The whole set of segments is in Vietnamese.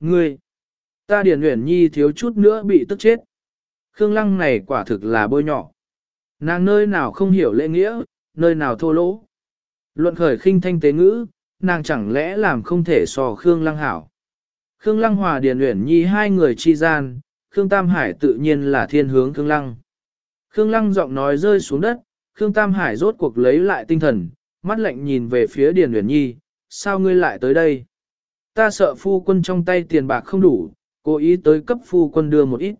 ngươi, ta Điền Uyển Nhi thiếu chút nữa bị tức chết. Khương Lăng này quả thực là bôi nhỏ. Nàng nơi nào không hiểu lễ nghĩa, nơi nào thô lỗ. Luận khởi khinh thanh tế ngữ, nàng chẳng lẽ làm không thể so Khương Lăng hảo. Khương Lăng hòa Điền Uyển Nhi hai người chi gian, Khương Tam Hải tự nhiên là thiên hướng Khương Lăng. Khương Lăng giọng nói rơi xuống đất, Khương Tam Hải rốt cuộc lấy lại tinh thần, mắt lạnh nhìn về phía Điền Uyển Nhi, sao ngươi lại tới đây? Ta sợ phu quân trong tay tiền bạc không đủ, cố ý tới cấp phu quân đưa một ít.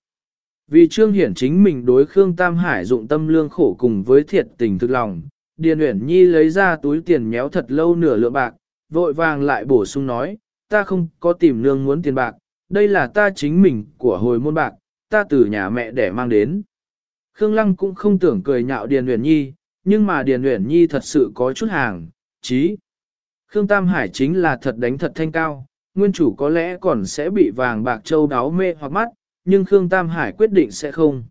Vì trương hiển chính mình đối Khương Tam Hải dụng tâm lương khổ cùng với thiệt tình thực lòng, Điền Uyển Nhi lấy ra túi tiền méo thật lâu nửa lượng bạc, vội vàng lại bổ sung nói, ta không có tìm nương muốn tiền bạc, đây là ta chính mình của hồi môn bạc, ta từ nhà mẹ để mang đến. Khương Lăng cũng không tưởng cười nhạo Điền Uyển Nhi, nhưng mà Điền Uyển Nhi thật sự có chút hàng, chí. Khương Tam Hải chính là thật đánh thật thanh cao, nguyên chủ có lẽ còn sẽ bị vàng bạc châu đáo mê hoặc mắt, nhưng Khương Tam Hải quyết định sẽ không.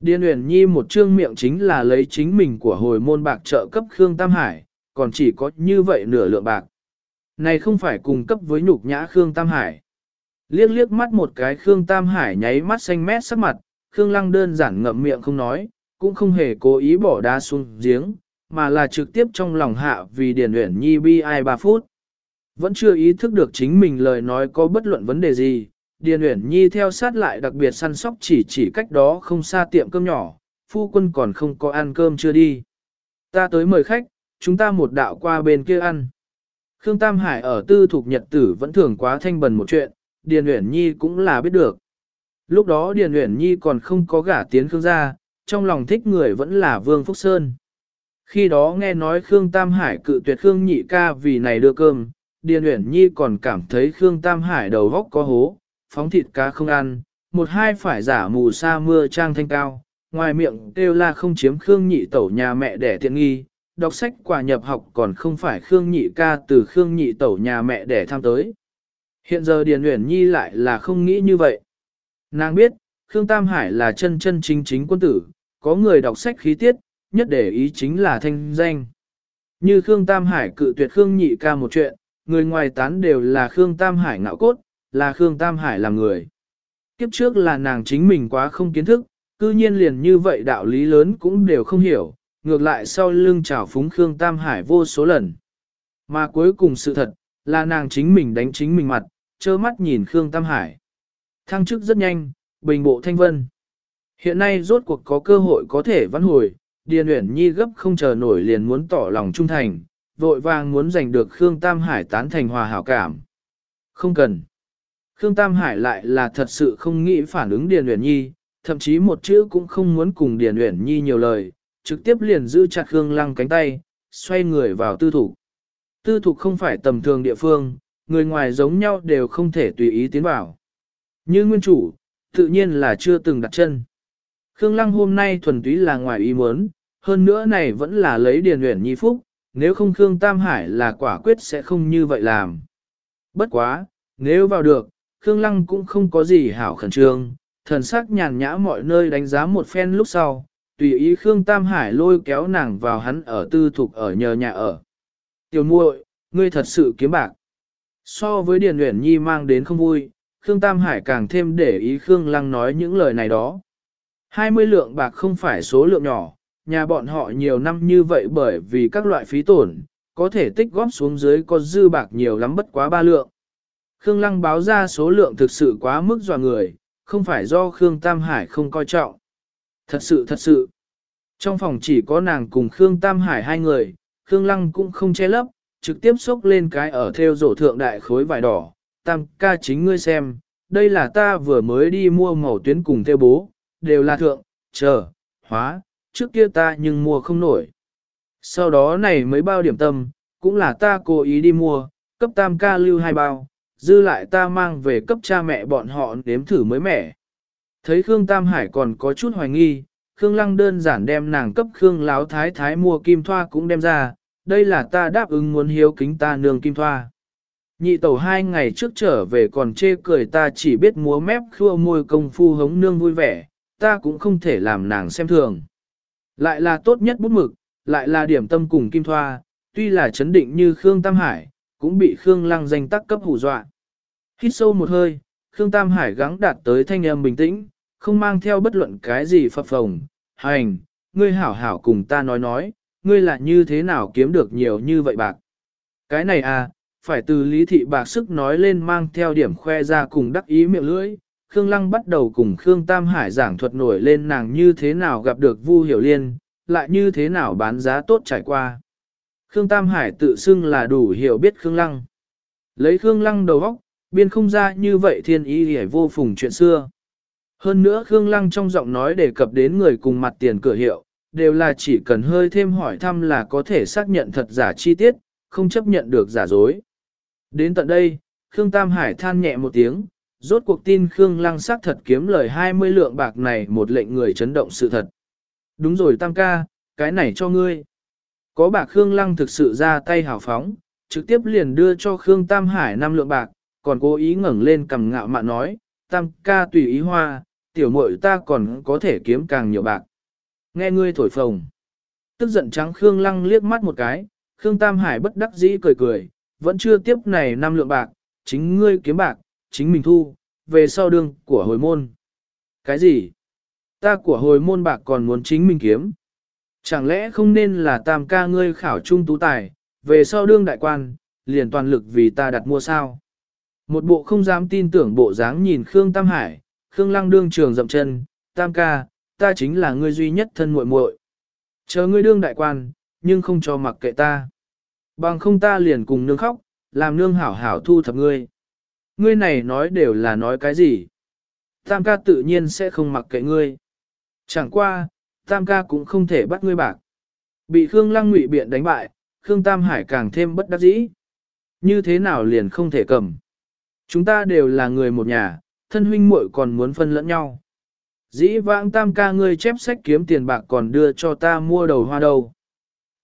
Điên Uyển Nhi một trương miệng chính là lấy chính mình của hồi môn bạc trợ cấp Khương Tam Hải, còn chỉ có như vậy nửa lượng bạc. Này không phải cùng cấp với nhục nhã Khương Tam Hải. Liếc liếc mắt một cái Khương Tam Hải nháy mắt xanh mét sắc mặt, Khương Lăng đơn giản ngậm miệng không nói, cũng không hề cố ý bỏ đá xuống giếng, mà là trực tiếp trong lòng hạ vì Điền Uyển Nhi bi ai 3 phút. Vẫn chưa ý thức được chính mình lời nói có bất luận vấn đề gì, Điền Uyển Nhi theo sát lại đặc biệt săn sóc chỉ chỉ cách đó không xa tiệm cơm nhỏ, phu quân còn không có ăn cơm chưa đi. Ta tới mời khách, chúng ta một đạo qua bên kia ăn. Khương Tam Hải ở tư thuộc nhật tử vẫn thường quá thanh bần một chuyện, Điền Uyển Nhi cũng là biết được. Lúc đó Điền Uyển Nhi còn không có gả tiến Khương gia, trong lòng thích người vẫn là Vương Phúc Sơn. Khi đó nghe nói Khương Tam Hải cự tuyệt Khương Nhị ca vì này đưa cơm, Điền Uyển Nhi còn cảm thấy Khương Tam Hải đầu góc có hố, phóng thịt cá không ăn, một hai phải giả mù sa mưa trang thanh cao, ngoài miệng kêu la không chiếm Khương Nhị tẩu nhà mẹ đẻ tiện nghi, đọc sách quả nhập học còn không phải Khương Nhị ca từ Khương Nhị tẩu nhà mẹ đẻ tham tới. Hiện giờ Điền Uyển Nhi lại là không nghĩ như vậy. Nàng biết, Khương Tam Hải là chân chân chính chính quân tử, có người đọc sách khí tiết, nhất để ý chính là thanh danh. Như Khương Tam Hải cự tuyệt Khương Nhị ca một chuyện, người ngoài tán đều là Khương Tam Hải ngạo cốt, là Khương Tam Hải làm người. Kiếp trước là nàng chính mình quá không kiến thức, cư nhiên liền như vậy đạo lý lớn cũng đều không hiểu, ngược lại sau lưng trào phúng Khương Tam Hải vô số lần. Mà cuối cùng sự thật, là nàng chính mình đánh chính mình mặt, trơ mắt nhìn Khương Tam Hải. Thăng chức rất nhanh, bình bộ thanh vân. Hiện nay rốt cuộc có cơ hội có thể vãn hồi, Điền Uyển Nhi gấp không chờ nổi liền muốn tỏ lòng trung thành, vội vàng muốn giành được Khương Tam Hải tán thành hòa hảo cảm. Không cần. Khương Tam Hải lại là thật sự không nghĩ phản ứng Điền Uyển Nhi, thậm chí một chữ cũng không muốn cùng Điền Uyển Nhi nhiều lời, trực tiếp liền giữ chặt Khương Lăng cánh tay, xoay người vào tư thủ. Tư thủ không phải tầm thường địa phương, người ngoài giống nhau đều không thể tùy ý tiến vào. Như nguyên chủ, tự nhiên là chưa từng đặt chân. Khương Lăng hôm nay thuần túy là ngoài ý muốn, hơn nữa này vẫn là lấy điền Uyển nhi phúc, nếu không Khương Tam Hải là quả quyết sẽ không như vậy làm. Bất quá, nếu vào được, Khương Lăng cũng không có gì hảo khẩn trương, thần sắc nhàn nhã mọi nơi đánh giá một phen lúc sau, tùy ý Khương Tam Hải lôi kéo nàng vào hắn ở tư thục ở nhờ nhà ở. Tiểu muội, ngươi thật sự kiếm bạc. So với Điền Uyển Nhi mang đến không vui, Khương Tam Hải càng thêm để ý Khương Lăng nói những lời này đó. 20 lượng bạc không phải số lượng nhỏ, nhà bọn họ nhiều năm như vậy bởi vì các loại phí tổn, có thể tích góp xuống dưới có dư bạc nhiều lắm bất quá ba lượng. Khương Lăng báo ra số lượng thực sự quá mức dò người, không phải do Khương Tam Hải không coi trọng. Thật sự thật sự. Trong phòng chỉ có nàng cùng Khương Tam Hải hai người, Khương Lăng cũng không che lấp, trực tiếp xúc lên cái ở theo rổ thượng đại khối vải đỏ. Tam ca chính ngươi xem, đây là ta vừa mới đi mua màu tuyến cùng theo bố, đều là thượng, chờ, hóa, trước kia ta nhưng mua không nổi. Sau đó này mấy bao điểm tâm, cũng là ta cố ý đi mua, cấp tam ca lưu hai bao, dư lại ta mang về cấp cha mẹ bọn họ nếm thử mới mẻ. Thấy Khương Tam Hải còn có chút hoài nghi, Khương Lăng đơn giản đem nàng cấp Khương Láo Thái Thái mua kim thoa cũng đem ra, đây là ta đáp ứng muốn hiếu kính ta nương kim thoa. Nhị tẩu hai ngày trước trở về còn chê cười ta chỉ biết múa mép khua môi công phu hống nương vui vẻ, ta cũng không thể làm nàng xem thường. Lại là tốt nhất bút mực, lại là điểm tâm cùng kim thoa, tuy là chấn định như Khương Tam Hải, cũng bị Khương Lăng danh tắc cấp hù dọa. Hít sâu một hơi, Khương Tam Hải gắng đạt tới thanh âm bình tĩnh, không mang theo bất luận cái gì phập phồng. Hành, ngươi hảo hảo cùng ta nói nói, ngươi là như thế nào kiếm được nhiều như vậy bạc. Cái này à, phải từ lý thị bạc sức nói lên mang theo điểm khoe ra cùng đắc ý miệng lưỡi. Khương Lăng bắt đầu cùng Khương Tam Hải giảng thuật nổi lên nàng như thế nào gặp được Vu Hiểu Liên, lại như thế nào bán giá tốt trải qua. Khương Tam Hải tự xưng là đủ hiểu biết Khương Lăng. Lấy Khương Lăng đầu óc, biên không ra như vậy thiên ý hề vô phùng chuyện xưa. Hơn nữa Khương Lăng trong giọng nói đề cập đến người cùng mặt tiền cửa hiệu, đều là chỉ cần hơi thêm hỏi thăm là có thể xác nhận thật giả chi tiết, không chấp nhận được giả dối. Đến tận đây, Khương Tam Hải than nhẹ một tiếng, rốt cuộc tin Khương Lăng xác thật kiếm lời 20 lượng bạc này một lệnh người chấn động sự thật. Đúng rồi Tam ca, cái này cho ngươi. Có bạc Khương Lăng thực sự ra tay hào phóng, trực tiếp liền đưa cho Khương Tam Hải năm lượng bạc, còn cố ý ngẩng lên cầm ngạo mạn nói, Tam ca tùy ý hoa, tiểu muội ta còn có thể kiếm càng nhiều bạc. Nghe ngươi thổi phồng. Tức giận trắng Khương Lăng liếc mắt một cái, Khương Tam Hải bất đắc dĩ cười cười, vẫn chưa tiếp này năm lượng bạc, chính ngươi kiếm bạc, chính mình thu, về sau đương của hồi môn. Cái gì? Ta của hồi môn bạc còn muốn chính mình kiếm. Chẳng lẽ không nên là tam ca ngươi khảo trung tú tài, về sau đương đại quan, liền toàn lực vì ta đặt mua sao? Một bộ không dám tin tưởng bộ dáng nhìn Khương Tam Hải, Khương Lăng đương trường dậm chân, tam ca, ta chính là ngươi duy nhất thân muội muội. Chờ ngươi đương đại quan, nhưng không cho mặc kệ ta. Bằng không ta liền cùng nương khóc, làm nương hảo hảo thu thập ngươi. Ngươi này nói đều là nói cái gì? Tam ca tự nhiên sẽ không mặc kệ ngươi. Chẳng qua, tam ca cũng không thể bắt ngươi bạc. Bị Khương Lăng ngụy biện đánh bại, Khương Tam Hải càng thêm bất đắc dĩ. Như thế nào liền không thể cầm. Chúng ta đều là người một nhà, thân huynh muội còn muốn phân lẫn nhau. Dĩ vãng tam ca ngươi chép sách kiếm tiền bạc còn đưa cho ta mua đầu hoa đầu.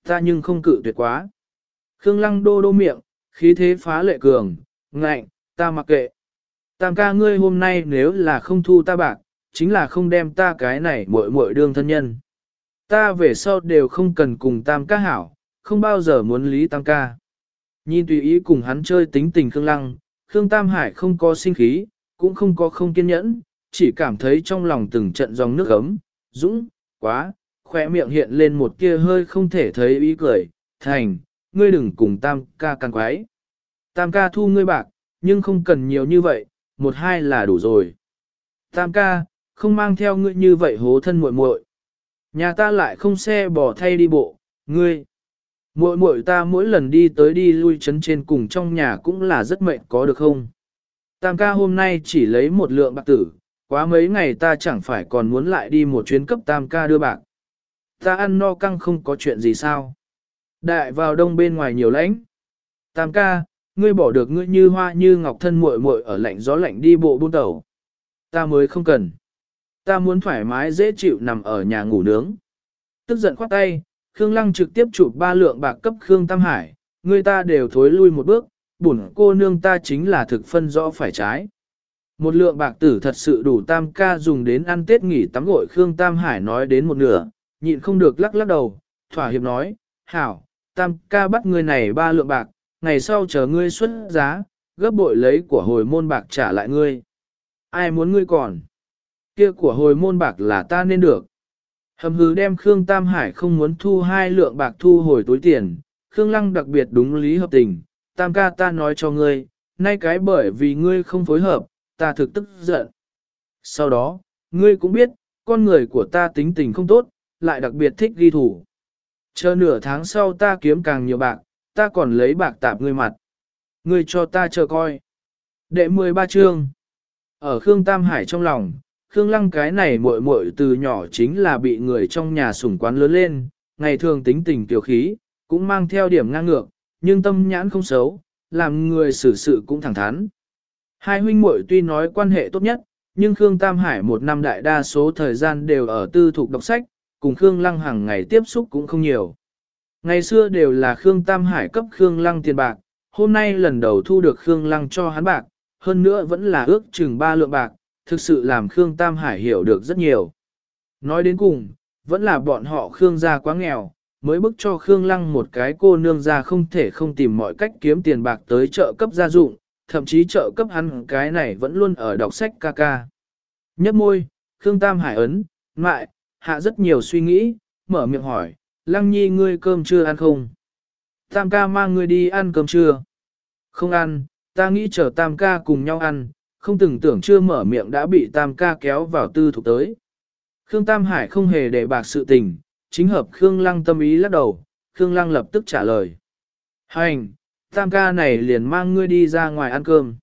Ta nhưng không cự tuyệt quá. Khương lăng đô đô miệng, khí thế phá lệ cường, ngạnh, ta mặc kệ. Tam ca ngươi hôm nay nếu là không thu ta bạc, chính là không đem ta cái này muội muội đương thân nhân. Ta về sau đều không cần cùng tam ca hảo, không bao giờ muốn lý tam ca. Nhìn tùy ý cùng hắn chơi tính tình Khương Lăng, Khương Tam Hải không có sinh khí, cũng không có không kiên nhẫn, chỉ cảm thấy trong lòng từng trận dòng nước ấm, dũng, quá, khỏe miệng hiện lên một kia hơi không thể thấy ý cười, thành, ngươi đừng cùng tam ca càng quái. Tam ca thu ngươi bạc, nhưng không cần nhiều như vậy, một hai là đủ rồi. Tam ca, không mang theo ngươi như vậy hố thân muội muội. Nhà ta lại không xe bỏ thay đi bộ, ngươi. Muội muội ta mỗi lần đi tới đi lui chấn trên cùng trong nhà cũng là rất mệt có được không? Tam ca hôm nay chỉ lấy một lượng bạc tử, quá mấy ngày ta chẳng phải còn muốn lại đi một chuyến cấp tam ca đưa bạc. Ta ăn no căng không có chuyện gì sao. Đại vào đông bên ngoài nhiều lãnh. Tam ca, ngươi bỏ được ngươi như hoa như ngọc thân muội muội ở lạnh gió lạnh đi bộ buôn tàu. Ta mới không cần. Ta muốn thoải mái dễ chịu nằm ở nhà ngủ nướng. Tức giận khoát tay, Khương Lăng trực tiếp chụp ba lượng bạc cấp Khương Tam Hải, người ta đều thối lui một bước, bổn cô nương ta chính là thực phân rõ phải trái. Một lượng bạc tử thật sự đủ tam ca dùng đến ăn tết nghỉ tắm gội Khương Tam Hải nói đến một nửa, nhịn không được lắc lắc đầu, thỏa hiệp nói, hảo, tam ca bắt người này ba lượng bạc, ngày sau chờ ngươi xuất giá, gấp bội lấy của hồi môn bạc trả lại ngươi. Ai muốn ngươi còn? Kia của hồi môn bạc là ta nên được. Hầm hứ đem Khương Tam Hải không muốn thu hai lượng bạc thu hồi túi tiền, Khương Lăng đặc biệt đúng lý hợp tình, Tam ca ta nói cho ngươi, nay cái bởi vì ngươi không phối hợp, ta thực tức giận. Sau đó, ngươi cũng biết, con người của ta tính tình không tốt, lại đặc biệt thích ghi thủ. Chờ nửa tháng sau ta kiếm càng nhiều bạc, ta còn lấy bạc tạp ngươi mặt. Ngươi cho ta chờ coi. Đệ 13 chương. Ở Khương Tam Hải trong lòng, Khương Lăng cái này muội muội từ nhỏ chính là bị người trong nhà sủng quán lớn lên, ngày thường tính tình tiểu khí, cũng mang theo điểm ngang ngược, nhưng tâm nhãn không xấu, làm người xử sự cũng thẳng thắn. Hai huynh muội tuy nói quan hệ tốt nhất, nhưng Khương Tam Hải một năm đại đa số thời gian đều ở tư thục đọc sách, cùng Khương Lăng hàng ngày tiếp xúc cũng không nhiều. Ngày xưa đều là Khương Tam Hải cấp Khương Lăng tiền bạc, hôm nay lần đầu thu được Khương Lăng cho hắn bạc, hơn nữa vẫn là ước chừng ba lượng bạc, thực sự làm Khương Tam Hải hiểu được rất nhiều. Nói đến cùng, vẫn là bọn họ Khương gia quá nghèo, mới bức cho Khương Lăng một cái cô nương ra không thể không tìm mọi cách kiếm tiền bạc tới trợ cấp gia dụng, thậm chí trợ cấp hắn cái này vẫn luôn ở đọc sách ca ca. Nhấp môi, Khương Tam Hải ấn, mại, hạ rất nhiều suy nghĩ, mở miệng hỏi, Lăng Nhi ngươi cơm chưa ăn không? Tam ca mang ngươi đi ăn cơm chưa? Không ăn, ta nghĩ chờ Tam ca cùng nhau ăn, không từng tưởng chưa mở miệng đã bị Tam ca kéo vào tư thuộc tới. Khương Tam Hải không hề để bạc sự tình, chính hợp Khương Lăng tâm ý lắc đầu, Khương Lăng lập tức trả lời. Hành, Tam ca này liền mang ngươi đi ra ngoài ăn cơm.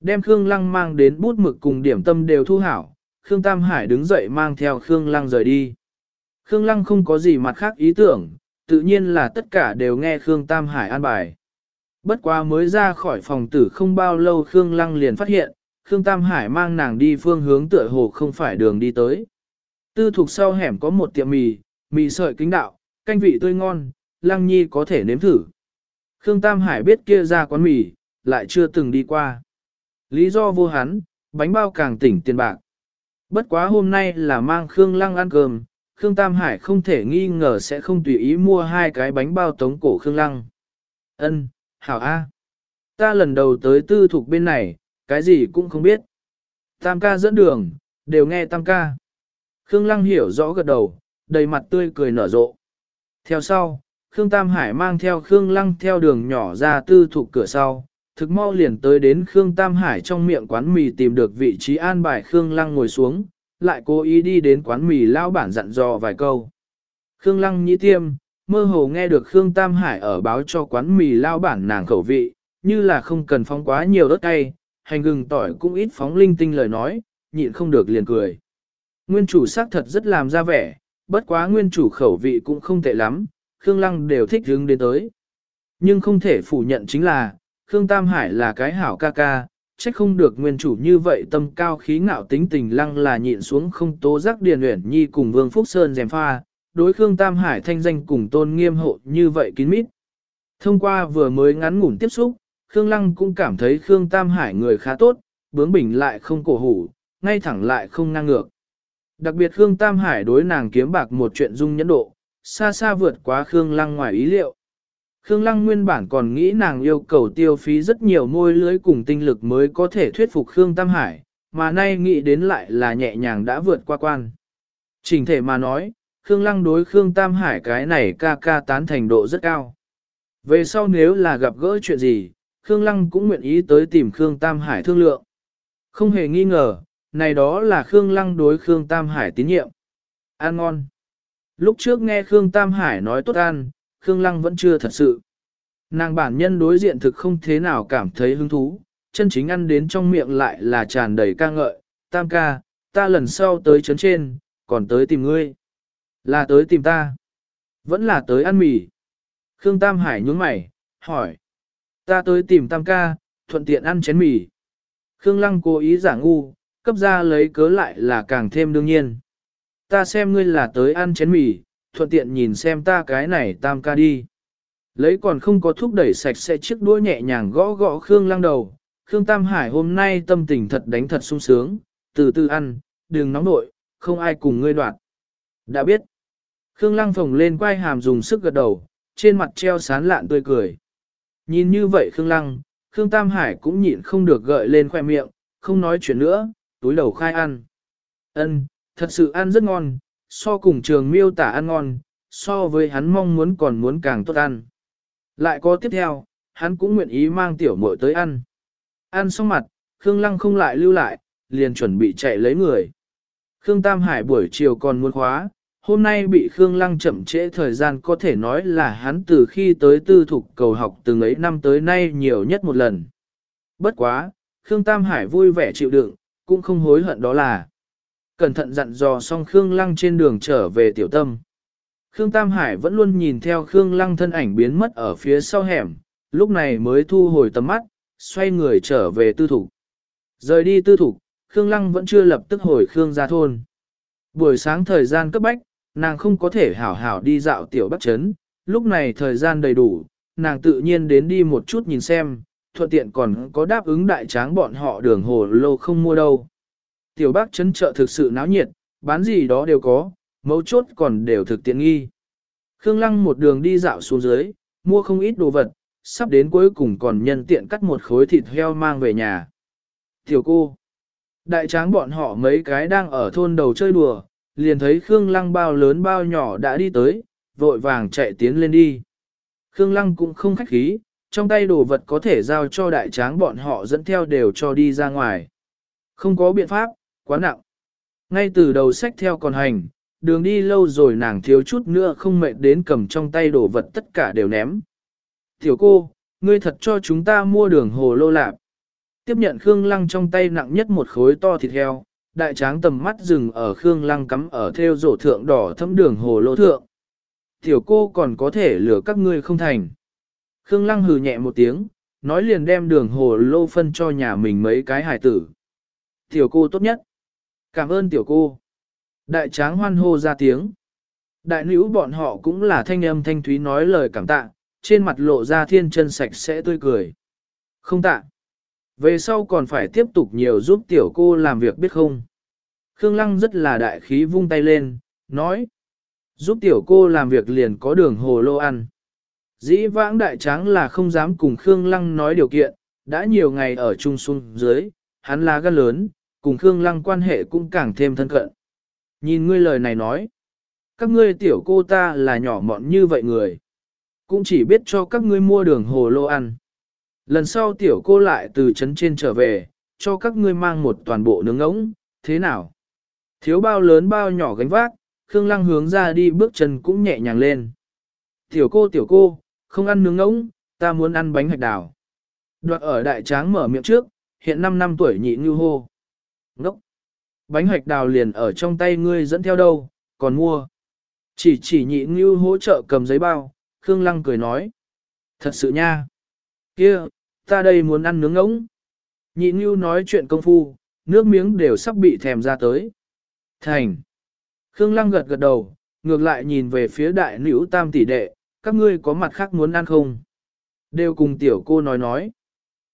Đem Khương Lăng mang đến bút mực cùng điểm tâm đều thu hảo, Khương Tam Hải đứng dậy mang theo Khương Lăng rời đi. Khương Lăng không có gì mặt khác ý tưởng, tự nhiên là tất cả đều nghe Khương Tam Hải an bài. Bất quá mới ra khỏi phòng tử không bao lâu Khương Lăng liền phát hiện, Khương Tam Hải mang nàng đi phương hướng tựa hồ không phải đường đi tới. Tư thuộc sau hẻm có một tiệm mì, mì sợi kính đạo, canh vị tươi ngon, Lăng Nhi có thể nếm thử. Khương Tam Hải biết kia ra quán mì, lại chưa từng đi qua. Lý do vô hắn, bánh bao càng tỉnh tiền bạc. Bất quá hôm nay là mang Khương Lăng ăn cơm, Khương Tam Hải không thể nghi ngờ sẽ không tùy ý mua hai cái bánh bao tống cổ Khương Lăng. Ân, hảo A. Ta lần đầu tới tư thuộc bên này, cái gì cũng không biết. Tam ca dẫn đường, đều nghe tam ca. Khương Lăng hiểu rõ gật đầu, đầy mặt tươi cười nở rộ. Theo sau, Khương Tam Hải mang theo Khương Lăng theo đường nhỏ ra tư thuộc cửa sau, thực mau liền tới đến Khương Tam Hải trong miệng quán mì tìm được vị trí an bài Khương Lăng ngồi xuống, lại cố ý đi đến quán mì lao bản dặn dò vài câu. Khương Lăng nhĩ tiêm, mơ hồ nghe được Khương Tam Hải ở báo cho quán mì lao bản nàng khẩu vị, như là không cần phóng quá nhiều đất cay, hành gừng tỏi cũng ít phóng linh tinh lời nói, nhịn không được liền cười. Nguyên chủ xác thật rất làm ra vẻ, bất quá nguyên chủ khẩu vị cũng không tệ lắm, Khương Lăng đều thích hướng đến tới. Nhưng không thể phủ nhận chính là, Khương Tam Hải là cái hảo ca ca, trách không được nguyên chủ như vậy tâm cao khí ngạo tính tình lăng là nhịn xuống không tố giác Điền Uyển Nhi cùng Vương Phúc Sơn dèm pha, đối Khương Tam Hải thanh danh cùng tôn nghiêm hộ như vậy kín mít. Thông qua vừa mới ngắn ngủn tiếp xúc, Khương Lăng cũng cảm thấy Khương Tam Hải người khá tốt, bướng bỉnh lại không cổ hủ, ngay thẳng lại không ngang ngược. Đặc biệt Khương Tam Hải đối nàng kiếm bạc một chuyện dung nhẫn độ, xa xa vượt quá Khương Lăng ngoài ý liệu. Khương Lăng nguyên bản còn nghĩ nàng yêu cầu tiêu phí rất nhiều môi lưới cùng tinh lực mới có thể thuyết phục Khương Tam Hải, mà nay nghĩ đến lại là nhẹ nhàng đã vượt qua quan. Trình thể mà nói, Khương Lăng đối Khương Tam Hải cái này ca ca tán thành độ rất cao. Về sau nếu là gặp gỡ chuyện gì, Khương Lăng cũng nguyện ý tới tìm Khương Tam Hải thương lượng. Không hề nghi ngờ, này đó là Khương Lăng đối Khương Tam Hải tín nhiệm. Ăn ngon. Lúc trước nghe Khương Tam Hải nói tốt ăn, Khương Lăng vẫn chưa thật sự. Nàng bản nhân đối diện thực không thế nào cảm thấy hứng thú, chân chính ăn đến trong miệng lại là tràn đầy ca ngợi, tam ca, ta lần sau tới chấn trên, còn tới tìm ngươi. Là tới tìm ta. Vẫn là tới ăn mì. Khương Tam Hải nhướng mày, hỏi. Ta tới tìm tam ca, thuận tiện ăn chén mì. Khương Lăng cố ý giả ngu, cấp ra lấy cớ lại là càng thêm đương nhiên. Ta xem ngươi là tới ăn chén mì, thuận tiện nhìn xem ta cái này tam ca đi. Lấy còn không có thúc đẩy sạch sẽ chiếc đuôi nhẹ nhàng gõ gõ Khương lăng đầu. Khương Tam Hải hôm nay tâm tình thật đánh thật sung sướng, từ từ ăn, đừng nóng nội, không ai cùng ngươi đoạt. Đã biết. Khương lăng phồng lên quay hàm dùng sức gật đầu, trên mặt treo sán lạn tươi cười. Nhìn như vậy Khương lăng, Khương Tam Hải cũng nhịn không được gợi lên khoe miệng, không nói chuyện nữa, túi đầu khai ăn. Ân, thật sự ăn rất ngon, so cùng trường miêu tả ăn ngon, so với hắn mong muốn còn muốn càng tốt ăn. Lại có tiếp theo, hắn cũng nguyện ý mang tiểu muội tới ăn. Ăn xong mặt, Khương Lăng không lại lưu lại, liền chuẩn bị chạy lấy người. Khương Tam Hải buổi chiều còn muốn khóa, hôm nay bị Khương Lăng chậm trễ thời gian có thể nói là hắn từ khi tới tư thục cầu học từng ấy năm tới nay nhiều nhất một lần. Bất quá, Khương Tam Hải vui vẻ chịu đựng, cũng không hối hận đó là cẩn thận dặn dò xong Khương Lăng trên đường trở về tiểu tâm. Khương Tam Hải vẫn luôn nhìn theo Khương Lăng thân ảnh biến mất ở phía sau hẻm, lúc này mới thu hồi tầm mắt, xoay người trở về tư thủ. Rời đi tư thủ, Khương Lăng vẫn chưa lập tức hồi Khương ra thôn. Buổi sáng thời gian cấp bách, nàng không có thể hảo hảo đi dạo tiểu bắc trấn, lúc này thời gian đầy đủ, nàng tự nhiên đến đi một chút nhìn xem, thuận tiện còn có đáp ứng đại tráng bọn họ đường hồ lô không mua đâu. Tiểu bác chấn chợ thực sự náo nhiệt, bán gì đó đều có, mấu chốt còn đều thực tiện nghi. Khương Lăng một đường đi dạo xuống dưới, mua không ít đồ vật, sắp đến cuối cùng còn nhân tiện cắt một khối thịt heo mang về nhà. Tiểu cô, đại tráng bọn họ mấy cái đang ở thôn đầu chơi đùa, liền thấy Khương Lăng bao lớn bao nhỏ đã đi tới, vội vàng chạy tiến lên đi. Khương Lăng cũng không khách khí, trong tay đồ vật có thể giao cho đại tráng bọn họ dẫn theo đều cho đi ra ngoài. Không có biện pháp, quá nặng. Ngay từ đầu sách theo còn hành, đường đi lâu rồi nàng thiếu chút nữa không mệt đến cầm trong tay đồ vật tất cả đều ném. Tiểu cô, ngươi thật cho chúng ta mua đường hồ lô lạp. Tiếp nhận Khương Lăng trong tay nặng nhất một khối to thịt heo, đại tráng tầm mắt dừng ở Khương Lăng cắm ở theo rổ thượng đỏ thấm đường hồ lô thượng. Tiểu cô còn có thể lừa các ngươi không thành. Khương Lăng hừ nhẹ một tiếng, nói liền đem đường hồ lô phân cho nhà mình mấy cái hải tử. Tiểu cô tốt nhất. Cảm ơn tiểu cô. Đại tráng hoan hô ra tiếng. Đại nữ bọn họ cũng là thanh âm thanh thúy nói lời cảm tạ, trên mặt lộ ra thiên chân sạch sẽ tươi cười. Không tạ. Về sau còn phải tiếp tục nhiều giúp tiểu cô làm việc biết không? Khương Lăng rất là đại khí vung tay lên, nói. Giúp tiểu cô làm việc liền có đường hồ lô ăn. Dĩ vãng đại tráng là không dám cùng Khương Lăng nói điều kiện, đã nhiều ngày ở chung xuống dưới, hắn là gan lớn, cùng Khương Lăng quan hệ cũng càng thêm thân cận. Nhìn ngươi lời này nói, các ngươi tiểu cô ta là nhỏ mọn như vậy người. Cũng chỉ biết cho các ngươi mua đường hồ lô ăn. Lần sau tiểu cô lại từ trấn trên trở về, cho các ngươi mang một toàn bộ nướng ống, thế nào? Thiếu bao lớn bao nhỏ gánh vác, Khương Lăng hướng ra đi bước chân cũng nhẹ nhàng lên. Tiểu cô tiểu cô, không ăn nướng ống, ta muốn ăn bánh hạch đào. Đoạt ở đại tráng mở miệng trước, hiện 5 năm tuổi nhị như hô. Ngốc! Bánh hạch đào liền ở trong tay ngươi dẫn theo đâu, còn mua. Chỉ chỉ nhị ngưu hỗ trợ cầm giấy bao, Khương Lăng cười nói. Thật sự nha! kia, ta đây muốn ăn nướng ống. Nhị ngưu nói chuyện công phu, nước miếng đều sắp bị thèm ra tới. Thành! Khương Lăng gật gật đầu, ngược lại nhìn về phía đại nữ tam tỷ đệ, các ngươi có mặt khác muốn ăn không? Đều cùng tiểu cô nói nói.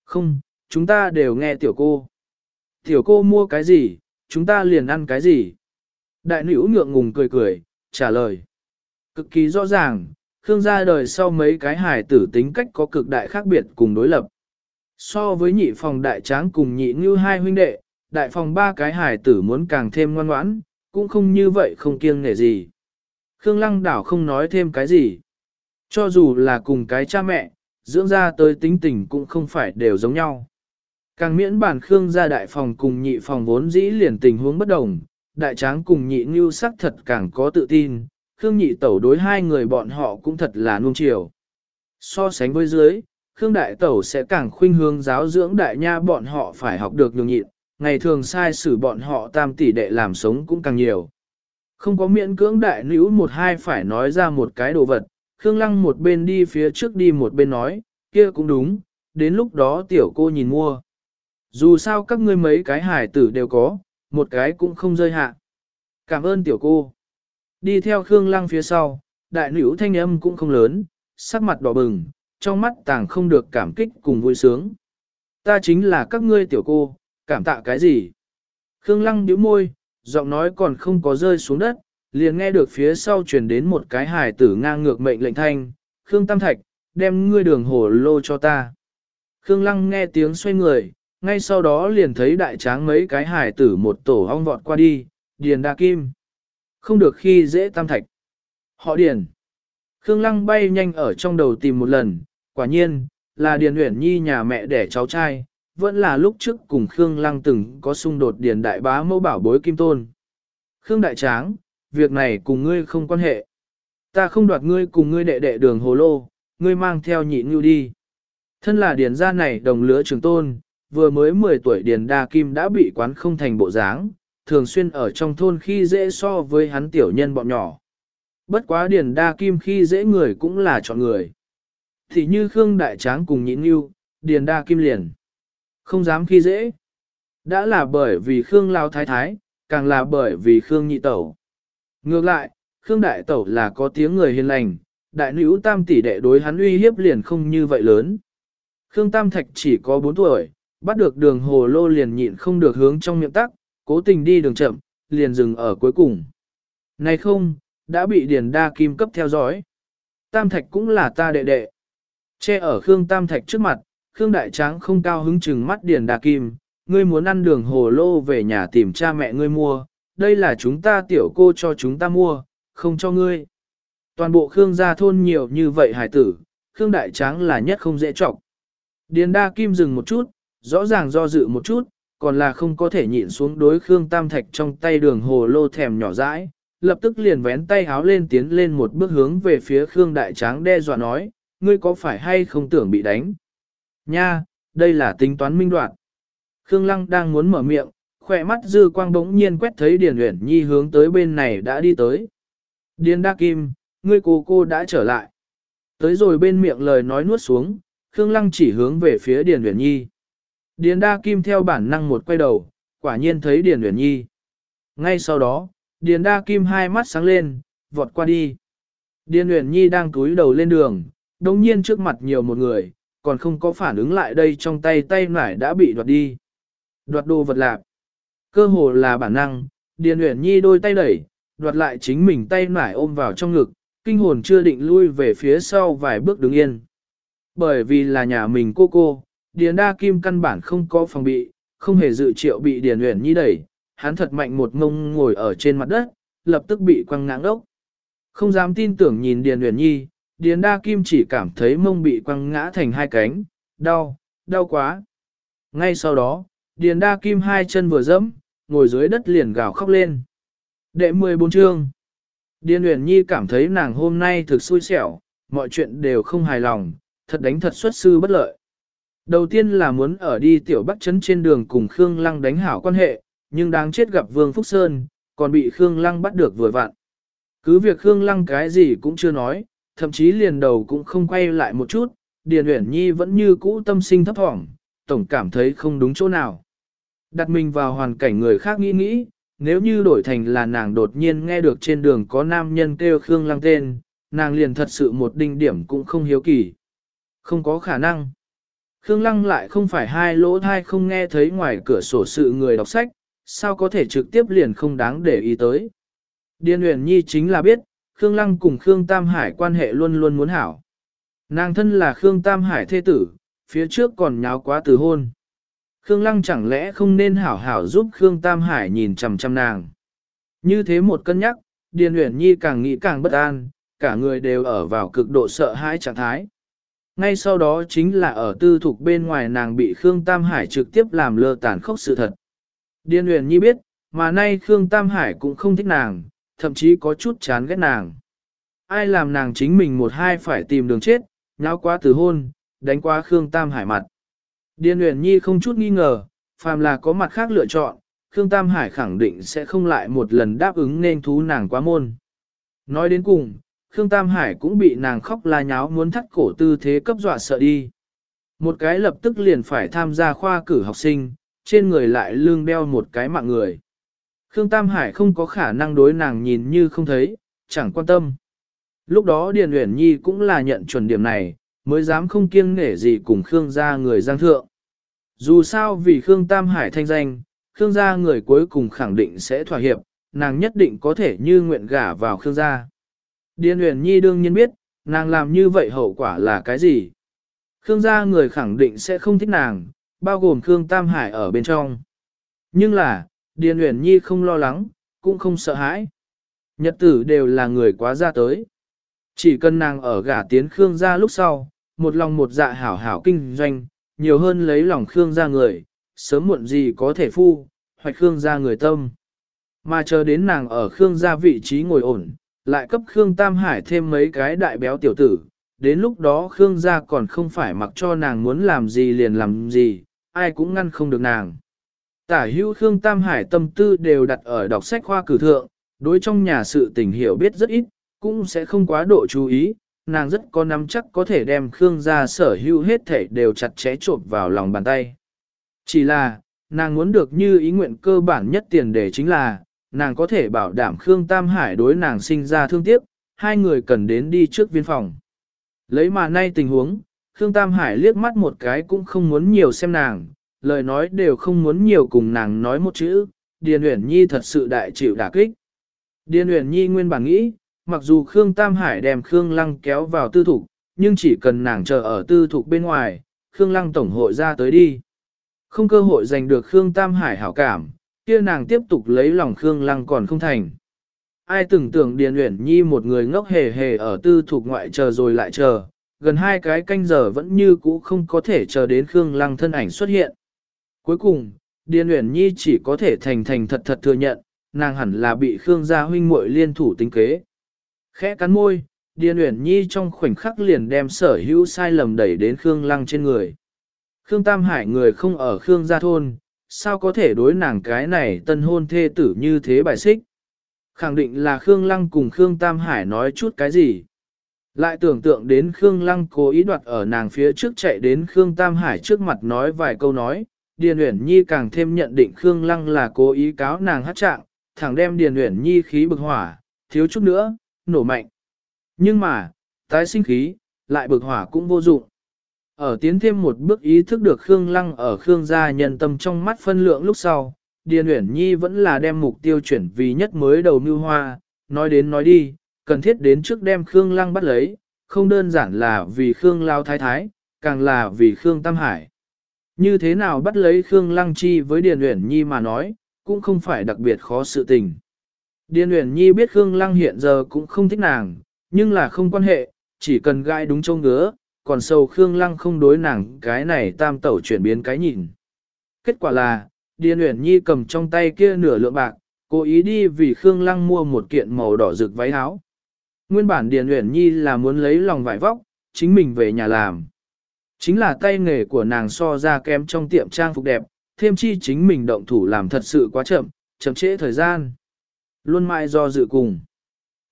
Không, chúng ta đều nghe tiểu cô. Tiểu cô mua cái gì, chúng ta liền ăn cái gì? Đại nữ ngượng ngùng cười cười, trả lời. Cực kỳ rõ ràng, Khương gia đời sau mấy cái hài tử tính cách có cực đại khác biệt cùng đối lập. So với nhị phòng đại tráng cùng nhị như hai huynh đệ, đại phòng ba cái hài tử muốn càng thêm ngoan ngoãn, cũng không như vậy không kiêng nể gì. Khương Lăng đảo không nói thêm cái gì. Cho dù là cùng cái cha mẹ, dưỡng ra tới tính tình cũng không phải đều giống nhau. Càng miễn bản Khương gia đại phòng cùng nhị phòng vốn dĩ liền tình huống bất đồng, đại tráng cùng nhị như sắc thật càng có tự tin, Khương nhị tẩu đối hai người bọn họ cũng thật là nuông chiều. So sánh với dưới, Khương đại tẩu sẽ càng khuynh hướng giáo dưỡng đại nha bọn họ phải học được nhường nhịn, ngày thường sai xử bọn họ tam tỷ đệ làm sống cũng càng nhiều. Không có miễn cưỡng đại nữ một hai phải nói ra một cái đồ vật, Khương Lăng một bên đi phía trước đi một bên nói, kia cũng đúng, đến lúc đó tiểu cô nhìn mua. Dù sao các ngươi mấy cái hải tử đều có, một cái cũng không rơi hạ. Cảm ơn tiểu cô. Đi theo Khương Lăng phía sau, đại nữ thanh âm cũng không lớn, sắc mặt đỏ bừng, trong mắt tàng không được cảm kích cùng vui sướng. Ta chính là các ngươi tiểu cô, cảm tạ cái gì? Khương Lăng nhíu môi, giọng nói còn không có rơi xuống đất, liền nghe được phía sau truyền đến một cái hài tử ngang ngược mệnh lệnh thanh, Khương Tam Thạch, đem ngươi đường hổ lô cho ta. Khương Lăng nghe tiếng xoay người, ngay sau đó liền thấy đại tráng mấy cái hài tử một tổ ong vọt qua đi, điền đa kim. Không được khi dễ Tam Thạch. Họ điền. Khương Lăng bay nhanh ở trong đầu tìm một lần, quả nhiên, là Điền Uyển Nhi nhà mẹ đẻ cháu trai, vẫn là lúc trước cùng Khương Lăng từng có xung đột Điền Đại Bá mẫu bảo bối Kim Tôn. Khương Đại Tráng, việc này cùng ngươi không quan hệ. Ta không đoạt ngươi cùng ngươi đệ đệ đường hồ lô, ngươi mang theo nhị ngưu đi. Thân là điền gia này đồng lứa trường tôn, vừa mới 10 tuổi điền đa kim đã bị quán không thành bộ dáng, thường xuyên ở trong thôn khi dễ so với hắn tiểu nhân bọn nhỏ. Bất quá điền đa kim khi dễ người cũng là chọn người. Thì như Khương Đại Tráng cùng Nhĩ ngưu, điền đa kim liền. Không dám khi dễ. Đã là bởi vì Khương Lao Thái Thái, càng là bởi vì Khương Nhị Tẩu. Ngược lại, Khương Đại Tẩu là có tiếng người hiền lành, đại nữ tam tỷ đệ đối hắn uy hiếp liền không như vậy lớn. Khương Tam Thạch chỉ có 4 tuổi, bắt được đường hồ lô liền nhịn không được hướng trong miệng tắc, cố tình đi đường chậm, liền dừng ở cuối cùng. Này không, đã bị Điền Đa Kim cấp theo dõi. Tam Thạch cũng là ta đệ đệ. Che ở Khương Tam Thạch trước mặt, Khương Đại Tráng không cao hứng chừng mắt Điền Đa Kim, ngươi muốn ăn đường hồ lô về nhà tìm cha mẹ ngươi mua, đây là chúng ta tiểu cô cho chúng ta mua, không cho ngươi. Toàn bộ Khương gia thôn nhiều như vậy hải tử, Khương Đại Tráng là nhất không dễ trọng. Điền Đa Kim dừng một chút, rõ ràng do dự một chút, còn là không có thể nhịn xuống đối Khương Tam Thạch trong tay đường hồ lô thèm nhỏ dãi, lập tức liền vén tay háo lên tiến lên một bước hướng về phía Khương Đại Tráng đe dọa nói, ngươi có phải hay không tưởng bị đánh? Nha, đây là tính toán minh đoạn. Khương Lăng đang muốn mở miệng, khỏe mắt dư quang bỗng nhiên quét thấy Điền Uyển Nhi hướng tới bên này đã đi tới. Điền Đa Kim, ngươi cô cô đã trở lại. Tới rồi bên miệng lời nói nuốt xuống, Khương Lăng chỉ hướng về phía Điền Uyển Nhi. Điền Đa Kim theo bản năng một quay đầu, quả nhiên thấy Điền Uyển Nhi. Ngay sau đó, Điền Đa Kim hai mắt sáng lên, vọt qua đi. Điền Uyển Nhi đang cúi đầu lên đường, đồng nhiên trước mặt nhiều một người, còn không có phản ứng lại đây trong tay tay nải đã bị đoạt đi. Đoạt đồ vật lạc. Cơ hồ là bản năng, Điền Uyển Nhi đôi tay đẩy, đoạt lại chính mình tay nải ôm vào trong ngực, kinh hồn chưa định lui về phía sau vài bước đứng yên. Bởi vì là nhà mình cô cô, Điền Đa Kim căn bản không có phòng bị, không hề dự triệu bị Điền Uyển Nhi đẩy, hắn thật mạnh một ngông ngồi ở trên mặt đất, lập tức bị quăng ngã ốc. Không dám tin tưởng nhìn Điền Uyển Nhi, Điền Đa Kim chỉ cảm thấy mông bị quăng ngã thành hai cánh, đau, đau quá. Ngay sau đó, Điền Đa Kim hai chân vừa dẫm, ngồi dưới đất liền gào khóc lên. Đệ 14 chương Điền Uyển Nhi cảm thấy nàng hôm nay thực xui xẻo, mọi chuyện đều không hài lòng, thật đánh thật xuất sư bất lợi. Đầu tiên là muốn ở đi tiểu bắc trấn trên đường cùng Khương Lăng đánh hảo quan hệ, nhưng đáng chết gặp Vương Phúc Sơn, còn bị Khương Lăng bắt được vừa vặn. Cứ việc Khương Lăng cái gì cũng chưa nói, thậm chí liền đầu cũng không quay lại một chút, Điền Uyển Nhi vẫn như cũ tâm sinh thấp thỏm, tổng cảm thấy không đúng chỗ nào. Đặt mình vào hoàn cảnh người khác nghĩ nghĩ, nếu như đổi thành là nàng đột nhiên nghe được trên đường có nam nhân kêu Khương Lăng tên, nàng liền thật sự một đinh điểm cũng không hiếu kỳ. Không có khả năng. Khương Lăng lại không phải hai lỗ thai không nghe thấy ngoài cửa sổ sự người đọc sách, sao có thể trực tiếp liền không đáng để ý tới. Điên Uyển Nhi chính là biết, Khương Lăng cùng Khương Tam Hải quan hệ luôn luôn muốn hảo. Nàng thân là Khương Tam Hải thế tử, phía trước còn nháo quá từ hôn. Khương Lăng chẳng lẽ không nên hảo hảo giúp Khương Tam Hải nhìn chằm chằm nàng. Như thế một cân nhắc, Điền Uyển Nhi càng nghĩ càng bất an, cả người đều ở vào cực độ sợ hãi trạng thái. Ngay sau đó chính là ở tư thục bên ngoài nàng bị Khương Tam Hải trực tiếp làm lơ tàn khốc sự thật. Điên Huyền Nhi biết, mà nay Khương Tam Hải cũng không thích nàng, thậm chí có chút chán ghét nàng. Ai làm nàng chính mình một hai phải tìm đường chết, nháo quá từ hôn, đánh quá Khương Tam Hải mặt. Điên Huyền Nhi không chút nghi ngờ, phàm là có mặt khác lựa chọn, Khương Tam Hải khẳng định sẽ không lại một lần đáp ứng nên thú nàng quá môn. Nói đến cùng, Khương Tam Hải cũng bị nàng khóc la nháo muốn thắt cổ tư thế cấp dọa sợ đi. Một cái lập tức liền phải tham gia khoa cử học sinh, trên người lại lương đeo một cái mạng người. Khương Tam Hải không có khả năng đối nàng nhìn như không thấy, chẳng quan tâm. Lúc đó Điền Uyển Nhi cũng là nhận chuẩn điểm này, mới dám không kiêng nể gì cùng Khương gia người giang thượng. Dù sao vì Khương Tam Hải thanh danh, Khương gia người cuối cùng khẳng định sẽ thỏa hiệp, nàng nhất định có thể như nguyện gả vào Khương gia. Điền Uyển Nhi đương nhiên biết, nàng làm như vậy hậu quả là cái gì. Khương gia người khẳng định sẽ không thích nàng, bao gồm Khương Tam Hải ở bên trong. Nhưng là, Điền Uyển Nhi không lo lắng, cũng không sợ hãi. Nhật tử đều là người quá ra tới. Chỉ cần nàng ở gả tiến Khương gia lúc sau, một lòng một dạ hảo hảo kinh doanh, nhiều hơn lấy lòng Khương gia người, sớm muộn gì có thể phu, hoặc Khương gia người tâm. Mà chờ đến nàng ở Khương gia vị trí ngồi ổn, lại cấp Khương Tam Hải thêm mấy cái đại béo tiểu tử, đến lúc đó Khương gia còn không phải mặc cho nàng muốn làm gì liền làm gì, ai cũng ngăn không được nàng. Tả hữu Khương Tam Hải tâm tư đều đặt ở đọc sách khoa cử thượng, đối trong nhà sự tình hiểu biết rất ít, cũng sẽ không quá độ chú ý, nàng rất có nắm chắc có thể đem Khương gia sở hữu hết thể đều chặt chẽ trộn vào lòng bàn tay. Chỉ là, nàng muốn được như ý nguyện cơ bản nhất tiền đề chính là, nàng có thể bảo đảm Khương Tam Hải đối nàng sinh ra thương tiếc, hai người cần đến đi trước viên phòng. Lấy mà nay tình huống, Khương Tam Hải liếc mắt một cái cũng không muốn nhiều xem nàng, lời nói đều không muốn nhiều cùng nàng nói một chữ, Điền Uyển Nhi thật sự đại chịu đả kích. Điền Uyển Nhi nguyên bản nghĩ, mặc dù Khương Tam Hải đem Khương Lăng kéo vào tư thục, nhưng chỉ cần nàng chờ ở tư thục bên ngoài, Khương Lăng Tổng hội ra tới đi. Không cơ hội giành được Khương Tam Hải hảo cảm, kia nàng tiếp tục lấy lòng Khương Lăng còn không thành. Ai tưởng tưởng Điền Uyển Nhi một người ngốc hề hề ở tư thuộc ngoại chờ rồi lại chờ, gần hai cái canh giờ vẫn như cũ không có thể chờ đến Khương Lăng thân ảnh xuất hiện. Cuối cùng, Điền Uyển Nhi chỉ có thể thành thành thật thật thừa nhận, nàng hẳn là bị Khương gia huynh muội liên thủ tính kế. Khẽ cắn môi, Điền Uyển Nhi trong khoảnh khắc liền đem sở hữu sai lầm đẩy đến Khương Lăng trên người. Khương Tam Hải người không ở Khương gia thôn, sao có thể đối nàng cái này tân hôn thê tử như thế bài xích. Khẳng định là Khương Lăng cùng Khương Tam Hải nói chút cái gì. Lại tưởng tượng đến Khương Lăng cố ý đoạt ở nàng phía trước chạy đến Khương Tam Hải trước mặt nói vài câu nói, Điền Uyển Nhi càng thêm nhận định Khương Lăng là cố ý cáo nàng hát trạng, thẳng đem Điền Uyển Nhi khí bực hỏa, thiếu chút nữa, nổ mạnh. Nhưng mà, tái sinh khí, lại bực hỏa cũng vô dụng. Ở tiến thêm một bước ý thức được Khương Lăng ở Khương gia nhân tâm trong mắt phân lượng lúc sau, Điền Uyển Nhi vẫn là đem mục tiêu chuyển vì nhất mới đầu mưu hoa, nói đến nói đi, cần thiết đến trước đem Khương Lăng bắt lấy, không đơn giản là vì Khương Lao Thái Thái, càng là vì Khương Tam Hải. Như thế nào bắt lấy Khương Lăng Chi với Điền Uyển Nhi mà nói, cũng không phải đặc biệt khó sự tình. Điền Uyển Nhi biết Khương Lăng hiện giờ cũng không thích nàng, nhưng là không quan hệ, chỉ cần gai đúng châu ngứa, còn sâu Khương Lăng không đối nàng cái này tam tẩu chuyển biến cái nhìn. Kết quả là, Điền Uyển Nhi cầm trong tay kia nửa lượng bạc, cố ý đi vì Khương Lăng mua một kiện màu đỏ rực váy áo. Nguyên bản Điền Uyển Nhi là muốn lấy lòng vải vóc, chính mình về nhà làm. Chính là tay nghề của nàng so ra kém trong tiệm trang phục đẹp, thêm chi chính mình động thủ làm thật sự quá chậm, chậm trễ thời gian. Luôn mãi do dự cùng.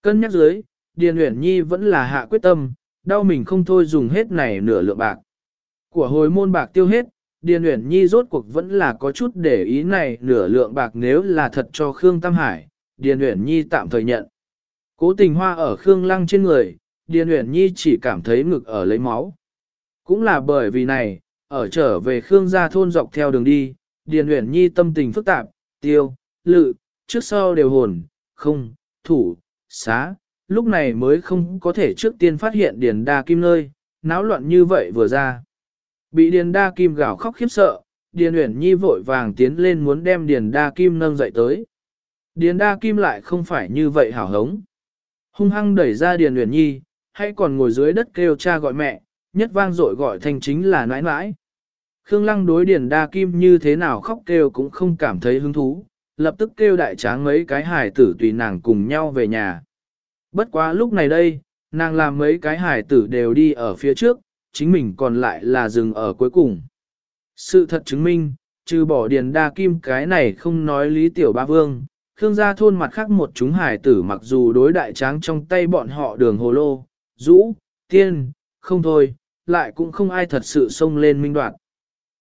Cân nhắc dưới, Điền Uyển Nhi vẫn là hạ quyết tâm, đau mình không thôi dùng hết này nửa lượng bạc. Của hồi môn bạc tiêu hết, Điền Uyển Nhi rốt cuộc vẫn là có chút để ý này nửa lượng bạc nếu là thật cho Khương Tam Hải, Điền Uyển Nhi tạm thời nhận. Cố tình hoa ở Khương Lăng trên người, Điền Uyển Nhi chỉ cảm thấy ngực ở lấy máu. Cũng là bởi vì này, ở trở về Khương gia thôn dọc theo đường đi, Điền Uyển Nhi tâm tình phức tạp, tiêu, lự, trước sau đều hồn, không, thủ, xá, lúc này mới không có thể trước tiên phát hiện Điền Đa Kim nơi, náo loạn như vậy vừa ra. Bị Điền Đa Kim gào khóc khiếp sợ, Điền Uyển Nhi vội vàng tiến lên muốn đem Điền Đa Kim nâng dậy tới. Điền Đa Kim lại không phải như vậy hảo hống. Hung hăng đẩy ra Điền Uyển Nhi, hay còn ngồi dưới đất kêu cha gọi mẹ, nhất vang dội gọi thành chính là nãi nãi. Khương Lăng đối Điền Đa Kim như thế nào khóc kêu cũng không cảm thấy hứng thú, lập tức kêu đại tráng mấy cái hài tử tùy nàng cùng nhau về nhà. Bất quá lúc này đây, nàng làm mấy cái hải tử đều đi ở phía trước, chính mình còn lại là dừng ở cuối cùng. Sự thật chứng minh, trừ bỏ Điền Đa Kim cái này không nói lý tiểu ba vương, Khương gia thôn mặt khác một chúng hải tử mặc dù đối đại tráng trong tay bọn họ đường hồ lô, rũ, tiên, không thôi, lại cũng không ai thật sự xông lên minh đoạt.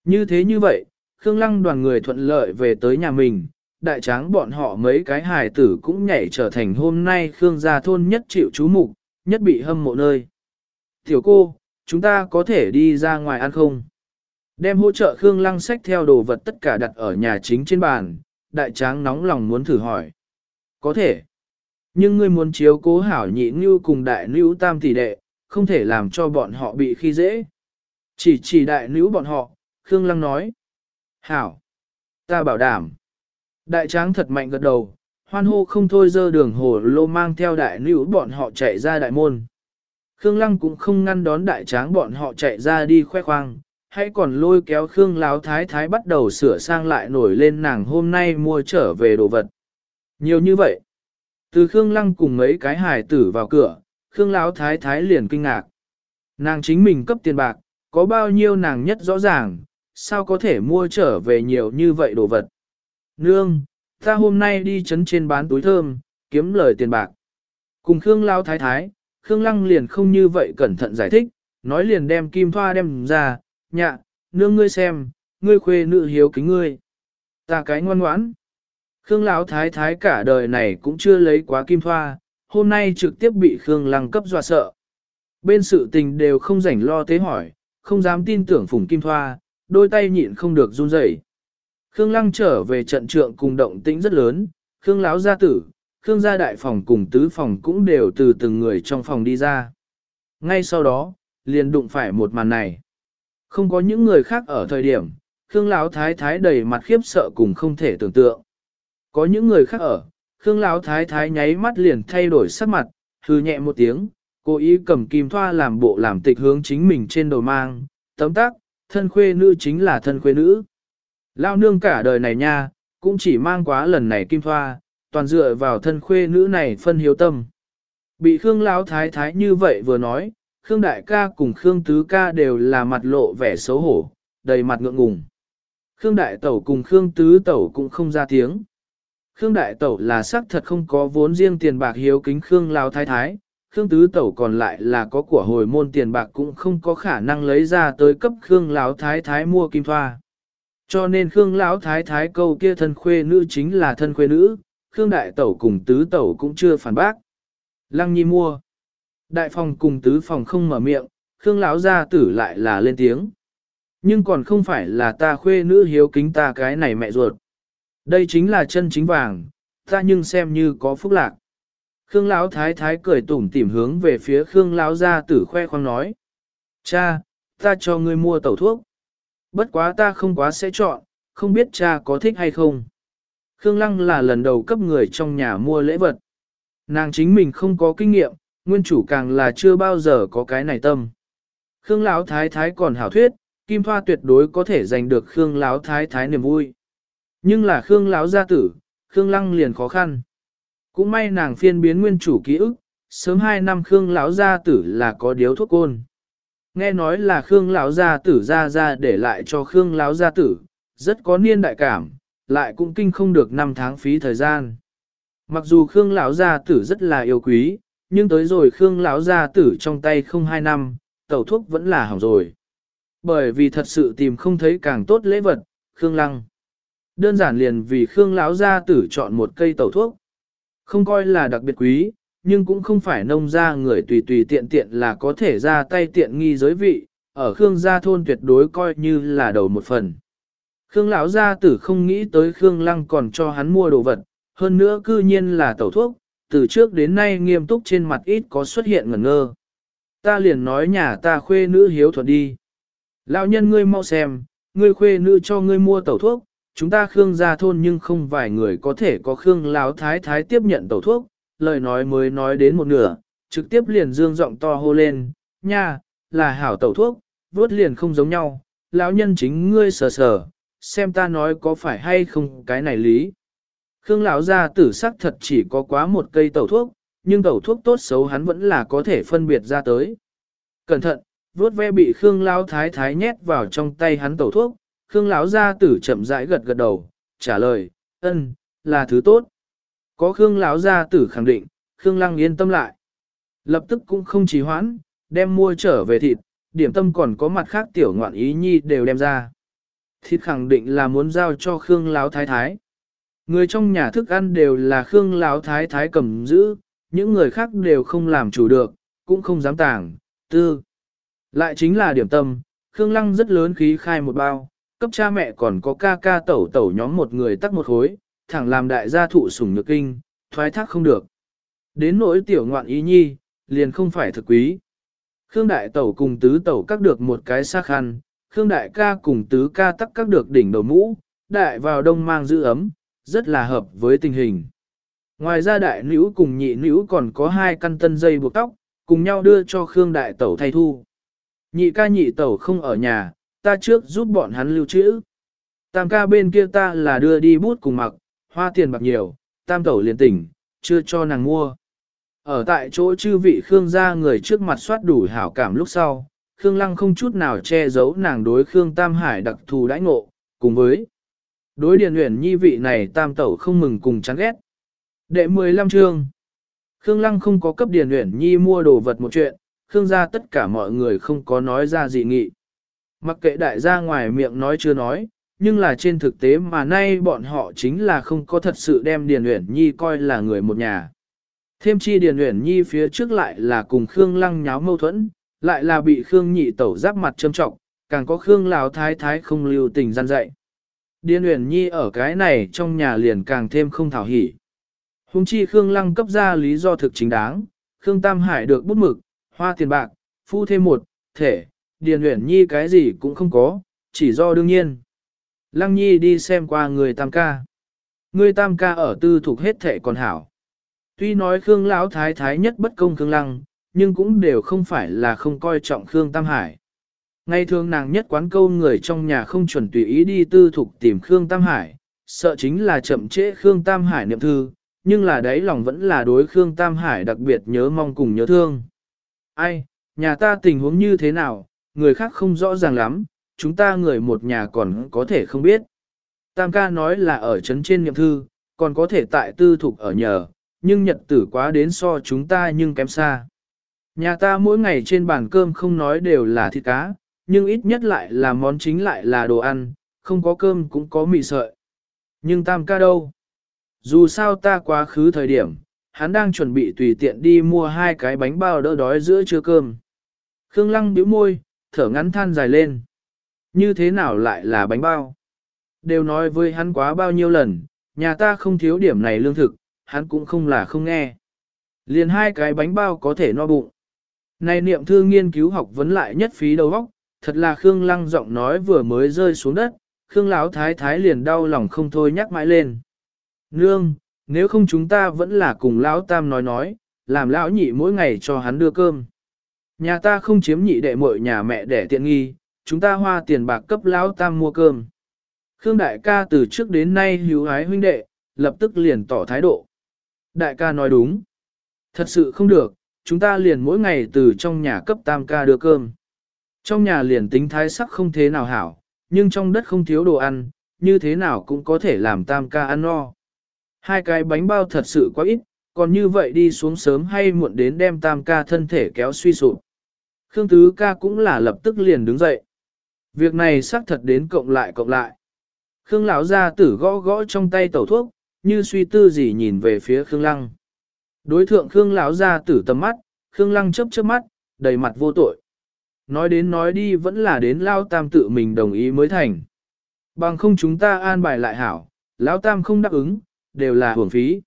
Như thế như vậy, Khương Lăng đoàn người thuận lợi về tới nhà mình, đại tráng bọn họ mấy cái hài tử cũng nhảy trở thành hôm nay Khương gia thôn nhất chịu chú mục, nhất bị hâm mộ nơi. Tiểu cô, chúng ta có thể đi ra ngoài ăn không? Đem hỗ trợ Khương Lăng sách theo đồ vật tất cả đặt ở nhà chính trên bàn, đại tráng nóng lòng muốn thử hỏi. Có thể. Nhưng ngươi muốn chiếu cố hảo nhị như cùng đại nữ tam tỷ đệ, không thể làm cho bọn họ bị khi dễ. Chỉ chỉ đại nữ bọn họ, Khương Lăng nói. Hảo. Ta bảo đảm. Đại tráng thật mạnh gật đầu, hoan hô không thôi dơ đường hồ lô mang theo đại nữ bọn họ chạy ra đại môn. Khương Lăng cũng không ngăn đón đại tráng bọn họ chạy ra đi khoe khoang, hãy còn lôi kéo Khương Láo Thái Thái bắt đầu sửa sang lại nổi lên nàng hôm nay mua trở về đồ vật. Nhiều như vậy. Từ Khương Lăng cùng mấy cái hài tử vào cửa, Khương Láo Thái Thái liền kinh ngạc. Nàng chính mình cấp tiền bạc, có bao nhiêu nàng nhất rõ ràng, sao có thể mua trở về nhiều như vậy đồ vật. Nương, ta hôm nay đi chấn trên bán túi thơm, kiếm lời tiền bạc. Cùng Khương Lao Thái Thái, Khương Lăng liền không như vậy cẩn thận giải thích, nói liền đem kim thoa đem ra, nhạ, nương ngươi xem, ngươi khuê nữ hiếu kính ngươi. Ta cái ngoan ngoãn. Khương Lão Thái Thái cả đời này cũng chưa lấy quá kim thoa, hôm nay trực tiếp bị Khương Lăng cấp dọa sợ. Bên sự tình đều không rảnh lo tế hỏi, không dám tin tưởng phùng kim thoa, đôi tay nhịn không được run rẩy. Khương Lăng trở về trận trượng cùng động tĩnh rất lớn, Khương Lão gia tử, Khương gia đại phòng cùng tứ phòng cũng đều từ từng người trong phòng đi ra. Ngay sau đó, liền đụng phải một màn này. Không có những người khác ở thời điểm, Khương Lão Thái Thái đầy mặt khiếp sợ cùng không thể tưởng tượng. Có những người khác ở, Khương Lão Thái Thái nháy mắt liền thay đổi sắc mặt, hư nhẹ một tiếng, cố ý cầm kim thoa làm bộ làm tịch hướng chính mình trên đầu mang, tấm tác, thân khuê nữ chính là thân khuê nữ. Lao nương cả đời này nha, cũng chỉ mang quá lần này kim thoa, toàn dựa vào thân khuê nữ này phân hiếu tâm. Bị Khương Lão Thái Thái như vậy vừa nói, Khương Đại ca cùng Khương Tứ ca đều là mặt lộ vẻ xấu hổ, đầy mặt ngượng ngùng. Khương Đại Tẩu cùng Khương Tứ Tẩu cũng không ra tiếng. Khương Đại Tẩu là xác thật không có vốn riêng tiền bạc hiếu kính Khương Lão Thái Thái, Khương Tứ Tẩu còn lại là có của hồi môn tiền bạc cũng không có khả năng lấy ra tới cấp Khương Lão Thái Thái mua kim thoa. Cho nên Khương Lão Thái Thái câu kia thân khuê nữ chính là thân khuê nữ, Khương Đại Tẩu cùng Tứ Tẩu cũng chưa phản bác. Lăng Nhi mua. Đại phòng cùng Tứ phòng không mở miệng, Khương Lão gia tử lại là lên tiếng. Nhưng còn không phải là ta khuê nữ hiếu kính ta cái này mẹ ruột. Đây chính là chân chính vàng, ta nhưng xem như có phúc lạc. Khương Lão Thái Thái cười tủm tỉm hướng về phía Khương Lão gia tử khoe khoang nói. Cha, ta cho ngươi mua tẩu thuốc. Bất quá ta không quá sẽ chọn, không biết cha có thích hay không. Khương Lăng là lần đầu cấp người trong nhà mua lễ vật. Nàng chính mình không có kinh nghiệm, nguyên chủ càng là chưa bao giờ có cái này tâm. Khương Lão Thái Thái còn hảo thuyết, Kim Thoa tuyệt đối có thể giành được Khương Lão Thái Thái niềm vui. Nhưng là Khương Lão gia tử, Khương Lăng liền khó khăn. Cũng may nàng phiên biến nguyên chủ ký ức, sớm hai năm Khương Lão gia tử là có điếu thuốc côn. Nghe nói là Khương Lão gia tử ra ra để lại cho Khương Lão gia tử, rất có niên đại cảm, lại cũng kinh không được năm tháng phí thời gian. Mặc dù Khương Lão gia tử rất là yêu quý, nhưng tới rồi Khương Lão gia tử trong tay không hai năm, tẩu thuốc vẫn là hỏng rồi. Bởi vì thật sự tìm không thấy càng tốt lễ vật, Khương Lăng. Đơn giản liền vì Khương Lão gia tử chọn một cây tẩu thuốc. Không coi là đặc biệt quý, nhưng cũng không phải nông gia người tùy tùy tiện tiện là có thể ra tay tiện nghi giới vị, ở Khương gia thôn tuyệt đối coi như là đầu một phần. Khương lão gia tử không nghĩ tới Khương Lăng còn cho hắn mua đồ vật, hơn nữa cư nhiên là tẩu thuốc, từ trước đến nay nghiêm túc trên mặt ít có xuất hiện ngẩn ngơ. Ta liền nói nhà ta khuê nữ hiếu thuận đi. Lão nhân ngươi mau xem, ngươi khuê nữ cho ngươi mua tẩu thuốc, chúng ta Khương gia thôn nhưng không vài người có thể có Khương lão thái thái tiếp nhận tẩu thuốc, lời nói mới nói đến một nửa, trực tiếp liền dương giọng to hô lên, nha, là hảo tẩu thuốc, vốt liền không giống nhau, lão nhân chính ngươi sờ sờ, xem ta nói có phải hay không cái này lý. Khương lão gia tử sắc thật chỉ có quá một cây tẩu thuốc, nhưng tẩu thuốc tốt xấu hắn vẫn là có thể phân biệt ra tới. Cẩn thận, vuốt ve bị Khương lão thái thái nhét vào trong tay hắn tẩu thuốc, Khương lão gia tử chậm rãi gật gật đầu, trả lời, ân, là thứ tốt. Có Khương lão gia tử khẳng định, Khương Lăng yên tâm lại. Lập tức cũng không trì hoãn, đem mua trở về thịt, điểm tâm còn có mặt khác tiểu ngoạn ý nhi đều đem ra. Thịt khẳng định là muốn giao cho Khương lão thái thái. Người trong nhà thức ăn đều là Khương lão thái thái cầm giữ, những người khác đều không làm chủ được, cũng không dám tàng. Tư. Lại chính là điểm tâm, Khương Lăng rất lớn khí khai một bao, cấp cha mẹ còn có ca ca tẩu tẩu nhóm một người tắt một khối, thẳng làm đại gia thụ sủng nhược kinh, thoái thác không được. Đến nỗi tiểu ngoạn ý nhi, liền không phải thực quý. Khương đại tẩu cùng tứ tẩu các được một cái xác khăn, Khương đại ca cùng tứ ca tắc các được đỉnh đầu mũ, đại vào đông mang giữ ấm, rất là hợp với tình hình. Ngoài ra đại nữ cùng nhị nữ còn có hai căn tân dây buộc tóc, cùng nhau đưa cho Khương đại tẩu thay thu. Nhị ca nhị tẩu không ở nhà, ta trước giúp bọn hắn lưu trữ. Tam ca bên kia ta là đưa đi bút cùng mặc, hoa tiền bạc nhiều, tam tẩu liền tỉnh, chưa cho nàng mua. Ở tại chỗ chư vị Khương gia người trước mặt soát đủ hảo cảm lúc sau, Khương Lăng không chút nào che giấu nàng đối Khương Tam Hải đặc thù đãi ngộ, cùng với đối điền luyện nhi vị này tam tẩu không mừng cùng chán ghét. Đệ 15 chương Khương Lăng không có cấp điền luyện nhi mua đồ vật một chuyện, Khương gia tất cả mọi người không có nói ra gì nghị. Mặc kệ đại gia ngoài miệng nói chưa nói, nhưng là trên thực tế mà nay bọn họ chính là không có thật sự đem Điền Uyển Nhi coi là người một nhà. Thêm chi Điền Uyển Nhi phía trước lại là cùng Khương Lăng nháo mâu thuẫn, lại là bị Khương Nhị tẩu giáp mặt châm trọng, càng có Khương Lào Thái Thái không lưu tình gian dạy. Điền Uyển Nhi ở cái này trong nhà liền càng thêm không thảo hỉ. Hùng chi Khương Lăng cấp ra lý do thực chính đáng, Khương Tam Hải được bút mực, hoa tiền bạc, phu thêm một, thể, Điền Uyển Nhi cái gì cũng không có, chỉ do đương nhiên. Lăng Nhi đi xem qua người tam ca. Người tam ca ở tư thuộc hết thể còn hảo. Tuy nói Khương Lão Thái Thái nhất bất công Khương Lăng, nhưng cũng đều không phải là không coi trọng Khương Tam Hải. Ngày thường nàng nhất quán câu người trong nhà không chuẩn tùy ý đi tư thục tìm Khương Tam Hải, sợ chính là chậm trễ Khương Tam Hải niệm thư, nhưng là đấy lòng vẫn là đối Khương Tam Hải đặc biệt nhớ mong cùng nhớ thương. Ai, nhà ta tình huống như thế nào, người khác không rõ ràng lắm, chúng ta người một nhà còn có thể không biết. Tam ca nói là ở trấn trên niệm thư, còn có thể tại tư thục ở nhờ, nhưng nhật tử quá đến so chúng ta nhưng kém xa. Nhà ta mỗi ngày trên bàn cơm không nói đều là thịt cá, nhưng ít nhất lại là món chính lại là đồ ăn, không có cơm cũng có mì sợi. Nhưng tam ca đâu? Dù sao ta quá khứ thời điểm, hắn đang chuẩn bị tùy tiện đi mua hai cái bánh bao đỡ đói giữa trưa cơm. Khương Lăng bĩu môi, thở ngắn than dài lên. Như thế nào lại là bánh bao? Đều nói với hắn quá bao nhiêu lần, nhà ta không thiếu điểm này lương thực, hắn cũng không là không nghe. Liền hai cái bánh bao có thể no bụng. Này niệm thư nghiên cứu học vấn lại nhất phí đầu óc, thật là Khương Lăng giọng nói vừa mới rơi xuống đất, Khương Lão Thái Thái liền đau lòng không thôi nhắc mãi lên. Nương, nếu không chúng ta vẫn là cùng Lão Tam nói nói, làm Lão nhị mỗi ngày cho hắn đưa cơm. Nhà ta không chiếm nhị đệ muội nhà mẹ để tiện nghi, chúng ta hoa tiền bạc cấp Lão Tam mua cơm. Khương Đại ca từ trước đến nay hữu hái huynh đệ, lập tức liền tỏ thái độ. Đại ca nói đúng. Thật sự không được, chúng ta liền mỗi ngày từ trong nhà cấp tam ca đưa cơm. Trong nhà liền tính thái sắc không thế nào hảo, nhưng trong đất không thiếu đồ ăn, như thế nào cũng có thể làm tam ca ăn no. Hai cái bánh bao thật sự quá ít, còn như vậy đi xuống sớm hay muộn đến đem tam ca thân thể kéo suy sụp. Khương tứ ca cũng là lập tức liền đứng dậy. Việc này xác thật đến cộng lại cộng lại. Khương lão gia tử gõ gõ trong tay tẩu thuốc, như suy tư gì nhìn về phía Khương Lăng. Đối thượng Khương lão gia tử tầm mắt, Khương Lăng chớp chớp mắt, đầy mặt vô tội. Nói đến nói đi vẫn là đến Lao Tam tự mình đồng ý mới thành. Bằng không chúng ta an bài lại hảo, Lão Tam không đáp ứng, đều là hưởng phí.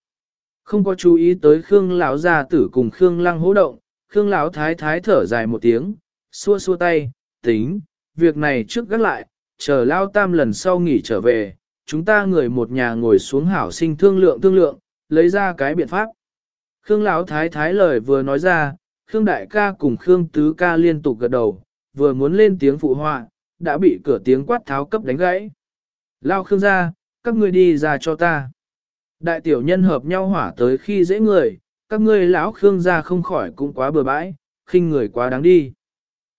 Không có chú ý tới Khương lão gia tử cùng Khương Lăng hỗ động, Khương lão thái thái thở dài một tiếng, xua xua tay, tính, việc này trước gác lại, chờ Lao Tam lần sau nghỉ trở về, chúng ta người một nhà ngồi xuống hảo sinh thương lượng thương lượng, lấy ra cái biện pháp. Khương Lão Thái Thái lời vừa nói ra, Khương Đại ca cùng Khương Tứ ca liên tục gật đầu, vừa muốn lên tiếng phụ họa, đã bị cửa tiếng quát tháo cấp đánh gãy. Lao Khương ra, các ngươi đi ra cho ta. Đại tiểu nhân hợp nhau hỏa tới khi dễ người, các ngươi lão Khương ra không khỏi cũng quá bừa bãi, khinh người quá đáng đi.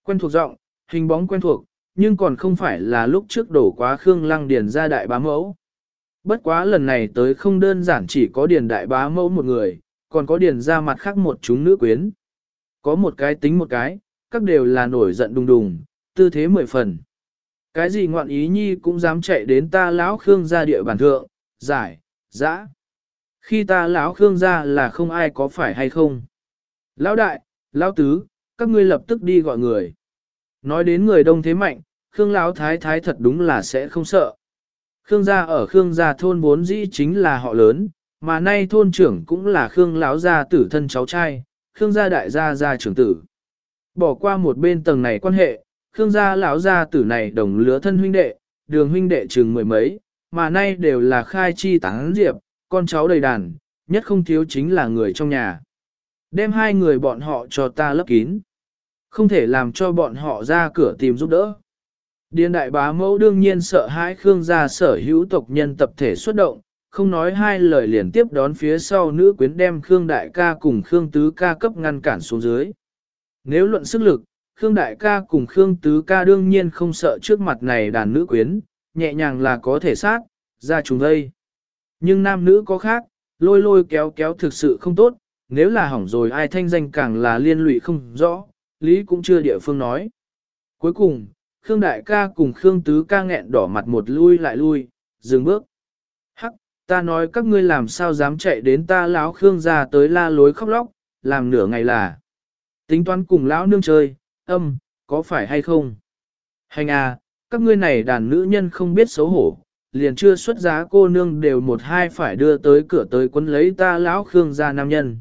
Quen thuộc giọng, hình bóng quen thuộc, nhưng còn không phải là lúc trước đổ quá Khương Lăng Điền ra đại bá mẫu. Bất quá lần này tới không đơn giản chỉ có Điền đại bá mẫu một người, còn có Điền ra mặt khác một chúng nữ quyến. Có một cái tính một cái, các đều là nổi giận đùng đùng, tư thế mười phần. Cái gì ngoạn ý nhi cũng dám chạy đến ta lão Khương ra địa bàn thượng, giải, dã. Khi ta lão Khương ra là không ai có phải hay không. Lão đại, lão tứ, các ngươi lập tức đi gọi người. Nói đến người đông thế mạnh, Khương Lão Thái Thái thật đúng là sẽ không sợ. Khương gia ở Khương gia thôn bốn dĩ chính là họ lớn, mà nay thôn trưởng cũng là Khương Lão gia tử thân cháu trai, Khương gia đại gia gia trưởng tử. Bỏ qua một bên tầng này quan hệ, Khương gia lão gia tử này đồng lứa thân huynh đệ, đường huynh đệ chừng mười mấy, mà nay đều là khai chi tán diệp, con cháu đầy đàn, nhất không thiếu chính là người trong nhà. Đem hai người bọn họ cho ta lấp kín. Không thể làm cho bọn họ ra cửa tìm giúp đỡ. Điền đại bá mẫu đương nhiên sợ hãi Khương gia sở hữu tộc nhân tập thể xuất động, không nói hai lời liền tiếp đón phía sau nữ quyến đem Khương đại ca cùng Khương tứ ca cấp ngăn cản xuống dưới. Nếu luận sức lực, Khương đại ca cùng Khương tứ ca đương nhiên không sợ trước mặt này đàn nữ quyến, nhẹ nhàng là có thể sát, ra chúng đây. Nhưng nam nữ có khác, lôi lôi kéo kéo thực sự không tốt, nếu là hỏng rồi ai thanh danh càng là liên lụy không rõ, Lý cũng chưa địa phương nói. Cuối cùng, Khương Đại ca cùng Khương Tứ ca nghẹn đỏ mặt một lui lại lui, dừng bước. Hắc, ta nói các ngươi làm sao dám chạy đến ta lão Khương ra tới la lối khóc lóc, làm nửa ngày là. Tính toán cùng lão nương chơi, âm, có phải hay không? Hành à, các ngươi này đàn nữ nhân không biết xấu hổ, liền chưa xuất giá cô nương đều một hai phải đưa tới cửa tới quấn lấy ta lão Khương gia nam nhân.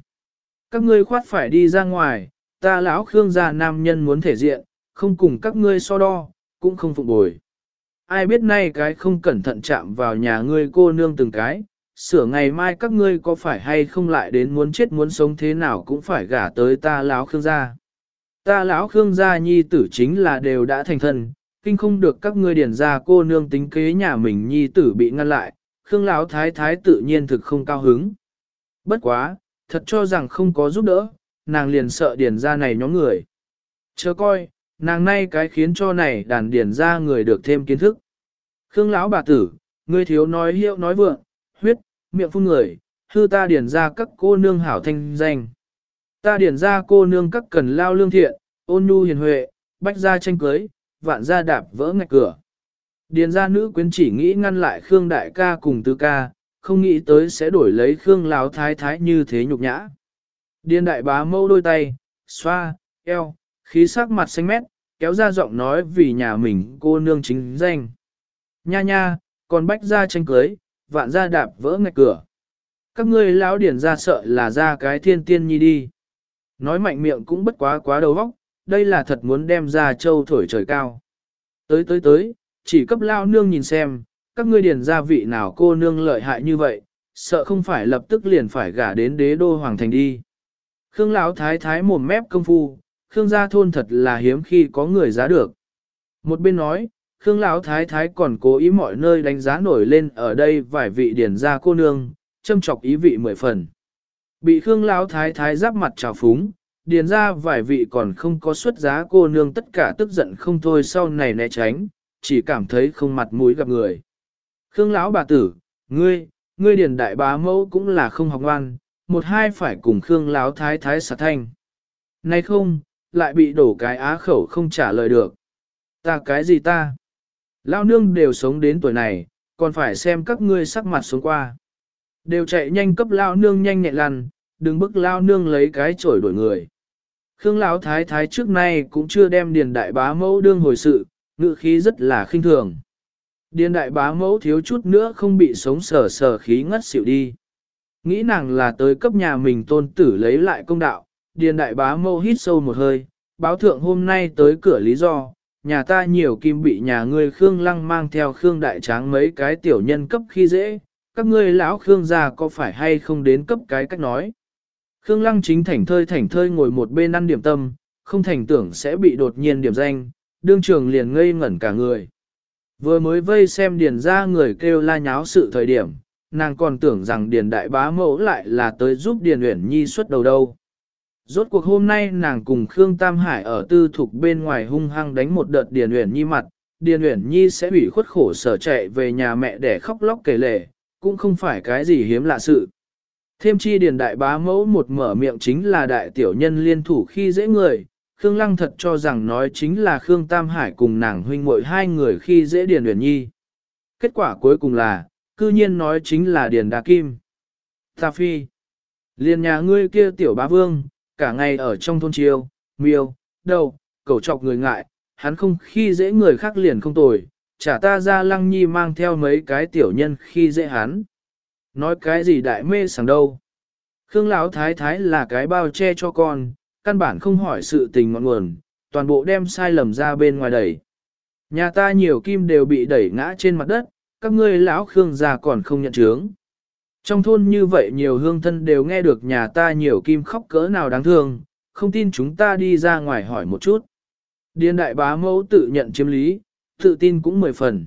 Các ngươi khoát phải đi ra ngoài, ta lão Khương gia nam nhân muốn thể diện, không cùng các ngươi so đo, cũng không phục bồi. Ai biết nay cái không cẩn thận chạm vào nhà ngươi cô nương từng cái, sửa ngày mai các ngươi có phải hay không lại đến muốn chết muốn sống thế nào cũng phải gả tới ta lão Khương gia. Ta lão Khương gia nhi tử chính là đều đã thành thân, kinh không được các ngươi điển ra cô nương tính kế nhà mình nhi tử bị ngăn lại, Khương lão thái thái tự nhiên thực không cao hứng. Bất quá, thật cho rằng không có giúp đỡ, nàng liền sợ điển ra này nhóm người. Chờ coi, nàng nay cái khiến cho này đàn điển ra người được thêm kiến thức. Khương lão bà tử, ngươi thiếu nói hiệu nói vượng, huyết, miệng phun người, hư ta điển ra các cô nương hảo thanh danh. Ta điển ra cô nương các cần lao lương thiện, ôn nhu hiền huệ, bách ra tranh cưới, vạn ra đạp vỡ ngạch cửa. Điền ra nữ quyến chỉ nghĩ ngăn lại Khương đại ca cùng tứ ca, không nghĩ tới sẽ đổi lấy Khương lão thái thái như thế nhục nhã. Điên đại bá mâu đôi tay, xoa, eo, khí sắc mặt xanh mét, kéo ra giọng nói vì nhà mình cô nương chính danh. Nha nha, còn bách ra tranh cưới, vạn ra đạp vỡ ngạch cửa. Các ngươi lão điển ra sợ là ra cái thiên tiên nhi đi. Nói mạnh miệng cũng bất quá quá đầu vóc, đây là thật muốn đem ra châu thổi trời cao. Tới tới tới, chỉ cấp lao nương nhìn xem, các ngươi điển gia vị nào cô nương lợi hại như vậy, sợ không phải lập tức liền phải gả đến đế đô hoàng thành đi. Khương lão thái thái mồm mép công phu, Khương gia thôn thật là hiếm khi có người giá được. Một bên nói, Khương lão thái thái còn cố ý mọi nơi đánh giá nổi lên ở đây vài vị điển gia cô nương, châm chọc ý vị mười phần. Bị Khương lão thái thái giáp mặt trào phúng, điền ra vài vị còn không có xuất giá cô nương tất cả tức giận không thôi sau này né tránh, chỉ cảm thấy không mặt mũi gặp người. Khương lão bà tử, ngươi, ngươi điền đại bá mẫu cũng là không học ngoan, một hai phải cùng Khương láo thái thái xả thanh. Nay không, lại bị đổ cái á khẩu không trả lời được. Ta cái gì ta? Lão nương đều sống đến tuổi này, còn phải xem các ngươi sắc mặt xuống qua. Đều chạy nhanh cấp lão nương nhanh nhẹn lăn, đừng bức lão nương lấy cái chổi đổi người. Khương Lão Thái Thái trước nay cũng chưa đem Điền Đại Bá Mẫu đương hồi sự, ngự khí rất là khinh thường. Điền Đại Bá Mẫu thiếu chút nữa không bị sống sờ sờ khí ngất xỉu đi. Nghĩ nàng là tới cấp nhà mình tôn tử lấy lại công đạo, Điền Đại Bá mâu hít sâu một hơi, báo thượng hôm nay tới cửa lý do, nhà ta nhiều kim bị nhà ngươi Khương Lăng mang theo Khương Đại Tráng mấy cái tiểu nhân cấp khi dễ, các ngươi lão Khương gia có phải hay không đến cấp cái cách nói. Khương Lăng chính thảnh thơi thảnh thơi ngồi một bên ăn điểm tâm, không thành tưởng sẽ bị đột nhiên điểm danh, đương trường liền ngây ngẩn cả người. Vừa mới vây xem điền ra người kêu la nháo sự thời điểm, nàng còn tưởng rằng điền đại bá mẫu lại là tới giúp điền uyển nhi xuất đầu đâu. Rốt cuộc hôm nay nàng cùng Khương Tam Hải ở tư thục bên ngoài hung hăng đánh một đợt điền uyển nhi mặt, điền uyển nhi sẽ bị khuất khổ sở chạy về nhà mẹ để khóc lóc kể lể, cũng không phải cái gì hiếm lạ sự. Thêm chi điền đại bá mẫu một mở miệng chính là đại tiểu nhân liên thủ khi dễ người, Khương Lăng thật cho rằng nói chính là Khương Tam Hải cùng nàng huynh muội hai người khi dễ điền Uyển nhi. Kết quả cuối cùng là, cư nhiên nói chính là điền đà kim. Ta phi, liền nhà ngươi kia tiểu bá vương, cả ngày ở trong thôn chiêu, miêu, đầu, cầu chọc người ngại, hắn không khi dễ người khác liền không tồi, trả ta ra lăng nhi mang theo mấy cái tiểu nhân khi dễ hắn nói cái gì đại mê sảng đâu. Khương Lão thái thái là cái bao che cho con, căn bản không hỏi sự tình ngọn nguồn, toàn bộ đem sai lầm ra bên ngoài đẩy. Nhà ta nhiều kim đều bị đẩy ngã trên mặt đất, các ngươi lão Khương già còn không nhận chướng. Trong thôn như vậy nhiều hương thân đều nghe được nhà ta nhiều kim khóc cỡ nào đáng thương, không tin chúng ta đi ra ngoài hỏi một chút. Điên đại bá mẫu tự nhận chiếm lý, tự tin cũng mười phần.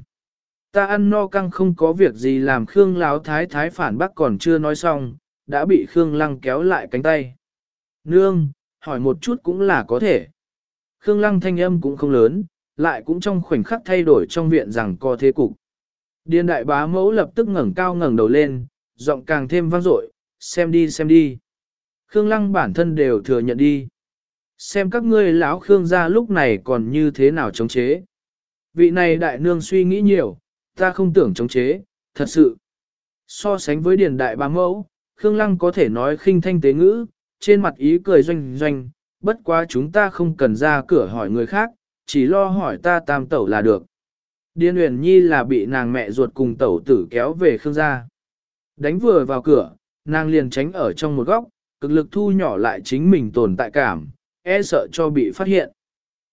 Ta ăn no căng không có việc gì làm Khương Láo Thái Thái phản bác còn chưa nói xong, đã bị Khương Lăng kéo lại cánh tay. Nương, hỏi một chút cũng là có thể. Khương Lăng thanh âm cũng không lớn, lại cũng trong khoảnh khắc thay đổi trong viện rằng co thế cục. Điền đại bá mẫu lập tức ngẩng cao ngẩng đầu lên, giọng càng thêm vang dội, xem đi xem đi. Khương Lăng bản thân đều thừa nhận đi. Xem các ngươi lão Khương gia lúc này còn như thế nào chống chế. Vị này đại nương suy nghĩ nhiều, ta không tưởng chống chế, thật sự. So sánh với điền đại bá mẫu, Khương Lăng có thể nói khinh thanh tế ngữ, trên mặt ý cười doanh doanh, bất quá chúng ta không cần ra cửa hỏi người khác, chỉ lo hỏi ta tam tẩu là được. Điền Uyển Nhi là bị nàng mẹ ruột cùng tẩu tử kéo về Khương gia. Đánh vừa vào cửa, nàng liền tránh ở trong một góc, cực lực thu nhỏ lại chính mình tồn tại cảm, e sợ cho bị phát hiện.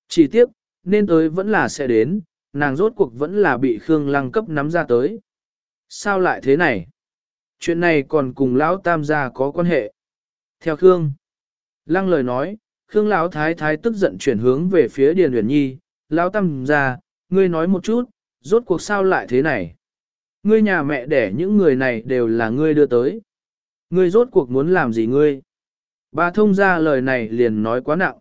Chỉ tiếc, nên tới vẫn là sẽ đến, nàng rốt cuộc vẫn là bị Khương Lăng cấp nắm ra tới. Sao lại thế này? Chuyện này còn cùng Lão Tam gia có quan hệ. Theo Khương, Lăng lời nói, Khương Lão Thái Thái tức giận chuyển hướng về phía Điền Uyển Nhi, Lão Tam gia, ngươi nói một chút, rốt cuộc sao lại thế này? Ngươi nhà mẹ đẻ những người này đều là ngươi đưa tới. Ngươi rốt cuộc muốn làm gì ngươi? Bà thông ra lời này liền nói quá nặng.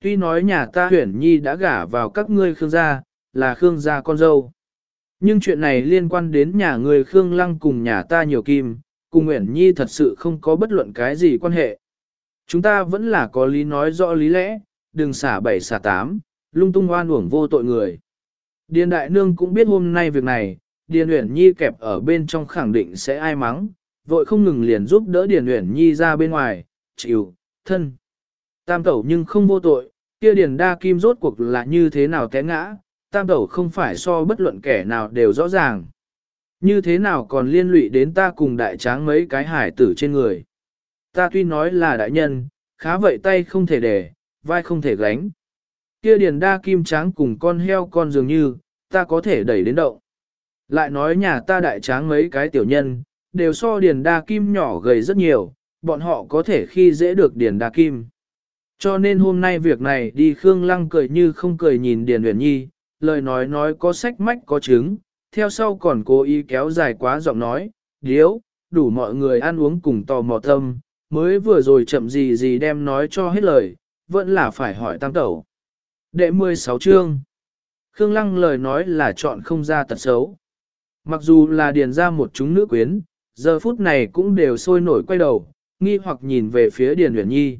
Tuy nói nhà ta huyển nhi đã gả vào các ngươi Khương gia, là Khương gia con dâu. Nhưng chuyện này liên quan đến nhà người Khương Lăng cùng nhà ta nhiều kim, cùng Nguyễn Nhi thật sự không có bất luận cái gì quan hệ. Chúng ta vẫn là có lý nói rõ lý lẽ, đừng xả bảy xả tám, lung tung oan uổng vô tội người. Điền Đại Nương cũng biết hôm nay việc này, Điền Uyển Nhi kẹp ở bên trong khẳng định sẽ ai mắng, vội không ngừng liền giúp đỡ Điền Uyển Nhi ra bên ngoài, chịu, thân. Tam tẩu nhưng không vô tội, kia Điền Đa Kim rốt cuộc là như thế nào té ngã, tam tẩu không phải so bất luận kẻ nào đều rõ ràng. Như thế nào còn liên lụy đến ta cùng đại tráng mấy cái hải tử trên người. Ta tuy nói là đại nhân, khá vậy tay không thể để, vai không thể gánh. Kia điền đa kim tráng cùng con heo con dường như, ta có thể đẩy đến động. Lại nói nhà ta đại tráng mấy cái tiểu nhân, đều so điền đa kim nhỏ gầy rất nhiều, bọn họ có thể khi dễ được điền đa kim. Cho nên hôm nay việc này đi Khương Lăng cười như không cười nhìn Điền Uyển Nhi, lời nói nói có sách mách có chứng, theo sau còn cố ý kéo dài quá giọng nói, điếu, đủ mọi người ăn uống cùng tò mò tâm, mới vừa rồi chậm gì gì đem nói cho hết lời, vẫn là phải hỏi tam tẩu. Đệ 16 chương Khương Lăng lời nói là chọn không ra tật xấu. Mặc dù là điền ra một chúng nữ quyến, giờ phút này cũng đều sôi nổi quay đầu, nghi hoặc nhìn về phía Điền Uyển Nhi.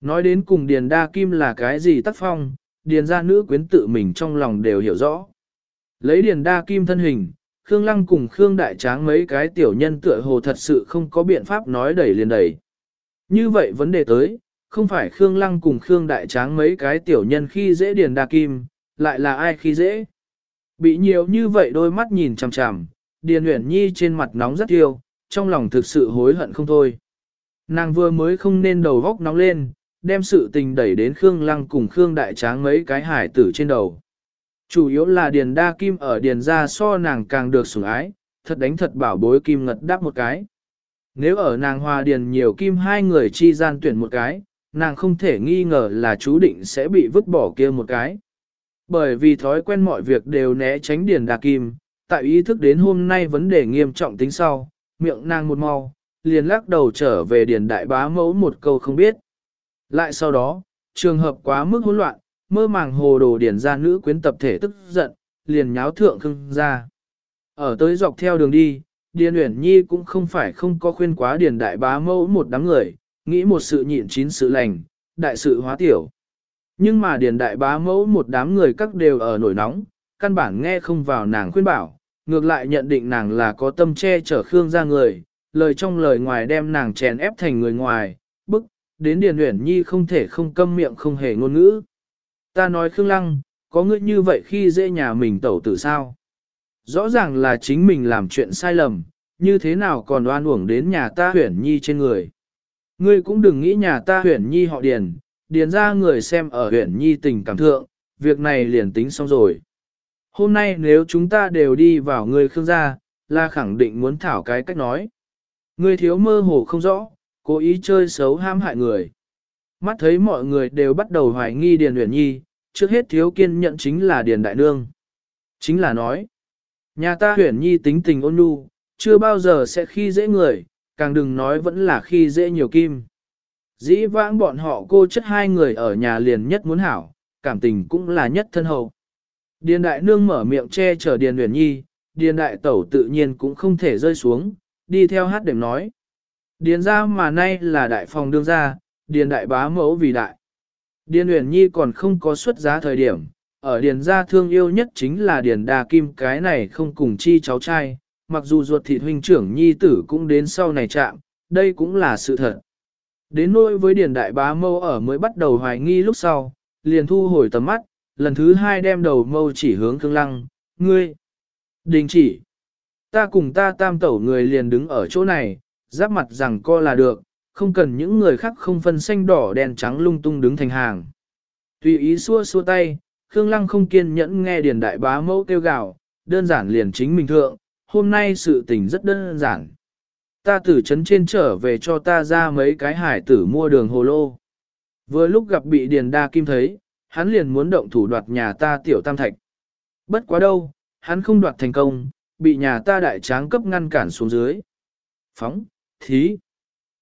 Nói đến cùng Điền Đa Kim là cái gì tác phong, điền ra nữ quyến tự mình trong lòng đều hiểu rõ. Lấy điền đa kim thân hình, Khương Lăng cùng Khương Đại Tráng mấy cái tiểu nhân tựa hồ thật sự không có biện pháp nói đẩy liền đẩy. Như vậy vấn đề tới, không phải Khương Lăng cùng Khương Đại Tráng mấy cái tiểu nhân khi dễ điền đa kim, lại là ai khi dễ. Bị nhiều như vậy đôi mắt nhìn chằm chằm, Điền Uyển Nhi trên mặt nóng rất tiêu, trong lòng thực sự hối hận không thôi. Nàng vừa mới không nên đầu góc nóng lên, đem sự tình đẩy đến Khương Lăng cùng Khương Đại Tráng mấy cái hải tử trên đầu. Chủ yếu là Điền Đa Kim ở Điền gia so nàng càng được sủng ái, thật đánh thật bảo bối Kim ngật đáp một cái. Nếu ở nàng hòa Điền nhiều Kim hai người chi gian tuyển một cái, nàng không thể nghi ngờ là chú định sẽ bị vứt bỏ kia một cái. Bởi vì thói quen mọi việc đều né tránh Điền Đà Kim, tại ý thức đến hôm nay vấn đề nghiêm trọng tính sau, miệng nàng một mau, liền lắc đầu trở về Điền Đại Bá mẫu một câu không biết. Lại sau đó, trường hợp quá mức hỗn loạn, mơ màng hồ đồ Điền ra nữ quyến tập thể tức giận, liền nháo thượng khưng ra. Ở tới dọc theo đường đi, Điền Uyển Nhi cũng không phải không có khuyên quá Điền Đại Bá mẫu một đám người, nghĩ một sự nhịn chín sự lành, đại sự hóa tiểu. Nhưng mà Điền Đại Bá mẫu một đám người các đều ở nổi nóng, căn bản nghe không vào nàng khuyên bảo, ngược lại nhận định nàng là có tâm che chở Khương ra người, lời trong lời ngoài đem nàng chèn ép thành người ngoài, bức, đến Điền Uyển Nhi không thể không câm miệng không hề ngôn ngữ. Ta nói Khương Lăng, có ngươi như vậy khi dễ nhà mình tẩu tử sao? Rõ ràng là chính mình làm chuyện sai lầm, như thế nào còn oan uổng đến nhà ta Uyển Nhi trên người. Ngươi cũng đừng nghĩ nhà ta huyển Nhi họ Điền, điền ra người xem ở huyển Nhi tình cảm thượng, việc này liền tính xong rồi. Hôm nay nếu chúng ta đều đi vào người Khương gia, là khẳng định muốn thảo cái cách nói. Ngươi thiếu mơ hồ không rõ, cố ý chơi xấu ham hại người. Mắt thấy mọi người đều bắt đầu hoài nghi Điền huyển Nhi, trước hết thiếu kiên nhận chính là Điền Đại Nương. Chính là nói, nhà ta huyển Nhi tính tình ôn nhu, chưa bao giờ sẽ khi dễ người, càng đừng nói vẫn là khi dễ nhiều kim. Dĩ vãng bọn họ cô chất hai người ở nhà liền nhất muốn hảo, cảm tình cũng là nhất thân hậu. Điền Đại Nương mở miệng che chở Điền Uyển Nhi, Điền Đại Tẩu tự nhiên cũng không thể rơi xuống, đi theo hát đềm nói. Điền ra mà nay là đại phòng đương gia, điền đại bá mẫu vì đại. Điền Uyển Nhi còn không có xuất giá thời điểm, ở điền gia thương yêu nhất chính là điền đà kim cái này không cùng chi cháu trai, mặc dù ruột thịt huynh trưởng nhi tử cũng đến sau này chạm, đây cũng là sự thật. Đến nỗi với điền đại bá Mâu ở mới bắt đầu hoài nghi lúc sau, liền thu hồi tầm mắt, lần thứ hai đem đầu mâu chỉ hướng thương lăng, ngươi. Đình chỉ. Ta cùng ta tam tẩu người liền đứng ở chỗ này, giáp mặt rằng co là được, không cần những người khác không phân xanh đỏ đen trắng lung tung đứng thành hàng. Tùy ý xua xua tay, Khương Lăng không kiên nhẫn nghe điền đại bá mẫu kêu gào, đơn giản liền chính mình thượng, hôm nay sự tình rất đơn giản. Ta từ trấn trên trở về cho ta ra mấy cái hải tử mua đường hồ lô. Vừa lúc gặp bị điền đa kim thấy, hắn liền muốn động thủ đoạt nhà ta tiểu tam thạch. Bất quá đâu, hắn không đoạt thành công, bị nhà ta đại tráng cấp ngăn cản xuống dưới. Phóng, thí.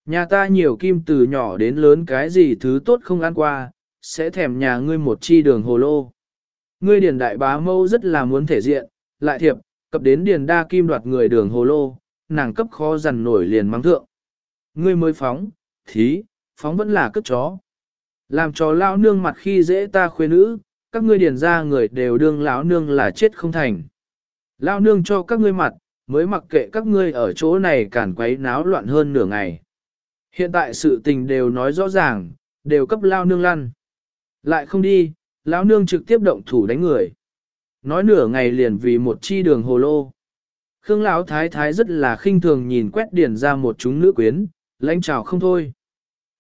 Nhà ta nhiều kim từ nhỏ đến lớn cái gì thứ tốt không ăn qua, sẽ thèm nhà ngươi một chi đường hồ lô. Ngươi điền đại bá mâu rất là muốn thể diện, lại thiệp, cập đến điền đa kim đoạt người đường hồ lô, nàng cấp khó dằn nổi liền mắng thượng. Ngươi mới phóng, thí, phóng vẫn là cất chó. Làm cho lão nương mặt khi dễ ta khuê nữ, các ngươi điền ra người đều đương lão nương là chết không thành. Lão nương cho các ngươi mặt, mới mặc kệ các ngươi ở chỗ này cản quấy náo loạn hơn nửa ngày. Hiện tại sự tình đều nói rõ ràng, đều cấp lao nương lăn. Lại không đi, lão nương trực tiếp động thủ đánh người. Nói nửa ngày liền vì một chi đường hồ lô. Khương lão thái thái rất là khinh thường nhìn quét điền ra một chúng nữ quyến, lãnh trào không thôi.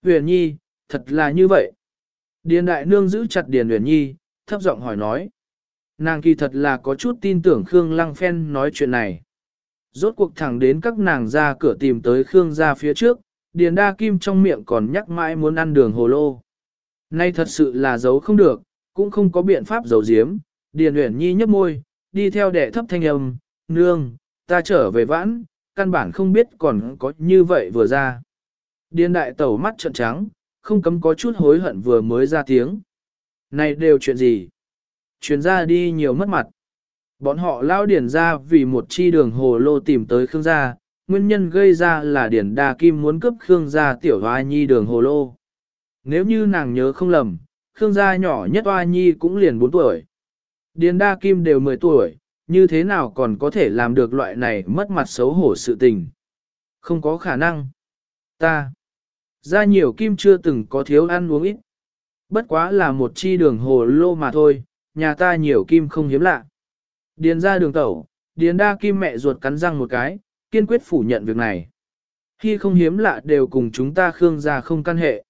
Huyền nhi, thật là như vậy. Điền đại nương giữ chặt điền huyền nhi, thấp giọng hỏi nói. Nàng kỳ thật là có chút tin tưởng Khương Lăng Phen nói chuyện này. Rốt cuộc thẳng đến các nàng ra cửa tìm tới Khương ra phía trước, Điền Đa Kim trong miệng còn nhắc mãi muốn ăn đường hồ lô. Nay thật sự là giấu không được, cũng không có biện pháp giấu giếm. Điền Uyển Nhi nhấp môi, đi theo đệ thấp thanh âm, nương, ta trở về vãn, căn bản không biết còn có như vậy vừa ra. Điền đại tẩu mắt trợn trắng, không cấm có chút hối hận vừa mới ra tiếng. Này đều chuyện gì? Chuyến ra đi nhiều mất mặt. Bọn họ lao điền ra vì một chi đường hồ lô tìm tới Khương gia, nguyên nhân gây ra là điền đa kim muốn cướp Khương gia tiểu hoa nhi đường hồ lô. Nếu như nàng nhớ không lầm, Khương gia nhỏ nhất hoa nhi cũng liền 4 tuổi. Điền đa kim đều 10 tuổi, như thế nào còn có thể làm được loại này mất mặt xấu hổ sự tình. Không có khả năng. Ta. Ra nhiều kim chưa từng có thiếu ăn uống ít. Bất quá là một chi đường hồ lô mà thôi, nhà ta nhiều kim không hiếm lạ. Điền ra đường tẩu, điền đa kim mẹ ruột cắn răng một cái, kiên quyết phủ nhận việc này. Khi không hiếm lạ đều cùng chúng ta Khương gia không căn hệ.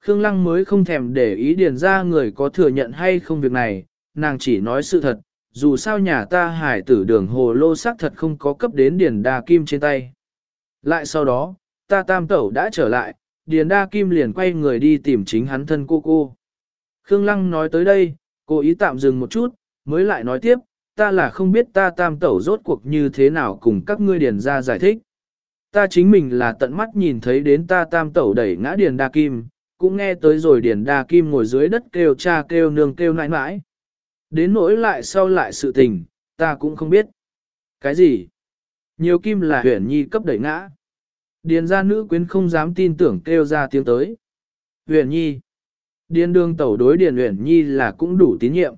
Khương Lăng mới không thèm để ý điền ra người có thừa nhận hay không việc này, nàng chỉ nói sự thật, dù sao nhà ta hải tử đường hồ lô sắc thật không có cấp đến điền đa kim trên tay. Lại sau đó, ta tam tẩu đã trở lại, điền đa kim liền quay người đi tìm chính hắn thân cô cô. Khương Lăng nói tới đây, cô ý tạm dừng một chút, mới lại nói tiếp, ta là không biết ta tam tẩu rốt cuộc như thế nào cùng các ngươi điền ra giải thích. Ta chính mình là tận mắt nhìn thấy đến ta tam tẩu đẩy ngã điền đa kim, cũng nghe tới rồi điền đa kim ngồi dưới đất kêu cha kêu nương kêu nãi nãi. Đến nỗi lại sau lại sự tình, ta cũng không biết. Cái gì? Nhiều kim là huyển nhi cấp đẩy ngã. Điền gia nữ quyến không dám tin tưởng kêu ra tiếng tới. Huyền nhi. Điền đương tẩu đối điền huyền nhi là cũng đủ tín nhiệm.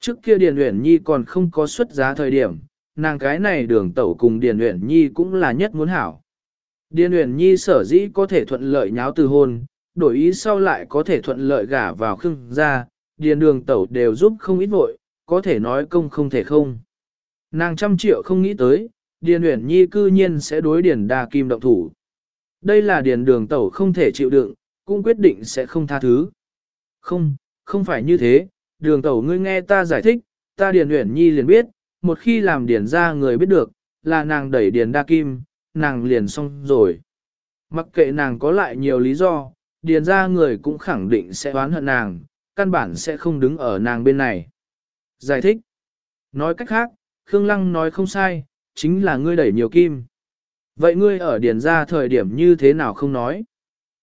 Trước kia điền huyền nhi còn không có xuất giá thời điểm, nàng cái này đường tẩu cùng điền huyền nhi cũng là nhất muốn hảo. Điền huyền nhi sở dĩ có thể thuận lợi nháo từ hôn, đổi ý sau lại có thể thuận lợi gả vào khưng gia điền đường tẩu đều giúp không ít vội, có thể nói công không thể không. Nàng trăm triệu không nghĩ tới, Điền Uyển Nhi cư nhiên sẽ đối Điền Đa Kim động thủ. Đây là Điền Đường Tẩu không thể chịu đựng, cũng quyết định sẽ không tha thứ. Không, không phải như thế, Đường Tẩu ngươi nghe ta giải thích, ta Điền Uyển Nhi liền biết, một khi làm Điền ra người biết được, là nàng đẩy Điền Đa Kim, nàng liền xong rồi. Mặc kệ nàng có lại nhiều lý do, Điền ra người cũng khẳng định sẽ oán hận nàng, căn bản sẽ không đứng ở nàng bên này. Giải thích. Nói cách khác, Khương Lăng nói không sai, chính là ngươi đẩy nhiều kim. Vậy ngươi ở điền ra thời điểm như thế nào không nói?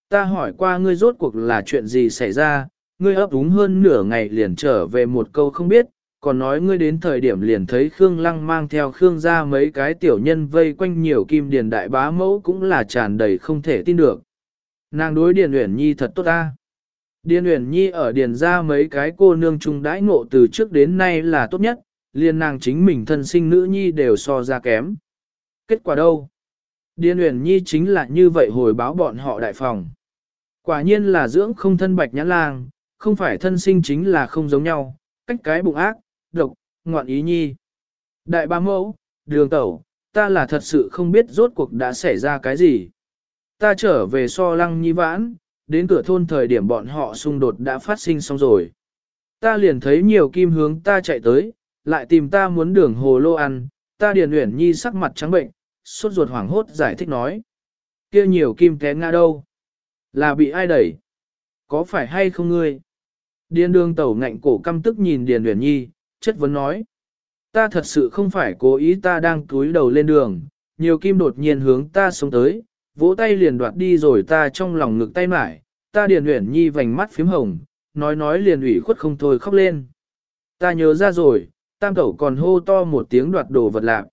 Ta hỏi qua ngươi rốt cuộc là chuyện gì xảy ra, ngươi ấp úng hơn nửa ngày liền trở về một câu không biết, còn nói ngươi đến thời điểm liền thấy Khương Lăng mang theo Khương ra mấy cái tiểu nhân vây quanh nhiều kim điền đại bá mẫu cũng là tràn đầy không thể tin được. Nàng đối Điền Uyển Nhi thật tốt ta. Điền Uyển Nhi ở điền ra mấy cái cô nương trung đãi ngộ từ trước đến nay là tốt nhất, liền nàng chính mình thân sinh nữ nhi đều so ra kém. Kết quả đâu? Điền Uyển Nhi chính là như vậy hồi báo bọn họ đại phòng. Quả nhiên là dưỡng không thân bạch nhãn lang, không phải thân sinh chính là không giống nhau, cách cái bụng ác, độc, ngoạn ý nhi. Đại ba mẫu, đường tẩu, ta là thật sự không biết rốt cuộc đã xảy ra cái gì. Ta trở về so lăng nhi vãn, đến cửa thôn thời điểm bọn họ xung đột đã phát sinh xong rồi. Ta liền thấy nhiều kim hướng ta chạy tới, lại tìm ta muốn đường hồ lô ăn, ta Điền Uyển Nhi sắc mặt trắng bệnh, sốt ruột hoảng hốt giải thích nói. kia nhiều kim té ngã đâu? Là bị ai đẩy? Có phải hay không ngươi? Điền đường tẩu ngạnh cổ căm tức nhìn Điền Uyển Nhi, chất vấn nói. Ta thật sự không phải cố ý ta đang túi đầu lên đường, nhiều kim đột nhiên hướng ta sống tới, vỗ tay liền đoạt đi rồi ta trong lòng ngực tay mải, ta Điền Uyển Nhi vành mắt phím hồng, nói nói liền ủy khuất không thôi khóc lên. Ta nhớ ra rồi, tam tẩu còn hô to một tiếng đoạt đồ vật lạc.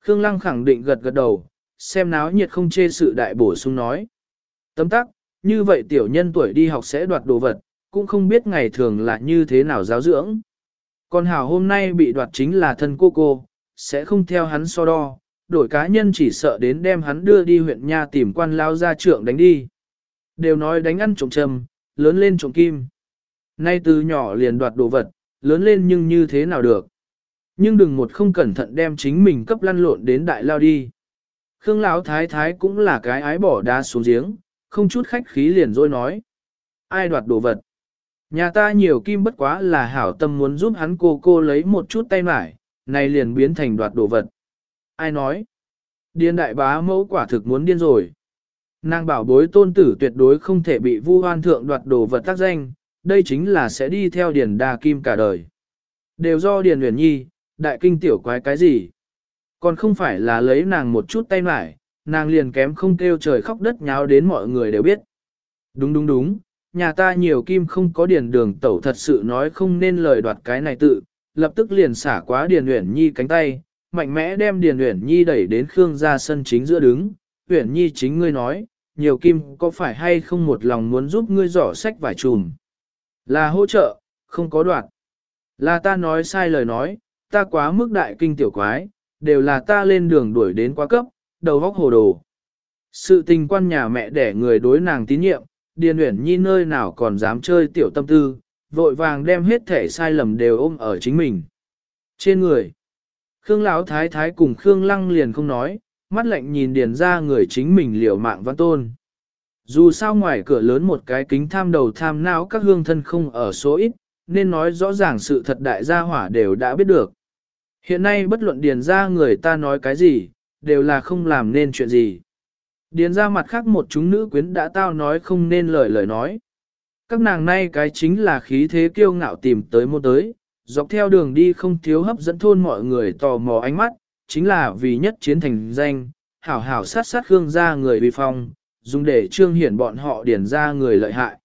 Khương Lăng khẳng định gật gật đầu, xem náo nhiệt không chê sự đại bổ sung nói. Tấm tắc, như vậy tiểu nhân tuổi đi học sẽ đoạt đồ vật, cũng không biết ngày thường là như thế nào giáo dưỡng. Còn hảo hôm nay bị đoạt chính là thân cô cô, sẽ không theo hắn so đo, đổi cá nhân chỉ sợ đến đem hắn đưa đi huyện nha tìm quan lao ra trưởng đánh đi. Đều nói đánh ăn trộm trầm, lớn lên trộm kim. Nay từ nhỏ liền đoạt đồ vật, lớn lên nhưng như thế nào được. Nhưng đừng một không cẩn thận đem chính mình cấp lăn lộn đến đại lao đi. Khương Lão thái thái cũng là cái ái bỏ đá xuống giếng, không chút khách khí liền rồi nói. Ai đoạt đồ vật? Nhà ta nhiều kim bất quá là hảo tâm muốn giúp hắn cô cô lấy một chút tay mải, này liền biến thành đoạt đồ vật. Ai nói? Điên đại bá mẫu quả thực muốn điên rồi. Nàng bảo bối tôn tử tuyệt đối không thể bị vu hoan thượng đoạt đồ vật tác danh, đây chính là sẽ đi theo điền đa kim cả đời. Đều do điền huyền nhi, đại kinh tiểu quái cái gì? Còn không phải là lấy nàng một chút tay mải, nàng liền kém không kêu trời khóc đất nháo đến mọi người đều biết. Đúng đúng đúng, nhà ta nhiều kim không có điền đường tẩu thật sự nói không nên lời đoạt cái này tự, lập tức liền xả quá điền huyền nhi cánh tay, mạnh mẽ đem điền uyển nhi đẩy đến khương gia sân chính giữa đứng, uyển nhi chính ngươi nói, nhiều kim có phải hay không một lòng muốn giúp ngươi giỏ sách vải trùm. Là hỗ trợ, không có đoạt. Là ta nói sai lời nói, ta quá mức đại kinh tiểu quái, đều là ta lên đường đuổi đến quá cấp, đầu vóc hồ đồ. Sự tình quan nhà mẹ để người đối nàng tín nhiệm, Điền Uyển Nhi nơi nào còn dám chơi tiểu tâm tư, vội vàng đem hết thể sai lầm đều ôm ở chính mình. Trên người, Khương Lão Thái Thái cùng Khương Lăng liền không nói, mắt lạnh nhìn Điền ra người chính mình liều mạng văn tôn. Dù sao ngoài cửa lớn một cái kính tham đầu tham não các hương thân không ở số ít, nên nói rõ ràng sự thật đại gia hỏa đều đã biết được. Hiện nay bất luận điền ra người ta nói cái gì, đều là không làm nên chuyện gì. Điền ra mặt khác một chúng nữ quyến đã tao nói không nên lời lời nói. Các nàng nay cái chính là khí thế kiêu ngạo tìm tới môn tới, dọc theo đường đi không thiếu hấp dẫn thôn mọi người tò mò ánh mắt, chính là vì nhất chiến thành danh, hảo hảo sát sát Khương ra người bị phong, dùng để trương hiển bọn họ điển ra người lợi hại.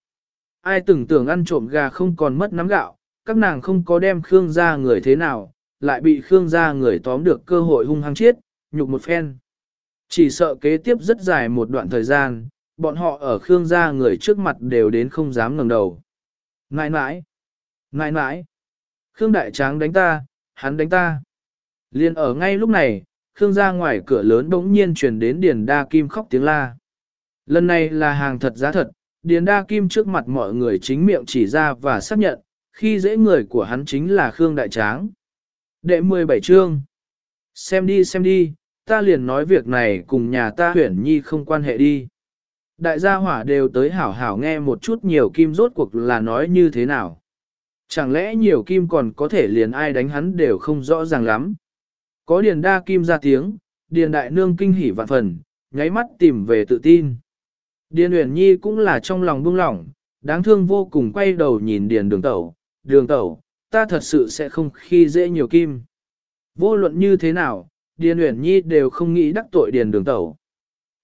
Ai từng tưởng ăn trộm gà không còn mất nắm gạo, các nàng không có đem Khương ra người thế nào, lại bị Khương gia người tóm được cơ hội hung hăng chết, nhục một phen. Chỉ sợ kế tiếp rất dài một đoạn thời gian, bọn họ ở Khương gia người trước mặt đều đến không dám ngẩng đầu. Nãi nãi! Nãi nãi! Khương đại tráng đánh ta, hắn đánh ta. Liên ở ngay lúc này, Khương gia ngoài cửa lớn bỗng nhiên truyền đến Điền Đa Kim khóc tiếng la. Lần này là hàng thật giá thật, Điền Đa Kim trước mặt mọi người chính miệng chỉ ra và xác nhận, khi dễ người của hắn chính là Khương Đại Tráng. Đệ 17 chương. Xem đi xem đi, ta liền nói việc này cùng nhà ta huyển nhi không quan hệ đi. Đại gia hỏa đều tới hảo hảo nghe một chút nhiều kim rốt cuộc là nói như thế nào. Chẳng lẽ nhiều kim còn có thể liền ai đánh hắn đều không rõ ràng lắm. Có điền đa kim ra tiếng, điền đại nương kinh hỉ vạn phần, nháy mắt tìm về tự tin. Điền Uyển Nhi cũng là trong lòng buông lỏng, đáng thương vô cùng quay đầu nhìn Điền Đường Tẩu, Đường Tẩu, ta thật sự sẽ không khi dễ nhiều kim. Vô luận như thế nào, Điền Uyển Nhi đều không nghĩ đắc tội Điền Đường Tẩu.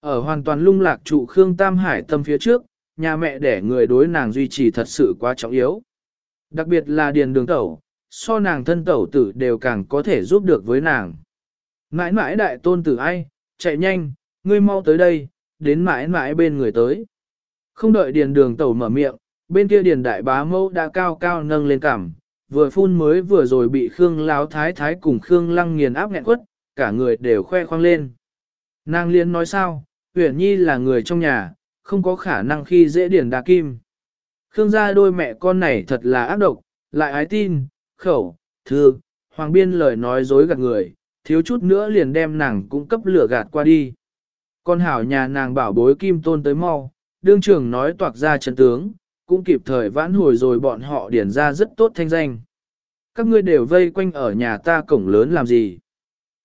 Ở hoàn toàn lung lạc trụ Khương Tam Hải tâm phía trước, nhà mẹ để người đối nàng duy trì thật sự quá trọng yếu. Đặc biệt là Điền Đường Tẩu, so nàng thân tẩu tử đều càng có thể giúp được với nàng. Mãi mãi đại tôn tử ai, chạy nhanh, ngươi mau tới đây, đến mãi mãi bên người tới. Không đợi Điền Đường Tẩu mở miệng, bên kia Điền Đại Bá Mẫu đã cao cao nâng lên cằm, vừa phun mới vừa rồi bị Khương Láo Thái Thái cùng Khương Lăng nghiền áp nghẹn quất, cả người đều khoe khoang lên. Nàng liên nói sao, Uyển Nhi là người trong nhà, không có khả năng khi dễ Điền đa kim. Khương gia đôi mẹ con này thật là ác độc, lại ái tin, khẩu, thư, hoàng biên lời nói dối gạt người, thiếu chút nữa liền đem nàng cung cấp lửa gạt qua đi. Con hảo nhà nàng bảo bối kim tôn tới mau, đương trưởng nói toạc ra chân tướng, cũng kịp thời vãn hồi rồi bọn họ điển ra rất tốt thanh danh. Các ngươi đều vây quanh ở nhà ta cổng lớn làm gì?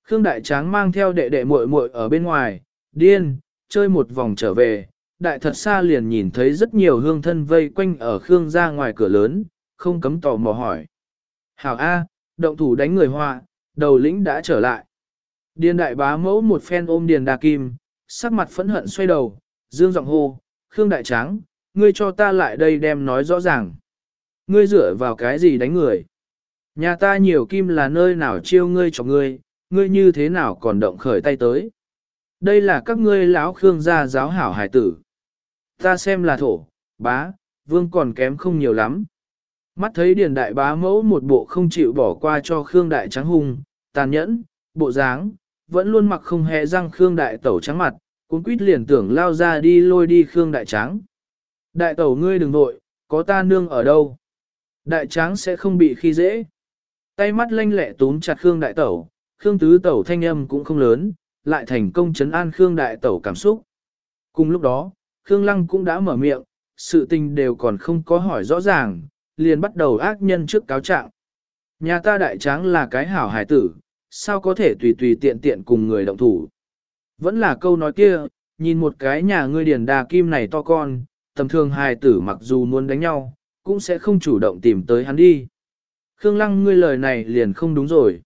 Khương Đại Tráng mang theo đệ đệ muội muội ở bên ngoài, điên, chơi một vòng trở về, đại thật xa liền nhìn thấy rất nhiều hương thân vây quanh ở Khương ra ngoài cửa lớn, không cấm tò mò hỏi. Hảo A, động thủ đánh người hoa, đầu lĩnh đã trở lại. Điền đại bá mẫu một phen ôm điền đà kim, sắc mặt phẫn hận xoay đầu, dương giọng hô, Khương đại tráng, ngươi cho ta lại đây đem nói rõ ràng. Ngươi dựa vào cái gì đánh người? Nhà ta nhiều kim là nơi nào chiêu ngươi cho ngươi, ngươi như thế nào còn động khởi tay tới? Đây là các ngươi lão Khương gia giáo hảo hải tử. Ta xem là thổ, bá, vương còn kém không nhiều lắm. Mắt thấy điền đại bá mẫu một bộ không chịu bỏ qua cho Khương đại trắng hung, tàn nhẫn, bộ dáng, vẫn luôn mặc không hề răng Khương đại tẩu trắng mặt, cuốn quýt liền tưởng lao ra đi lôi đi Khương đại trắng. Đại tẩu ngươi đừng nội, có ta nương ở đâu? Đại tráng sẽ không bị khi dễ. Tay mắt lanh lẹ túm chặt Khương đại tẩu, Khương tứ tẩu thanh âm cũng không lớn, lại thành công chấn an Khương đại tẩu cảm xúc. Cùng lúc đó, Khương lăng cũng đã mở miệng, sự tình đều còn không có hỏi rõ ràng, liền bắt đầu ác nhân trước cáo trạng. Nhà ta đại tráng là cái hảo hải tử, sao có thể tùy tùy tiện tiện cùng người động thủ. Vẫn là câu nói kia, nhìn một cái nhà ngươi điền đà kim này to con, tầm thường hài tử mặc dù muốn đánh nhau, cũng sẽ không chủ động tìm tới hắn đi. Khương Lăng ngươi lời này liền không đúng rồi.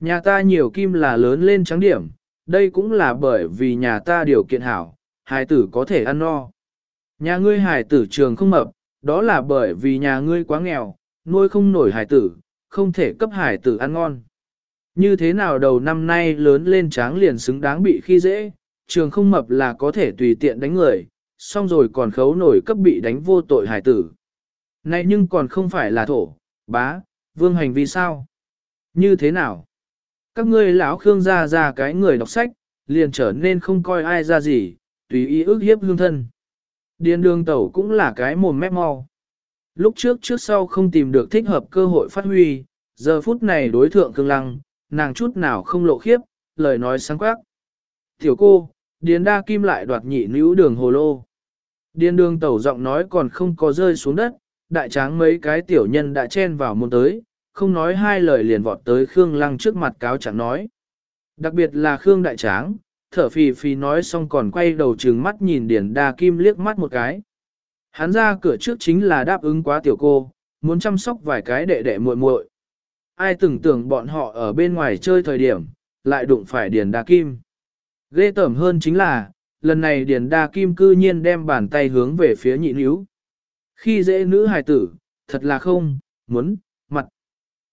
Nhà ta nhiều kim là lớn lên trắng điểm, đây cũng là bởi vì nhà ta điều kiện hảo, hài tử có thể ăn no. Nhà ngươi hài tử trường không mập, đó là bởi vì nhà ngươi quá nghèo, nuôi không nổi hài tử, không thể cấp hài tử ăn ngon. Như thế nào đầu năm nay lớn lên tráng liền xứng đáng bị khi dễ, trường không mập là có thể tùy tiện đánh người, xong rồi còn khấu nổi cấp bị đánh vô tội hài tử. Này nhưng còn không phải là thổ, bá, vương hành vi sao? Như thế nào? Các ngươi lão Khương ra ra cái người đọc sách, liền trở nên không coi ai ra gì, tùy ý ước hiếp hương thân. Điền đường tẩu cũng là cái mồm mép mau. Lúc trước trước sau không tìm được thích hợp cơ hội phát huy, giờ phút này đối thượng cương lăng, nàng chút nào không lộ khiếp, lời nói sáng quắc. Tiểu cô, điền đa kim lại đoạt nhị nữ đường hồ lô. Điền đường tẩu giọng nói còn không có rơi xuống đất, đại tráng mấy cái tiểu nhân đã chen vào môn tới, không nói hai lời liền vọt tới Khương Lăng trước mặt cáo chẳng nói. Đặc biệt là Khương đại tráng, thở phì phì nói xong còn quay đầu trừng mắt nhìn Điền Đa Kim liếc mắt một cái. Hắn ra cửa trước chính là đáp ứng quá tiểu cô, muốn chăm sóc vài cái đệ đệ muội muội. Ai tưởng tưởng bọn họ ở bên ngoài chơi thời điểm, lại đụng phải Điền Đa Kim. Ghê tởm hơn chính là, lần này Điền Đa Kim cư nhiên đem bàn tay hướng về phía nhị níu. Khi dễ nữ hài tử, thật là không, muốn, mặt.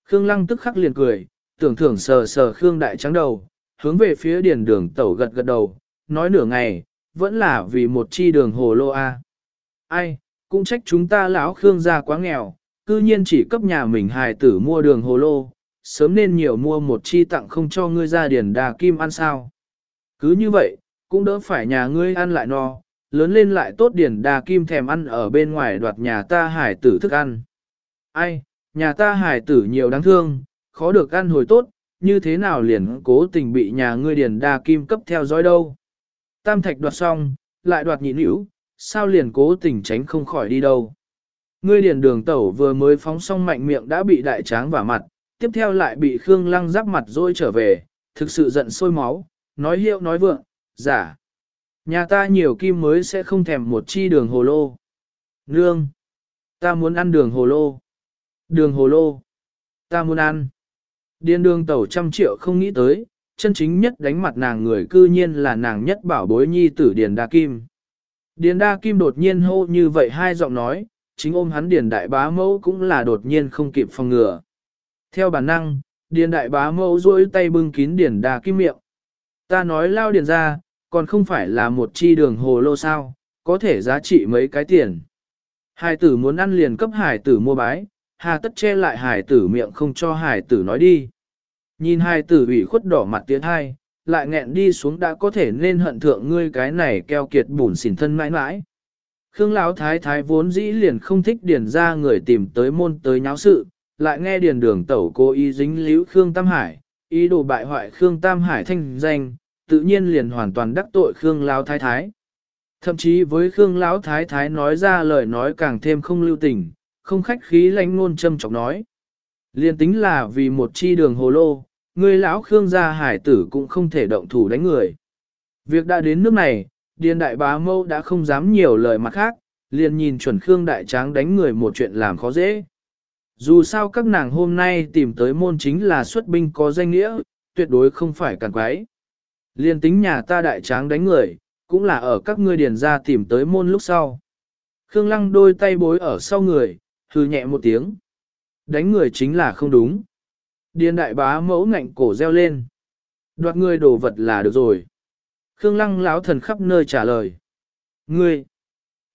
Khương Lăng tức khắc liền cười, tưởng thưởng sờ sờ Khương Đại trắng đầu, hướng về phía điền đường tẩu gật gật đầu, nói nửa ngày, vẫn là vì một chi đường hồ lô A. Ai, cũng trách chúng ta lão Khương gia quá nghèo, cư nhiên chỉ cấp nhà mình hài tử mua đường hồ lô, sớm nên nhiều mua một chi tặng không cho ngươi ra điền đà kim ăn sao. Cứ như vậy, cũng đỡ phải nhà ngươi ăn lại no, lớn lên lại tốt điền đà kim thèm ăn ở bên ngoài đoạt nhà ta hải tử thức ăn. Ai, nhà ta hải tử nhiều đáng thương, khó được ăn hồi tốt, như thế nào liền cố tình bị nhà ngươi điền đa kim cấp theo dõi đâu. Tam thạch đoạt xong, lại đoạt nhị nữ, sao liền cố tình tránh không khỏi đi đâu. Ngươi điền đường tẩu vừa mới phóng xong mạnh miệng đã bị đại tráng vả mặt, tiếp theo lại bị Khương Lăng giáp mặt rồi trở về, thực sự giận sôi máu, nói hiệu nói vượng, giả. Nhà ta nhiều kim mới sẽ không thèm một chi đường hồ lô. Nương! Ta muốn ăn đường hồ lô. Đường hồ lô! Ta muốn ăn. Điên đường tẩu trăm triệu không nghĩ tới, chân chính nhất đánh mặt nàng người cư nhiên là nàng nhất bảo bối nhi tử Điền Đa Kim. Điền Đa Kim đột nhiên hô như vậy hai giọng nói, chính ôm hắn Điền Đại Bá Mẫu cũng là đột nhiên không kịp phòng ngừa. Theo bản năng, Điền Đại Bá Mẫu duỗi tay bưng kín Điền Đa Kim miệng. Ta nói lao Điền ra, còn không phải là một chi đường hồ lô sao, có thể giá trị mấy cái tiền. Hải tử muốn ăn liền cấp hải tử mua bái, hà tất che lại hải tử miệng không cho hải tử nói đi. Nhìn hải tử ủy khuất đỏ mặt tiến hai, lại nghẹn đi xuống đã có thể nên hận thượng ngươi cái này keo kiệt bùn xỉn thân mãi mãi. Khương Lão thái thái vốn dĩ liền không thích điền ra người tìm tới môn tới nháo sự, lại nghe điền đường tẩu cố ý dính líu Khương Tam Hải, ý đồ bại hoại Khương Tam Hải thanh danh, tự nhiên liền hoàn toàn đắc tội Khương Lão thái thái. Thậm chí với Khương Lão Thái Thái nói ra lời nói càng thêm không lưu tình, không khách khí lãnh ngôn châm chọc nói. Liên tính là vì một chi đường hồ lô, người lão Khương gia hải tử cũng không thể động thủ đánh người. Việc đã đến nước này, Điền Đại Bá Mâu đã không dám nhiều lời mặt khác, liền nhìn chuẩn Khương Đại Tráng đánh người một chuyện làm khó dễ. Dù sao các nàng hôm nay tìm tới môn chính là xuất binh có danh nghĩa, tuyệt đối không phải càng quái. Liên tính nhà ta đại tráng đánh người, cũng là ở các ngươi điền ra tìm tới môn lúc sau. Khương Lăng đôi tay bối ở sau người, hư nhẹ một tiếng. Đánh người chính là không đúng. Điền đại bá mẫu ngạnh cổ reo lên. Đoạt người đồ vật là được rồi. Khương Lăng láo thần khắp nơi trả lời. Ngươi!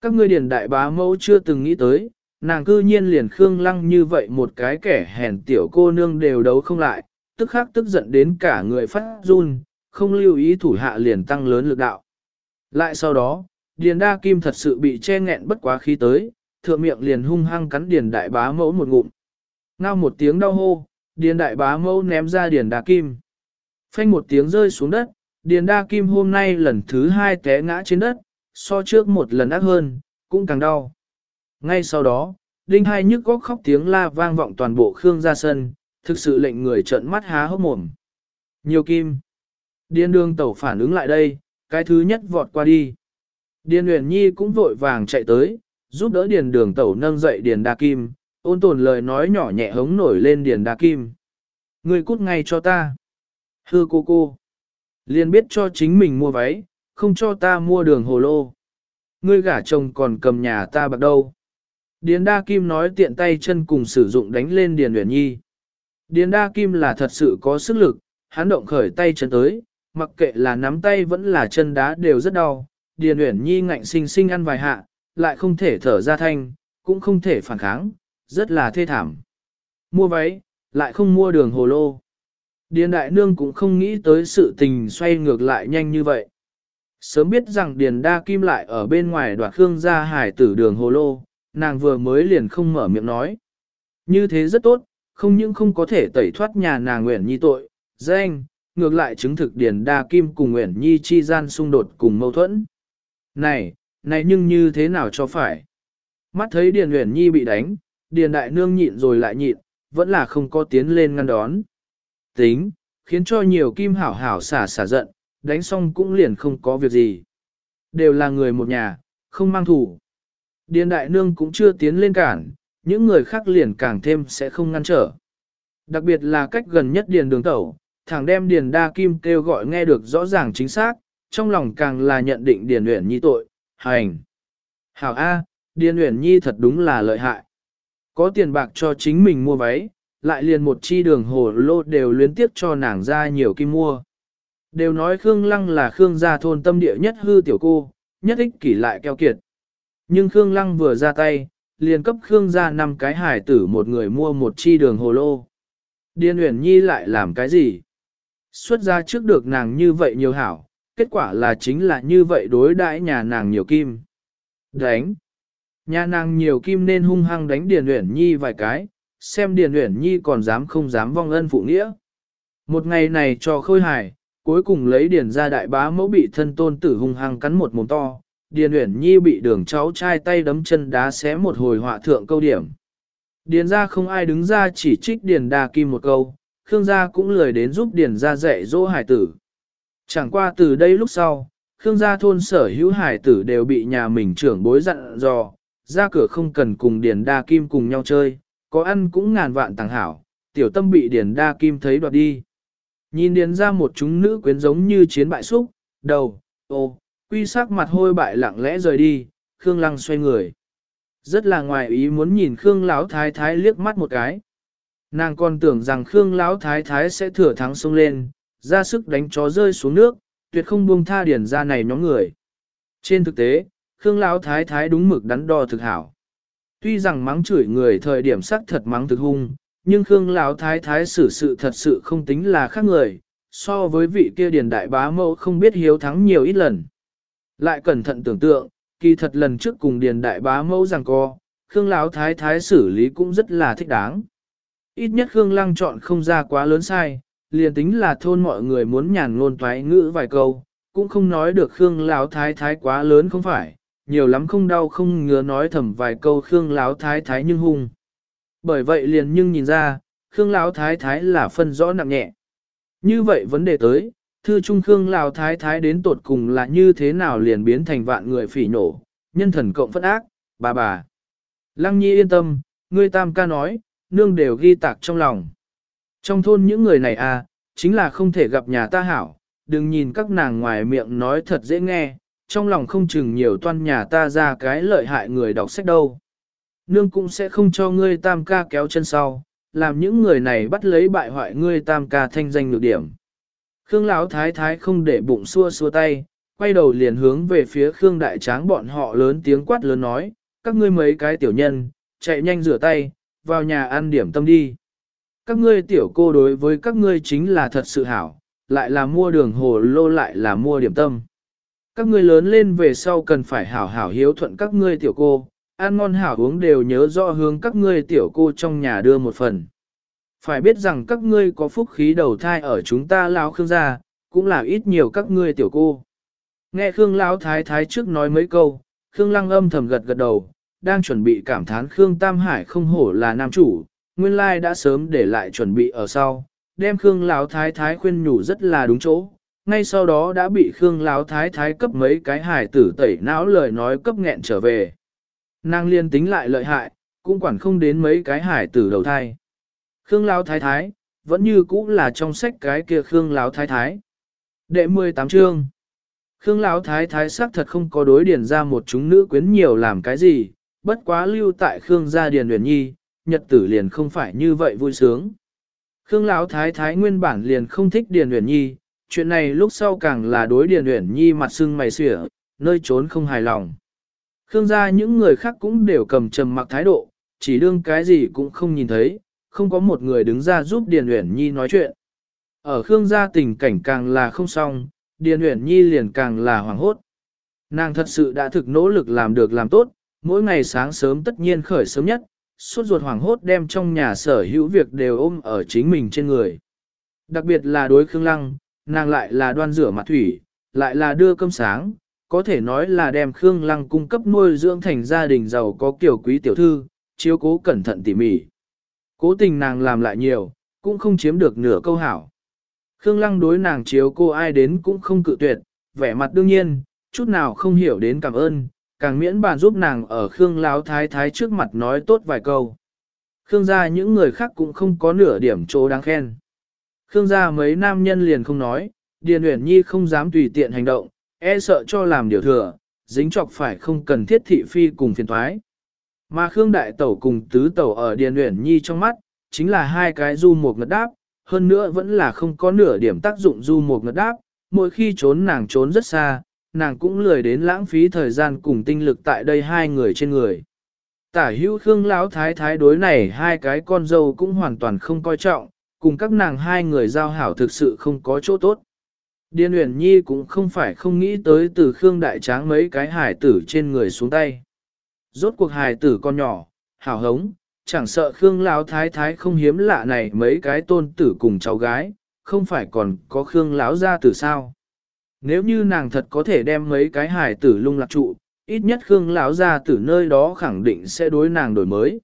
Các ngươi điền đại bá mẫu chưa từng nghĩ tới, nàng cư nhiên liền Khương Lăng như vậy một cái kẻ hèn tiểu cô nương đều đấu không lại, tức khắc tức giận đến cả người phát run, không lưu ý thủ hạ liền tăng lớn lực đạo. Lại sau đó, Điền Đa Kim thật sự bị che nghẹn bất quá khí tới, thượng miệng liền hung hăng cắn Điền Đại Bá Mẫu một ngụm. Ngao một tiếng đau hô, Điền Đại Bá Mẫu ném ra Điền Đa Kim. Phanh một tiếng rơi xuống đất, Điền Đa Kim hôm nay lần thứ hai té ngã trên đất, so trước một lần ác hơn, cũng càng đau. Ngay sau đó, đinh hai nhức góc khóc tiếng la vang vọng toàn bộ Khương ra sân, thực sự lệnh người trợn mắt há hốc mồm. Nhiều kim. Điền đường tẩu phản ứng lại đây, cái thứ nhất vọt qua đi. Điền Uyển Nhi cũng vội vàng chạy tới, giúp đỡ Điền đường tẩu nâng dậy Điền Đa Kim, ôn tồn lời nói nhỏ nhẹ hống nổi lên Điền Đa Kim. Người cút ngay cho ta. Hư cô cô. Liền biết cho chính mình mua váy, không cho ta mua đường hồ lô. Ngươi gả chồng còn cầm nhà ta bạc đâu. Điền Đa Kim nói tiện tay chân cùng sử dụng đánh lên Điền Uyển Nhi. Điền Đa Kim là thật sự có sức lực, hắn động khởi tay chân tới, mặc kệ là nắm tay vẫn là chân đá đều rất đau. Điền Uyển Nhi ngạnh sinh sinh ăn vài hạ, lại không thể thở ra thanh, cũng không thể phản kháng, rất là thê thảm. Mua váy, lại không mua đường hồ lô. Điền Đại Nương cũng không nghĩ tới sự tình xoay ngược lại nhanh như vậy. Sớm biết rằng Điền Đa Kim lại ở bên ngoài đoạt Khương gia hải tử đường hồ lô, nàng vừa mới liền không mở miệng nói. Như thế rất tốt, không những không có thể tẩy thoát nhà nàng Nguyễn Nhi tội, danh, ngược lại chứng thực Điền Đa Kim cùng Nguyễn Nhi chi gian xung đột cùng mâu thuẫn. Này, này nhưng như thế nào cho phải? Mắt thấy Điền Uyển Nhi bị đánh, Điền Đại Nương nhịn rồi lại nhịn, vẫn là không có tiến lên ngăn đón. Tính, khiến cho nhiều kim hảo hảo xả xả giận, đánh xong cũng liền không có việc gì. Đều là người một nhà, không mang thủ. Điền Đại Nương cũng chưa tiến lên cản, những người khác liền càng thêm sẽ không ngăn trở. Đặc biệt là cách gần nhất Điền Đường Tẩu, thẳng đem Điền Đa Kim kêu gọi nghe được rõ ràng chính xác, trong lòng càng là nhận định Điền Uyển Nhi tội, hành. Hảo A, Điền Uyển Nhi thật đúng là lợi hại. Có tiền bạc cho chính mình mua váy, lại liền một chi đường hồ lô đều luyến tiếp cho nàng ra nhiều kim mua. Đều nói Khương Lăng là Khương gia thôn tâm địa nhất hư tiểu cô, nhất ích kỷ lại keo kiệt. Nhưng Khương Lăng vừa ra tay, liền cấp Khương gia năm cái hải tử một người mua một chi đường hồ lô. Điền Uyển Nhi lại làm cái gì? Xuất ra trước được nàng như vậy nhiều hảo, kết quả là chính là như vậy đối đãi nhà nàng nhiều kim. Đánh! Nhà nàng nhiều kim nên hung hăng đánh Điền Uyển Nhi vài cái, xem Điền Uyển Nhi còn dám không dám vong ân phụ nghĩa. Một ngày này cho khôi hài, cuối cùng lấy Điền ra đại bá mẫu bị thân tôn tử hung hăng cắn một mồm to, Điền Uyển Nhi bị đường cháu trai tay đấm chân đá xé một hồi họa thượng câu điểm. Điền ra không ai đứng ra chỉ trích Điền Đa Kim một câu, Khương gia cũng lười đến giúp Điền ra dạy dỗ hải tử. Chẳng qua từ đây lúc sau, Khương gia thôn sở hữu hải tử đều bị nhà mình trưởng bối dặn dò, ra cửa không cần cùng Điền Đa Kim cùng nhau chơi, có ăn cũng ngàn vạn tàng hảo, tiểu tâm bị Điền Đa Kim thấy đoạt đi. Nhìn Điền ra một chúng nữ quyến giống như chiến bại xúc, đầu, ô, quy sắc mặt hôi bại lặng lẽ rời đi, Khương Lăng xoay người. Rất là ngoài ý muốn nhìn Khương Lão Thái Thái liếc mắt một cái. Nàng còn tưởng rằng Khương Lão Thái Thái sẽ thừa thắng xông lên, ra sức đánh chó rơi xuống nước, tuyệt không buông tha điển ra này nhóm người. Trên thực tế, Khương Lão Thái Thái đúng mực đắn đo thực hảo. Tuy rằng mắng chửi người thời điểm sắc thật mắng thực hung, nhưng Khương Lão Thái Thái xử sự thật sự không tính là khác người, so với vị kia điền đại bá mẫu không biết hiếu thắng nhiều ít lần. Lại cẩn thận tưởng tượng, kỳ thật lần trước cùng điền đại bá mẫu rằng co, Khương Lão Thái Thái xử lý cũng rất là thích đáng. Ít nhất Khương Lăng chọn không ra quá lớn sai, liền tính là thôn mọi người muốn nhàn ngôn toái ngữ vài câu, cũng không nói được Khương Lão Thái Thái quá lớn không phải, nhiều lắm không đau không ngứa nói thầm vài câu Khương Lão Thái Thái nhưng hung. Bởi vậy liền nhưng nhìn ra, Khương Lão Thái Thái là phân rõ nặng nhẹ. Như vậy vấn đề tới, thư trung Khương Lão Thái Thái đến tột cùng là như thế nào liền biến thành vạn người phỉ nổ, nhân thần cộng phất ác, bà bà. Lăng Nhi yên tâm, ngươi tam ca nói, nương đều ghi tạc trong lòng. Trong thôn những người này à, chính là không thể gặp nhà ta hảo, đừng nhìn các nàng ngoài miệng nói thật dễ nghe, trong lòng không chừng nhiều toan nhà ta ra cái lợi hại người đọc sách đâu. Nương cũng sẽ không cho ngươi tam ca kéo chân sau, làm những người này bắt lấy bại hoại ngươi tam ca thanh danh nhược điểm. Khương Lão thái thái không để bụng xua xua tay, quay đầu liền hướng về phía Khương Đại Tráng bọn họ lớn tiếng quát lớn nói, các ngươi mấy cái tiểu nhân, chạy nhanh rửa tay, vào nhà ăn điểm tâm đi. Các ngươi tiểu cô đối với các ngươi chính là thật sự hảo, lại là mua đường hồ lô lại là mua điểm tâm. Các ngươi lớn lên về sau cần phải hảo hảo hiếu thuận các ngươi tiểu cô, ăn ngon hảo uống đều nhớ rõ hướng các ngươi tiểu cô trong nhà đưa một phần. Phải biết rằng các ngươi có phúc khí đầu thai ở chúng ta lão khương gia, cũng là ít nhiều các ngươi tiểu cô. Nghe Khương Lão Thái Thái trước nói mấy câu, Khương Lăng âm thầm gật gật đầu, đang chuẩn bị cảm thán Khương Tam Hải không hổ là nam chủ, nguyên lai đã sớm để lại chuẩn bị ở sau, đem Khương Lão Thái Thái khuyên nhủ rất là đúng chỗ, ngay sau đó đã bị Khương Lão Thái Thái cấp mấy cái hải tử tẩy não lời nói cấp nghẹn trở về. Nàng liên tính lại lợi hại, cũng quản không đến mấy cái hải tử đầu thai. Khương Lão Thái Thái, vẫn như cũ là trong sách cái kia Khương Lão Thái Thái. Đệ 18 chương Khương Lão Thái Thái xác thật không có đối điển ra một chúng nữ quyến nhiều làm cái gì, bất quá lưu tại Khương gia điền huyền nhi, nhật tử liền không phải như vậy vui sướng. Khương Lão Thái Thái nguyên bản liền không thích điền uyển nhi, chuyện này lúc sau càng là đối điền uyển nhi mặt sưng mày xỉa, nơi trốn không hài lòng. Khương gia những người khác cũng đều cầm trầm mặc thái độ, chỉ đương cái gì cũng không nhìn thấy, không có một người đứng ra giúp Điền Uyển Nhi nói chuyện. Ở Khương gia tình cảnh càng là không xong, Điền Uyển Nhi liền càng là hoảng hốt. Nàng thật sự đã thực nỗ lực làm được làm tốt, mỗi ngày sáng sớm tất nhiên khởi sớm nhất, suốt ruột hoảng hốt đem trong nhà sở hữu việc đều ôm ở chính mình trên người. Đặc biệt là đối Khương Lăng, nàng lại là đoan rửa mặt thủy, lại là đưa cơm sáng, có thể nói là đem Khương Lăng cung cấp nuôi dưỡng thành gia đình giàu có kiểu quý tiểu thư, chiếu cố cẩn thận tỉ mỉ. Cố tình nàng làm lại nhiều, cũng không chiếm được nửa câu hảo. Khương Lăng đối nàng chiếu cô ai đến cũng không cự tuyệt, vẻ mặt đương nhiên, chút nào không hiểu đến cảm ơn, càng miễn bàn giúp nàng ở Khương Láo Thái Thái trước mặt nói tốt vài câu. Khương gia những người khác cũng không có nửa điểm chỗ đáng khen. Khương gia mấy nam nhân liền không nói, Điền Uyển Nhi không dám tùy tiện hành động, e sợ cho làm điều thừa, dính chọc phải không cần thiết thị phi cùng phiền thoái. Mà Khương Đại Tẩu cùng Tứ Tẩu ở Điền Uyển Nhi trong mắt, chính là hai cái du một ngật đáp, hơn nữa vẫn là không có nửa điểm tác dụng du một ngật đáp, mỗi khi trốn nàng trốn rất xa, nàng cũng lười đến lãng phí thời gian cùng tinh lực tại đây hai người trên người. Tả hữu Khương Lão Thái Thái đối này hai cái con dâu cũng hoàn toàn không coi trọng, cùng các nàng hai người giao hảo thực sự không có chỗ tốt. Điên Uyển Nhi cũng không phải không nghĩ tới từ Khương Đại Tráng mấy cái hải tử trên người xuống tay. Rốt cuộc hải tử con nhỏ, hảo hống, chẳng sợ Khương Lão Thái Thái không hiếm lạ này mấy cái tôn tử cùng cháu gái, không phải còn có Khương Lão gia tử sao. Nếu như nàng thật có thể đem mấy cái hải tử lung lạc trụ, ít nhất Khương Lão gia tử nơi đó khẳng định sẽ đối nàng đổi mới.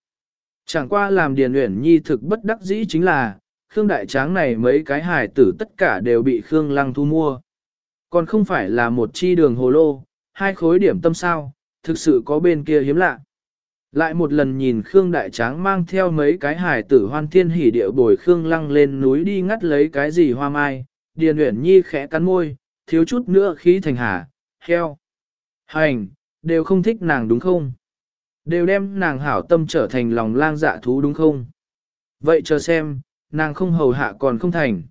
Chẳng qua làm Điền Uyển Nhi thực bất đắc dĩ chính là, Khương Đại Tráng này mấy cái hải tử tất cả đều bị Khương Lăng thu mua. Còn không phải là một chi đường hồ lô, hai khối điểm tâm sao, thực sự có bên kia hiếm lạ. Lại một lần nhìn Khương Đại Tráng mang theo mấy cái hải tử hoan thiên hỉ điệu bồi Khương Lăng lên núi đi ngắt lấy cái gì hoa mai, Điền Uyển Nhi khẽ cắn môi, thiếu chút nữa khí thành hà, heo. Hành, đều không thích nàng đúng không? Đều đem nàng hảo tâm trở thành lòng lang dạ thú đúng không? Vậy chờ xem, nàng không hầu hạ còn không thành.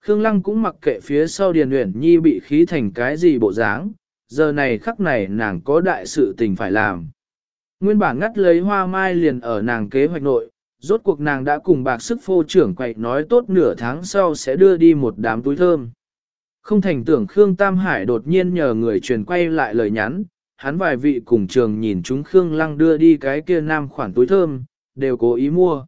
Khương Lăng cũng mặc kệ phía sau Điền Uyển Nhi bị khí thành cái gì bộ dáng, giờ này khắc này nàng có đại sự tình phải làm. Nguyên bản ngắt lấy hoa mai liền ở nàng kế hoạch nội, rốt cuộc nàng đã cùng bạc sức phô trưởng quậy nói tốt nửa tháng sau sẽ đưa đi một đám túi thơm. Không thành tưởng Khương Tam Hải đột nhiên nhờ người truyền quay lại lời nhắn, hắn vài vị cùng trường nhìn chúng Khương Lăng đưa đi cái kia nam khoản túi thơm, đều cố ý mua.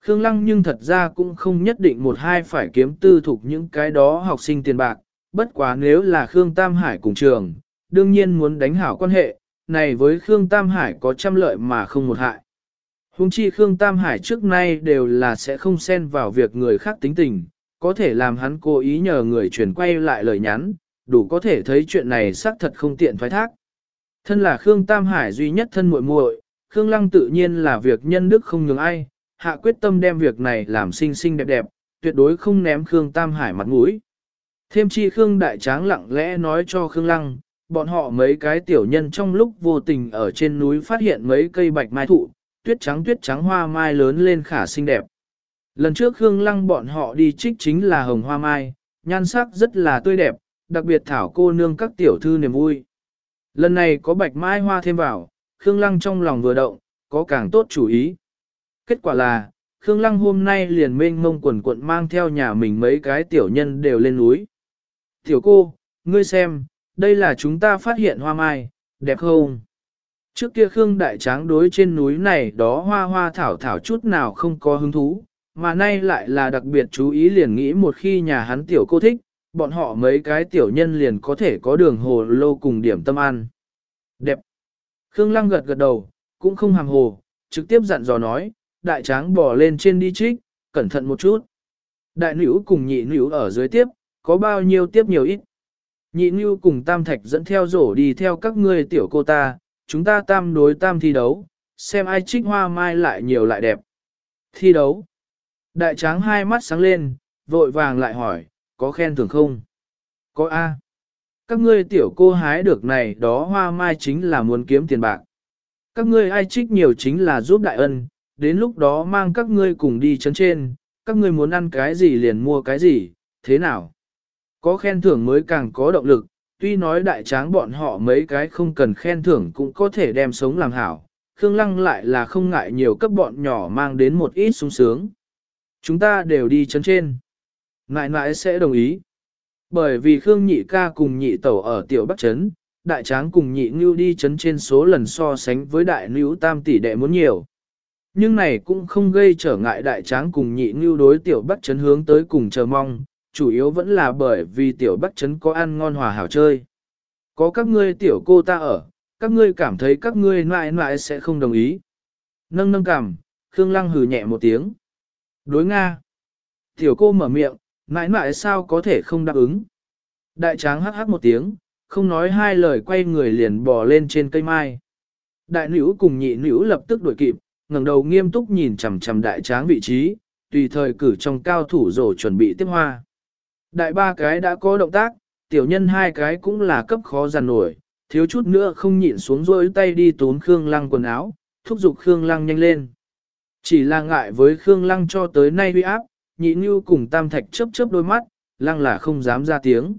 Khương Lăng nhưng thật ra cũng không nhất định một hai phải kiếm tư thuộc những cái đó học sinh tiền bạc, bất quá nếu là Khương Tam Hải cùng trường, đương nhiên muốn đánh hảo quan hệ, này với Khương Tam Hải có trăm lợi mà không một hại. Hùng chi Khương Tam Hải trước nay đều là sẽ không xen vào việc người khác tính tình, có thể làm hắn cố ý nhờ người chuyển quay lại lời nhắn, đủ có thể thấy chuyện này xác thật không tiện thoái thác. Thân là Khương Tam Hải duy nhất thân muội muội, Khương Lăng tự nhiên là việc nhân đức không nhường ai, hạ quyết tâm đem việc này làm xinh xinh đẹp đẹp, tuyệt đối không ném Khương Tam Hải mặt mũi. Thêm chi Khương Đại Tráng lặng lẽ nói cho Khương Lăng, bọn họ mấy cái tiểu nhân trong lúc vô tình ở trên núi phát hiện mấy cây bạch mai thụ, tuyết trắng tuyết trắng hoa mai lớn lên khả xinh đẹp. Lần trước Khương Lăng bọn họ đi trích chính là hồng hoa mai, nhan sắc rất là tươi đẹp, đặc biệt thảo cô nương các tiểu thư niềm vui. Lần này có bạch mai hoa thêm vào, Khương Lăng trong lòng vừa động, có càng tốt chủ ý. Kết quả là, Khương Lăng hôm nay liền mênh mông quần quận mang theo nhà mình mấy cái tiểu nhân đều lên núi. Tiểu cô, ngươi xem, đây là chúng ta phát hiện hoa mai, đẹp không? Trước kia Khương Đại Tráng đối trên núi này đó hoa hoa thảo thảo chút nào không có hứng thú, mà nay lại là đặc biệt chú ý liền nghĩ một khi nhà hắn tiểu cô thích, bọn họ mấy cái tiểu nhân liền có thể có đường hồ lô cùng điểm tâm ăn. Đẹp. Khương Lăng gật gật đầu, cũng không hàm hồ, trực tiếp dặn dò nói, đại tráng bỏ lên trên đi trích, cẩn thận một chút. Đại nữ cùng nhị nữ ở dưới tiếp, có bao nhiêu tiếp nhiều ít. Nhị nữ cùng tam thạch dẫn theo rổ đi theo các ngươi tiểu cô ta, chúng ta tam đối tam thi đấu, xem ai trích hoa mai lại nhiều lại đẹp. Thi đấu. Đại tráng hai mắt sáng lên, vội vàng lại hỏi, có khen thưởng không? Có A. Các ngươi tiểu cô hái được này đó hoa mai chính là muốn kiếm tiền bạc. Các ngươi ai trích nhiều chính là giúp đại ân, đến lúc đó mang các ngươi cùng đi chấn trên, các ngươi muốn ăn cái gì liền mua cái gì, thế nào? Có khen thưởng mới càng có động lực, tuy nói đại tráng bọn họ mấy cái không cần khen thưởng cũng có thể đem sống làm hảo, Khương Lăng lại là không ngại nhiều cấp bọn nhỏ mang đến một ít sung sướng. Chúng ta đều đi chấn trên. Ngại ngại sẽ đồng ý. Bởi vì Khương Nhị ca cùng Nhị tẩu ở tiểu Bắc Trấn, đại tráng cùng Nhị Ngưu đi chấn trên số lần so sánh với đại nữ tam tỷ đệ muốn nhiều. Nhưng này cũng không gây trở ngại đại tráng cùng Nhị Ngưu đối tiểu Bắc Trấn hướng tới cùng chờ mong, chủ yếu vẫn là bởi vì tiểu Bắc Trấn có ăn ngon hòa hảo chơi. Có các ngươi tiểu cô ta ở, các ngươi cảm thấy các ngươi mãi mãi sẽ không đồng ý. Nâng nâng cảm, Khương Lăng hừ nhẹ một tiếng. Đối Nga. Tiểu cô mở miệng, mãi mãi sao có thể không đáp ứng. Đại tráng hắc hắc một tiếng, không nói hai lời quay người liền bò lên trên cây mai. Đại nữ cùng nhị nữ lập tức đuổi kịp, ngẩng đầu nghiêm túc nhìn chằm chằm đại tráng vị trí, tùy thời cử trong cao thủ rổ chuẩn bị tiếp hoa. Đại ba cái đã có động tác, tiểu nhân hai cái cũng là cấp khó giàn nổi, thiếu chút nữa không nhịn xuống rôi tay đi tốn Khương Lăng quần áo, thúc giục Khương Lăng nhanh lên. Chỉ là ngại với Khương Lăng cho tới nay uy áp, nhị như cùng tam thạch chớp chớp đôi mắt, Lăng là không dám ra tiếng.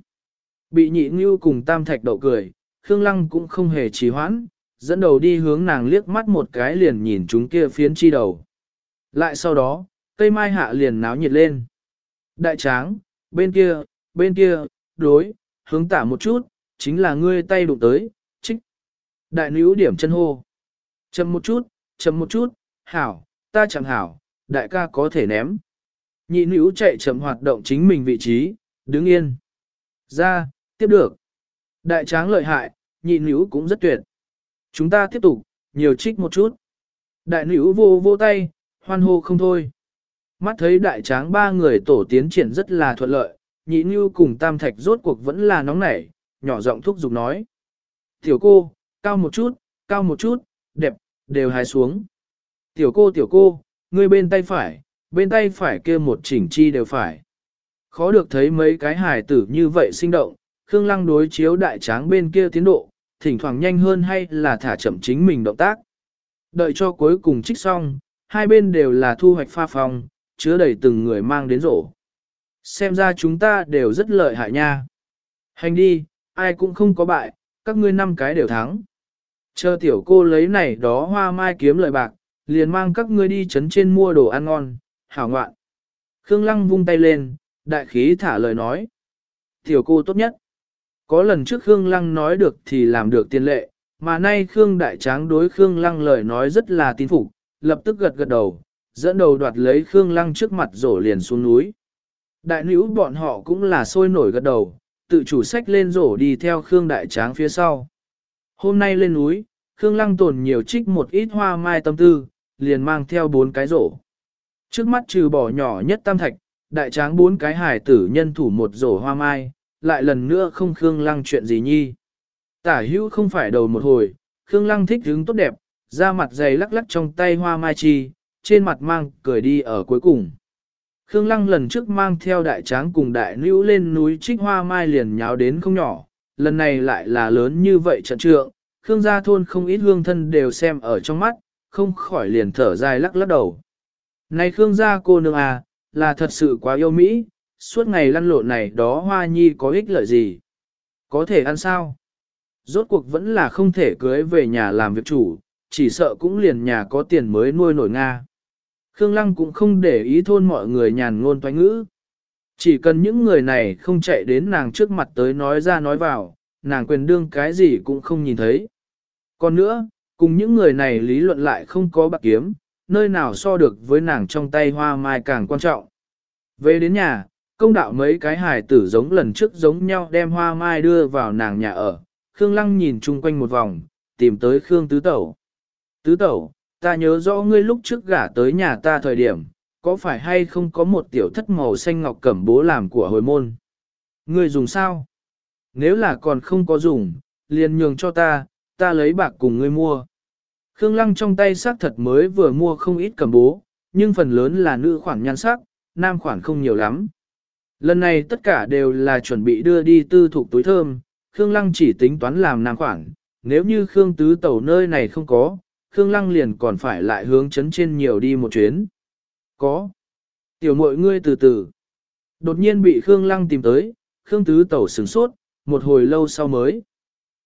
Bị nhị như cùng tam thạch đậu cười, Khương Lăng cũng không hề trì hoãn, dẫn đầu đi hướng nàng liếc mắt một cái liền nhìn chúng kia phiến chi đầu. Lại sau đó, cây mai hạ liền náo nhiệt lên. Đại tráng, bên kia, bên kia, đối, hướng tả một chút, chính là ngươi tay đụng tới, trích. Đại nữ điểm chân hô. Chậm một chút, chậm một chút, hảo, ta chẳng hảo, đại ca có thể ném. Nhị nữ chạy chậm hoạt động chính mình vị trí, đứng yên. Ra, tiếp được. Đại tráng lợi hại, nhị nữ cũng rất tuyệt. Chúng ta tiếp tục, nhiều trích một chút. Đại nữ vô vô tay, hoan hô không thôi. Mắt thấy đại tráng ba người tổ tiến triển rất là thuận lợi, nhị nữ cùng tam thạch rốt cuộc vẫn là nóng nảy, nhỏ giọng thúc giục nói. Tiểu cô, cao một chút, cao một chút, đẹp, đều hài xuống. Tiểu cô tiểu cô, ngươi bên tay phải, bên tay phải kia một chỉnh chi đều phải. Khó được thấy mấy cái hài tử như vậy sinh động, Khương Lăng đối chiếu đại tráng bên kia tiến độ, thỉnh thoảng nhanh hơn hay là thả chậm chính mình động tác. Đợi cho cuối cùng trích xong, hai bên đều là thu hoạch pha phòng, chứa đầy từng người mang đến rổ. Xem ra chúng ta đều rất lợi hại nha. Hành đi, ai cũng không có bại, các ngươi năm cái đều thắng. Chờ tiểu cô lấy này đó hoa mai kiếm lợi bạc, liền mang các ngươi đi chấn trên mua đồ ăn ngon, hảo ngoạn. Khương Lăng vung tay lên, đại khí thả lời nói. Tiểu cô tốt nhất. Có lần trước Khương Lăng nói được thì làm được tiền lệ, mà nay Khương Đại Tráng đối Khương Lăng lời nói rất là tin phục, lập tức gật gật đầu, dẫn đầu đoạt lấy Khương Lăng trước mặt rổ liền xuống núi. Đại nữ bọn họ cũng là sôi nổi gật đầu, tự chủ sách lên rổ đi theo Khương Đại Tráng phía sau. Hôm nay lên núi, Khương Lăng tồn nhiều trích một ít hoa mai tâm tư, liền mang theo bốn cái rổ. Trước mắt trừ bỏ nhỏ nhất tam thạch, đại tráng bốn cái hải tử nhân thủ một rổ hoa mai, lại lần nữa không Khương Lăng chuyện gì nhi. Tả hữu không phải đầu một hồi, Khương Lăng thích hứng tốt đẹp, da mặt dày lắc lắc trong tay hoa mai chi, trên mặt mang cười đi ở cuối cùng. Khương Lăng lần trước mang theo đại tráng cùng đại nữ lên núi trích hoa mai liền nháo đến không nhỏ, lần này lại là lớn như vậy trận trượng, Khương gia thôn không ít hương thân đều xem ở trong mắt, không khỏi liền thở dài lắc lắc đầu. Này Khương gia cô nương à, là thật sự quá yêu Mỹ, suốt ngày lăn lộn này đó hoa nhi có ích lợi gì? Có thể ăn sao? Rốt cuộc vẫn là không thể cưới về nhà làm việc chủ, chỉ sợ cũng liền nhà có tiền mới nuôi nổi Nga. Khương Lăng cũng không để ý thôn mọi người nhàn ngôn toán ngữ. Chỉ cần những người này không chạy đến nàng trước mặt tới nói ra nói vào, nàng quyền đương cái gì cũng không nhìn thấy. Còn nữa, cùng những người này lý luận lại không có bạc kiếm, nơi nào so được với nàng trong tay hoa mai càng quan trọng. Về đến nhà, công đạo mấy cái hài tử giống lần trước giống nhau đem hoa mai đưa vào nàng nhà ở. Khương Lăng nhìn chung quanh một vòng, tìm tới Khương Tứ Tẩu. Tứ Tẩu, ta nhớ rõ ngươi lúc trước gả tới nhà ta thời điểm, có phải hay không có một tiểu thất màu xanh ngọc cẩm bố làm của hồi môn? Ngươi dùng sao? Nếu là còn không có dùng, liền nhường cho ta, ta lấy bạc cùng ngươi mua. Khương Lăng trong tay xác thật mới vừa mua không ít cầm bố, nhưng phần lớn là nữ khoản nhan sắc, nam khoản không nhiều lắm. Lần này tất cả đều là chuẩn bị đưa đi tư thuộc túi thơm, Khương Lăng chỉ tính toán làm nam khoản, nếu như Khương Tứ Tẩu nơi này không có, Khương Lăng liền còn phải lại hướng chấn trên nhiều đi một chuyến. Có. Tiểu mội ngươi từ từ. Đột nhiên bị Khương Lăng tìm tới, Khương Tứ Tẩu sửng sốt, một hồi lâu sau mới.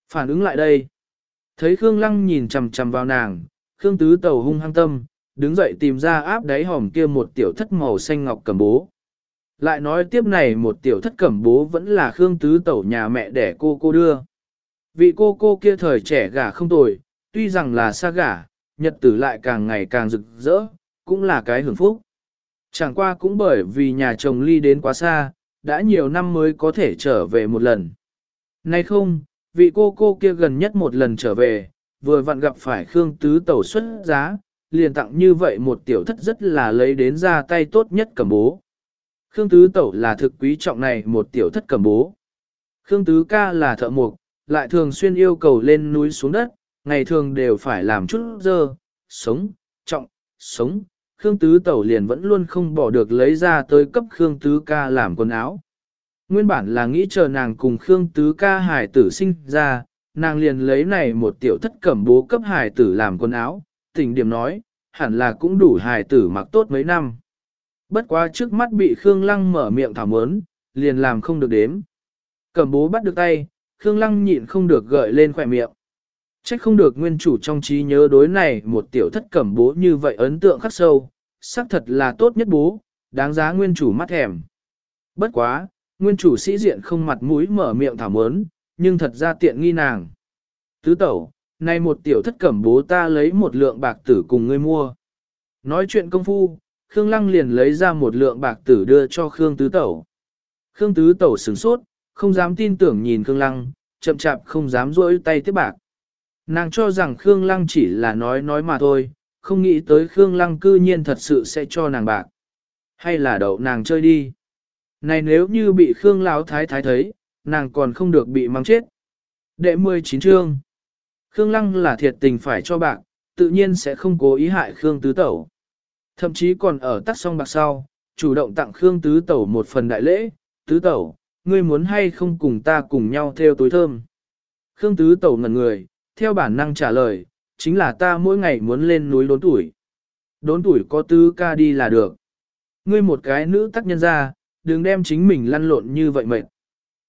Phản ứng lại đây. Thấy Khương Lăng nhìn chằm chằm vào nàng, Khương Tứ Tẩu hung hăng tâm, đứng dậy tìm ra áp đáy hòm kia một tiểu thất màu xanh ngọc cầm bố. Lại nói tiếp này một tiểu thất cẩm bố vẫn là Khương Tứ Tẩu nhà mẹ đẻ cô cô đưa. Vị cô cô kia thời trẻ gả không tồi, tuy rằng là xa gả, nhật tử lại càng ngày càng rực rỡ, cũng là cái hưởng phúc. Chẳng qua cũng bởi vì nhà chồng ly đến quá xa, đã nhiều năm mới có thể trở về một lần. Nay không, vị cô cô kia gần nhất một lần trở về, vừa vặn gặp phải Khương Tứ Tẩu xuất giá, liền tặng như vậy một tiểu thất rất là lấy đến ra tay tốt nhất cầm bố. Khương Tứ Tẩu là thực quý trọng này một tiểu thất cầm bố. Khương Tứ Ca là thợ mộc, lại thường xuyên yêu cầu lên núi xuống đất, ngày thường đều phải làm chút dơ, sống, trọng, sống. Khương Tứ Tẩu liền vẫn luôn không bỏ được lấy ra tới cấp Khương Tứ Ca làm quần áo. Nguyên bản là nghĩ chờ nàng cùng Khương Tứ Ca hải tử sinh ra, nàng liền lấy này một tiểu thất cẩm bố cấp hải tử làm quần áo, tình điểm nói, hẳn là cũng đủ hải tử mặc tốt mấy năm. Bất quá trước mắt bị Khương Lăng mở miệng thảo mớn, liền làm không được đếm. Cẩm bố bắt được tay, Khương Lăng nhịn không được gợi lên khỏe miệng. Trách không được nguyên chủ trong trí nhớ đối này một tiểu thất cẩm bố như vậy ấn tượng khắc sâu, xác thật là tốt nhất bố, đáng giá nguyên chủ mắt thèm. Bất quá, nguyên chủ sĩ diện không mặt mũi mở miệng thảo mớn, nhưng thật ra tiện nghi nàng. Tứ tẩu, nay một tiểu thất cẩm bố ta lấy một lượng bạc tử cùng ngươi mua. Nói chuyện công phu, Khương Lăng liền lấy ra một lượng bạc tử đưa cho Khương Tứ Tẩu. Khương Tứ Tẩu sửng sốt, không dám tin tưởng nhìn Khương Lăng, chậm chạp không dám rỗi tay tiếp bạc. Nàng cho rằng Khương Lăng chỉ là nói nói mà thôi, không nghĩ tới Khương Lăng cư nhiên thật sự sẽ cho nàng bạc. Hay là đậu nàng chơi đi. Này nếu như bị Khương Lão Thái Thái thấy, nàng còn không được bị mang chết. Đệ 19 chương. Khương Lăng là thiệt tình phải cho bạc, tự nhiên sẽ không cố ý hại Khương Tứ Tẩu. Thậm chí còn ở tắt song bạc sau, chủ động tặng Khương Tứ Tẩu một phần đại lễ, Tứ Tẩu, ngươi muốn hay không cùng ta cùng nhau theo tối thơm. Khương Tứ Tẩu ngẩn người, theo bản năng trả lời, chính là ta mỗi ngày muốn lên núi đốn tuổi. Đốn tuổi có tứ ca đi là được. Ngươi một cái nữ tác nhân ra, đừng đem chính mình lăn lộn như vậy mệt.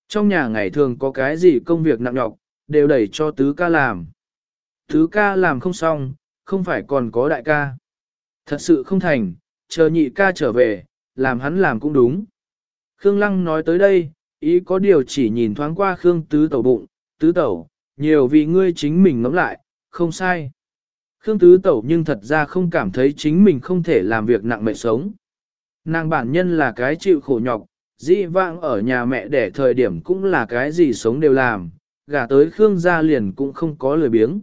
Trong nhà ngày thường có cái gì công việc nặng nhọc, đều đẩy cho tứ ca làm. Tứ ca làm không xong, không phải còn có đại ca. Thật sự không thành, chờ nhị ca trở về, làm hắn làm cũng đúng. Khương Lăng nói tới đây, ý có điều chỉ nhìn thoáng qua Khương Tứ Tẩu bụng, Tứ Tẩu, nhiều vì ngươi chính mình ngẫm lại, không sai. Khương Tứ Tẩu nhưng thật ra không cảm thấy chính mình không thể làm việc nặng mệt sống. Nàng bản nhân là cái chịu khổ nhọc, dĩ vãng ở nhà mẹ đẻ thời điểm cũng là cái gì sống đều làm, gả tới Khương gia liền cũng không có lười biếng.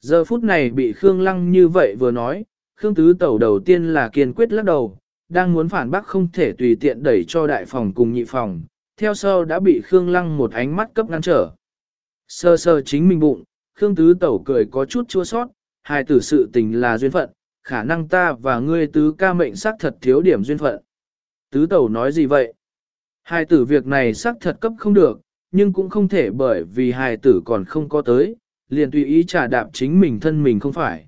Giờ phút này bị Khương Lăng như vậy vừa nói, Khương Tứ Tẩu đầu tiên là kiên quyết lắc đầu, đang muốn phản bác không thể tùy tiện đẩy cho đại phòng cùng nhị phòng, theo sau đã bị Khương Lăng một ánh mắt cấp ngăn trở. Sơ sơ chính mình bụng, Khương Tứ Tẩu cười có chút chua sót, hai tử sự tình là duyên phận, khả năng ta và ngươi tứ ca mệnh xác thật thiếu điểm duyên phận. Tứ Tẩu nói gì vậy? Hai tử việc này xác thật cấp không được, nhưng cũng không thể bởi vì hài tử còn không có tới, liền tùy ý trả đạp chính mình thân mình không phải.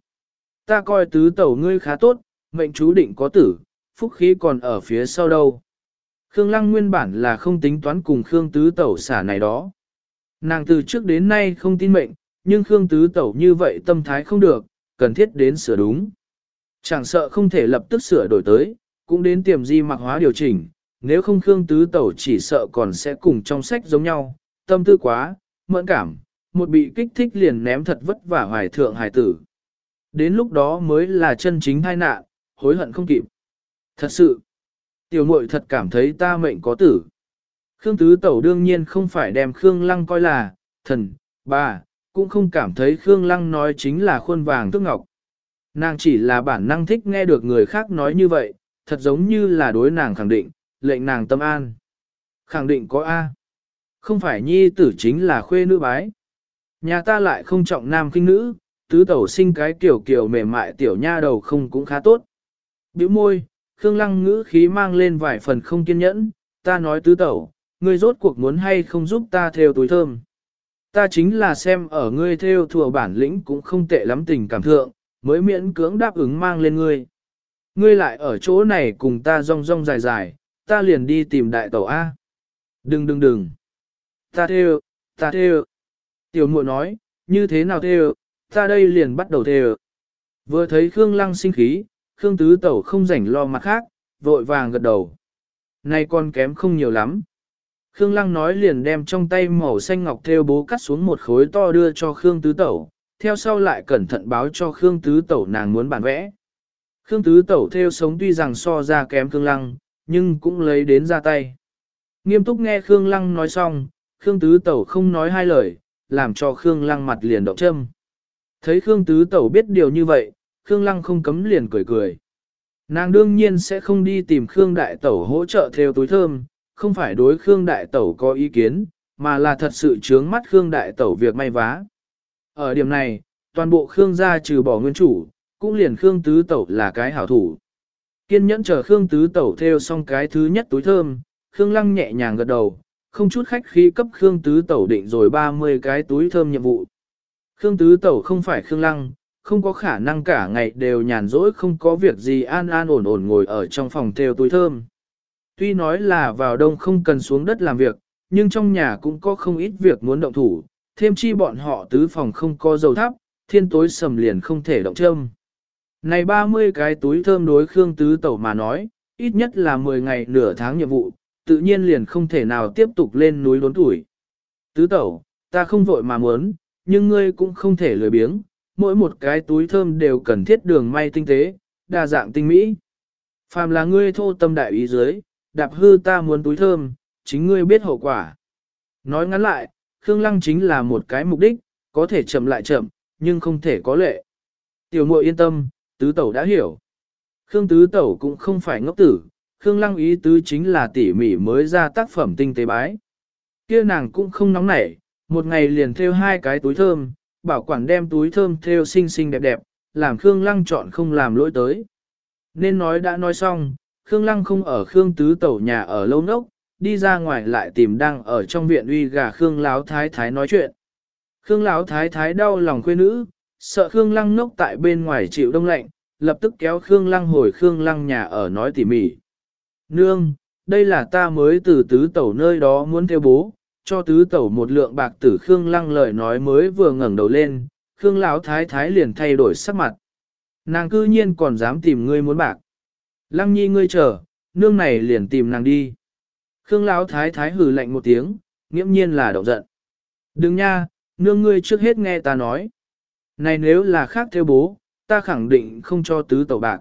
Ta coi tứ tẩu ngươi khá tốt, mệnh chú định có tử, phúc khí còn ở phía sau đâu. Khương Lăng nguyên bản là không tính toán cùng Khương tứ tẩu xả này đó. Nàng từ trước đến nay không tin mệnh, nhưng Khương tứ tẩu như vậy tâm thái không được, cần thiết đến sửa đúng. Chẳng sợ không thể lập tức sửa đổi tới, cũng đến tiềm di mặc hóa điều chỉnh, nếu không Khương Tứ Tẩu chỉ sợ còn sẽ cùng trong sách giống nhau, tâm tư quá, mẫn cảm, một bị kích thích liền ném thật vất vả hoài thượng hài tử. Đến lúc đó mới là chân chính thai nạn, hối hận không kịp. Thật sự, tiểu muội thật cảm thấy ta mệnh có tử. Khương Tứ Tẩu đương nhiên không phải đem Khương Lăng coi là, thần, bà, cũng không cảm thấy Khương Lăng nói chính là khuôn vàng tước ngọc. Nàng chỉ là bản năng thích nghe được người khác nói như vậy, thật giống như là đối nàng khẳng định, lệnh nàng tâm an. Khẳng định có A. Không phải nhi tử chính là khuê nữ bái. Nhà ta lại không trọng nam kinh nữ, tứ tẩu sinh cái kiểu kiểu mềm mại tiểu nha đầu không cũng khá tốt. Biểu môi, Khương Lăng ngữ khí mang lên vài phần không kiên nhẫn, ta nói tứ tẩu, ngươi rốt cuộc muốn hay không giúp ta theo túi thơm. Ta chính là xem ở ngươi theo thừa bản lĩnh cũng không tệ lắm tình cảm thượng, mới miễn cưỡng đáp ứng mang lên ngươi. Ngươi lại ở chỗ này cùng ta rong rong dài dài, ta liền đi tìm đại tẩu A. Đừng đừng đừng. Ta theo, ta theo. Tiểu muội nói, như thế nào theo, ta đây liền bắt đầu theo. Vừa thấy Khương Lăng sinh khí, Khương Tứ Tẩu không rảnh lo mặt khác, vội vàng gật đầu. Này con kém không nhiều lắm. Khương Lăng nói liền đem trong tay màu xanh ngọc theo bố cắt xuống một khối to đưa cho Khương Tứ Tẩu, theo sau lại cẩn thận báo cho Khương Tứ Tẩu nàng muốn bản vẽ. Khương Tứ Tẩu theo sống tuy rằng so ra kém Khương Lăng, nhưng cũng lấy đến ra tay. Nghiêm túc nghe Khương Lăng nói xong, Khương Tứ Tẩu không nói hai lời, làm cho Khương Lăng mặt liền động châm. Thấy Khương Tứ Tẩu biết điều như vậy, Khương Lăng không cấm liền cười cười. Nàng đương nhiên sẽ không đi tìm Khương Đại Tẩu hỗ trợ theo túi thơm, không phải đối Khương Đại Tẩu có ý kiến, mà là thật sự chướng mắt Khương Đại Tẩu việc may vá. Ở điểm này, toàn bộ Khương gia trừ bỏ nguyên chủ, cũng liền Khương Tứ Tẩu là cái hảo thủ. Kiên nhẫn chờ Khương Tứ Tẩu theo xong cái thứ nhất túi thơm, Khương Lăng nhẹ nhàng gật đầu, không chút khách khí cấp Khương Tứ Tẩu định rồi 30 cái túi thơm nhiệm vụ. Khương Tứ Tẩu không phải Khương Lăng, không có khả năng cả ngày đều nhàn rỗi không có việc gì an an ổn ổn ngồi ở trong phòng theo túi thơm. Tuy nói là vào đông không cần xuống đất làm việc, nhưng trong nhà cũng có không ít việc muốn động thủ, thêm chi bọn họ tứ phòng không có dầu thắp, thiên tối sầm liền không thể động châm. Này 30 cái túi thơm đối Khương Tứ Tẩu mà nói, ít nhất là 10 ngày nửa tháng nhiệm vụ, tự nhiên liền không thể nào tiếp tục lên núi đốn tuổi. Tứ Tẩu, ta không vội mà muốn, nhưng ngươi cũng không thể lười biếng, mỗi một cái túi thơm đều cần thiết đường may tinh tế, đa dạng tinh mỹ. Phàm là ngươi thô tâm đại ý dưới, đạp hư ta muốn túi thơm, chính ngươi biết hậu quả. Nói ngắn lại, Khương Lăng chính là một cái mục đích, có thể chậm lại chậm, nhưng không thể có lệ. Tiểu muội yên tâm, tứ tẩu đã hiểu. Khương tứ tẩu cũng không phải ngốc tử, Khương lăng ý tứ chính là tỉ mỉ mới ra tác phẩm tinh tế bái. Kia nàng cũng không nóng nảy, một ngày liền thêu hai cái túi thơm, bảo quản đem túi thơm thêu xinh xinh đẹp đẹp, làm Khương lăng chọn không làm lỗi tới. Nên nói đã nói xong, Khương lăng không ở Khương tứ tẩu nhà ở lâu nốc, đi ra ngoài lại tìm đang ở trong viện uy gà Khương Láo Thái Thái nói chuyện. Khương Láo Thái Thái đau lòng khuê nữ, sợ Khương Lăng nốc tại bên ngoài chịu đông lạnh, lập tức kéo Khương Lăng hồi Khương Lăng nhà ở nói tỉ mỉ. Nương, đây là ta mới từ tứ tẩu nơi đó muốn theo bố, cho tứ tẩu một lượng bạc tử Khương Lăng lời nói mới vừa ngẩng đầu lên, Khương Lão Thái Thái liền thay đổi sắc mặt. Nàng cư nhiên còn dám tìm ngươi muốn bạc. Lăng nhi ngươi chờ, nương này liền tìm nàng đi. Khương Lão Thái Thái hừ lạnh một tiếng, nghiễm nhiên là động giận. Đừng nha, nương ngươi trước hết nghe ta nói. Này nếu là khác theo bố, ta khẳng định không cho tứ tẩu bạc.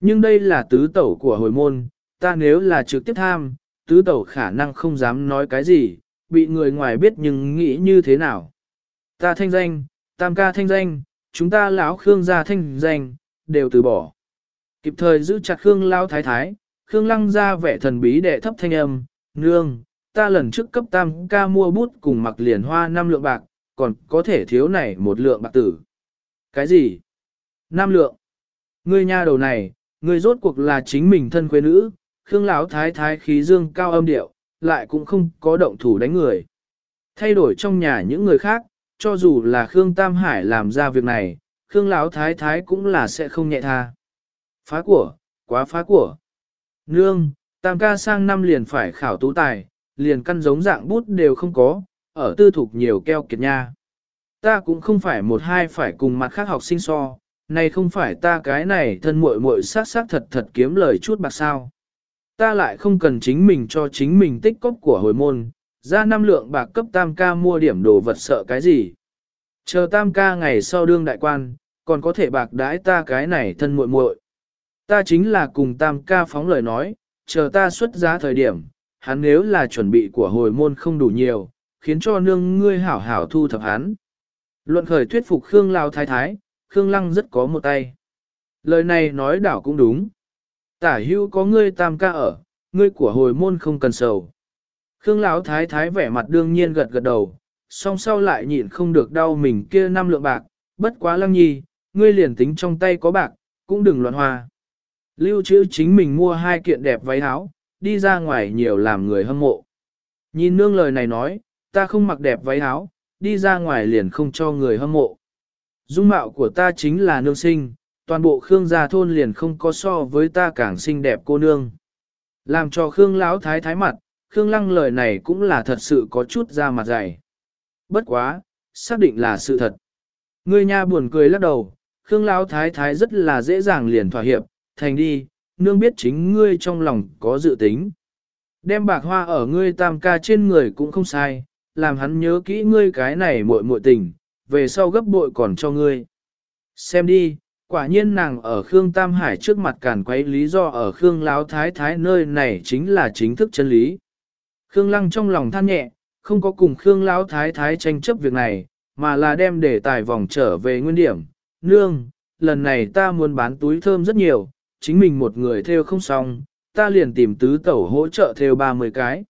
Nhưng đây là tứ tẩu của hồi môn, ta nếu là trực tiếp tham, tứ tẩu khả năng không dám nói cái gì, bị người ngoài biết nhưng nghĩ như thế nào. Ta thanh danh, tam ca thanh danh, chúng ta lão Khương gia thanh danh, đều từ bỏ. Kịp thời giữ chặt Khương lao thái thái, Khương lăng ra vẻ thần bí đệ thấp thanh âm, nương, ta lần trước cấp tam ca mua bút cùng mặc liền hoa năm lượng bạc, còn có thể thiếu này một lượng bạc tử. Cái gì? Năm lượng. Ngươi nha đầu này, ngươi rốt cuộc là chính mình thân quê nữ, Khương lão thái thái khí dương cao âm điệu, lại cũng không có động thủ đánh người. Thay đổi trong nhà những người khác, cho dù là Khương Tam Hải làm ra việc này, Khương lão thái thái cũng là sẽ không nhẹ tha. Phá của, quá phá của. Nương, Tam ca sang năm liền phải khảo tú tài, liền căn giống dạng bút đều không có, ở tư thục nhiều keo kiệt nha. Ta cũng không phải một hai phải cùng mặt khác học sinh so, này không phải ta cái này thân muội muội sát sát thật thật kiếm lời chút bạc sao. Ta lại không cần chính mình cho chính mình tích cóp của hồi môn, ra năm lượng bạc cấp tam ca mua điểm đồ vật sợ cái gì. Chờ tam ca ngày sau đương đại quan, còn có thể bạc đãi ta cái này thân muội muội. Ta chính là cùng tam ca phóng lời nói, chờ ta xuất giá thời điểm, hắn nếu là chuẩn bị của hồi môn không đủ nhiều, khiến cho nương ngươi hảo hảo thu thập hắn. Luận khởi thuyết phục Khương Lao Thái Thái, Khương Lăng rất có một tay. Lời này nói đảo cũng đúng. Tả hưu có ngươi tam ca ở, ngươi của hồi môn không cần sầu. Khương Lão Thái Thái vẻ mặt đương nhiên gật gật đầu, song sau lại nhịn không được đau mình kia năm lượng bạc, bất quá lăng nhi, ngươi liền tính trong tay có bạc, cũng đừng loạn hoa. Lưu trữ chính mình mua hai kiện đẹp váy áo, đi ra ngoài nhiều làm người hâm mộ. Nhìn nương lời này nói, ta không mặc đẹp váy áo, đi ra ngoài liền không cho người hâm mộ. Dung mạo của ta chính là nương sinh, toàn bộ Khương gia thôn liền không có so với ta càng xinh đẹp cô nương. Làm cho Khương lão thái thái mặt, Khương lăng lời này cũng là thật sự có chút ra mặt dày. Bất quá, xác định là sự thật. Ngươi nha buồn cười lắc đầu, Khương lão thái thái rất là dễ dàng liền thỏa hiệp, thành đi, nương biết chính ngươi trong lòng có dự tính. Đem bạc hoa ở ngươi tam ca trên người cũng không sai, làm hắn nhớ kỹ ngươi cái này muội muội tình, về sau gấp bội còn cho ngươi. Xem đi, quả nhiên nàng ở Khương Tam Hải trước mặt càn quấy lý do ở Khương Láo Thái Thái nơi này chính là chính thức chân lý. Khương Lăng trong lòng than nhẹ, không có cùng Khương Láo Thái Thái tranh chấp việc này, mà là đem để tài vòng trở về nguyên điểm. Nương, lần này ta muốn bán túi thơm rất nhiều, chính mình một người theo không xong, ta liền tìm tứ tẩu hỗ trợ theo 30 cái.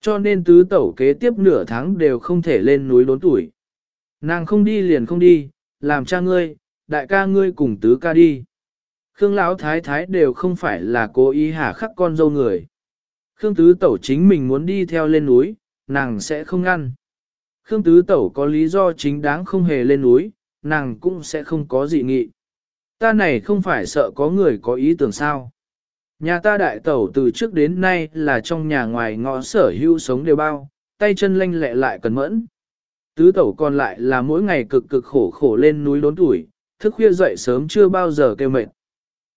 Cho nên tứ tẩu kế tiếp nửa tháng đều không thể lên núi đốn tuổi. Nàng không đi liền không đi, làm cha ngươi, đại ca ngươi cùng tứ ca đi. Khương Lão thái thái đều không phải là cố ý hà khắc con dâu người. Khương tứ tẩu chính mình muốn đi theo lên núi, nàng sẽ không ngăn. Khương tứ tẩu có lý do chính đáng không hề lên núi, nàng cũng sẽ không có dị nghị. Ta này không phải sợ có người có ý tưởng sao. Nhà ta đại tẩu từ trước đến nay là trong nhà ngoài ngõ sở hữu sống đều bao, tay chân lanh lẹ lại cẩn mẫn. Tứ tẩu còn lại là mỗi ngày cực cực khổ khổ lên núi đốn tuổi, thức khuya dậy sớm chưa bao giờ kêu mệt.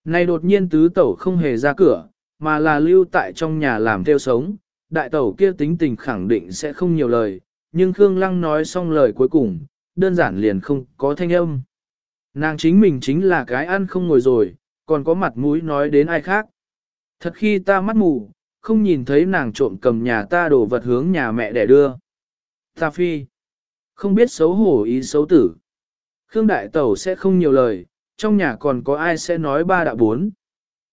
Này đột nhiên tứ tẩu không hề ra cửa, mà là lưu tại trong nhà làm theo sống, đại tẩu kia tính tình khẳng định sẽ không nhiều lời, nhưng Khương Lăng nói xong lời cuối cùng, đơn giản liền không có thanh âm. Nàng chính mình chính là cái ăn không ngồi rồi, còn có mặt mũi nói đến ai khác. Thật khi ta mắt mù, không nhìn thấy nàng trộm cầm nhà ta đổ vật hướng nhà mẹ để đưa. Ta phi, không biết xấu hổ ý xấu tử. Khương Đại Tẩu sẽ không nhiều lời, trong nhà còn có ai sẽ nói ba đạo bốn.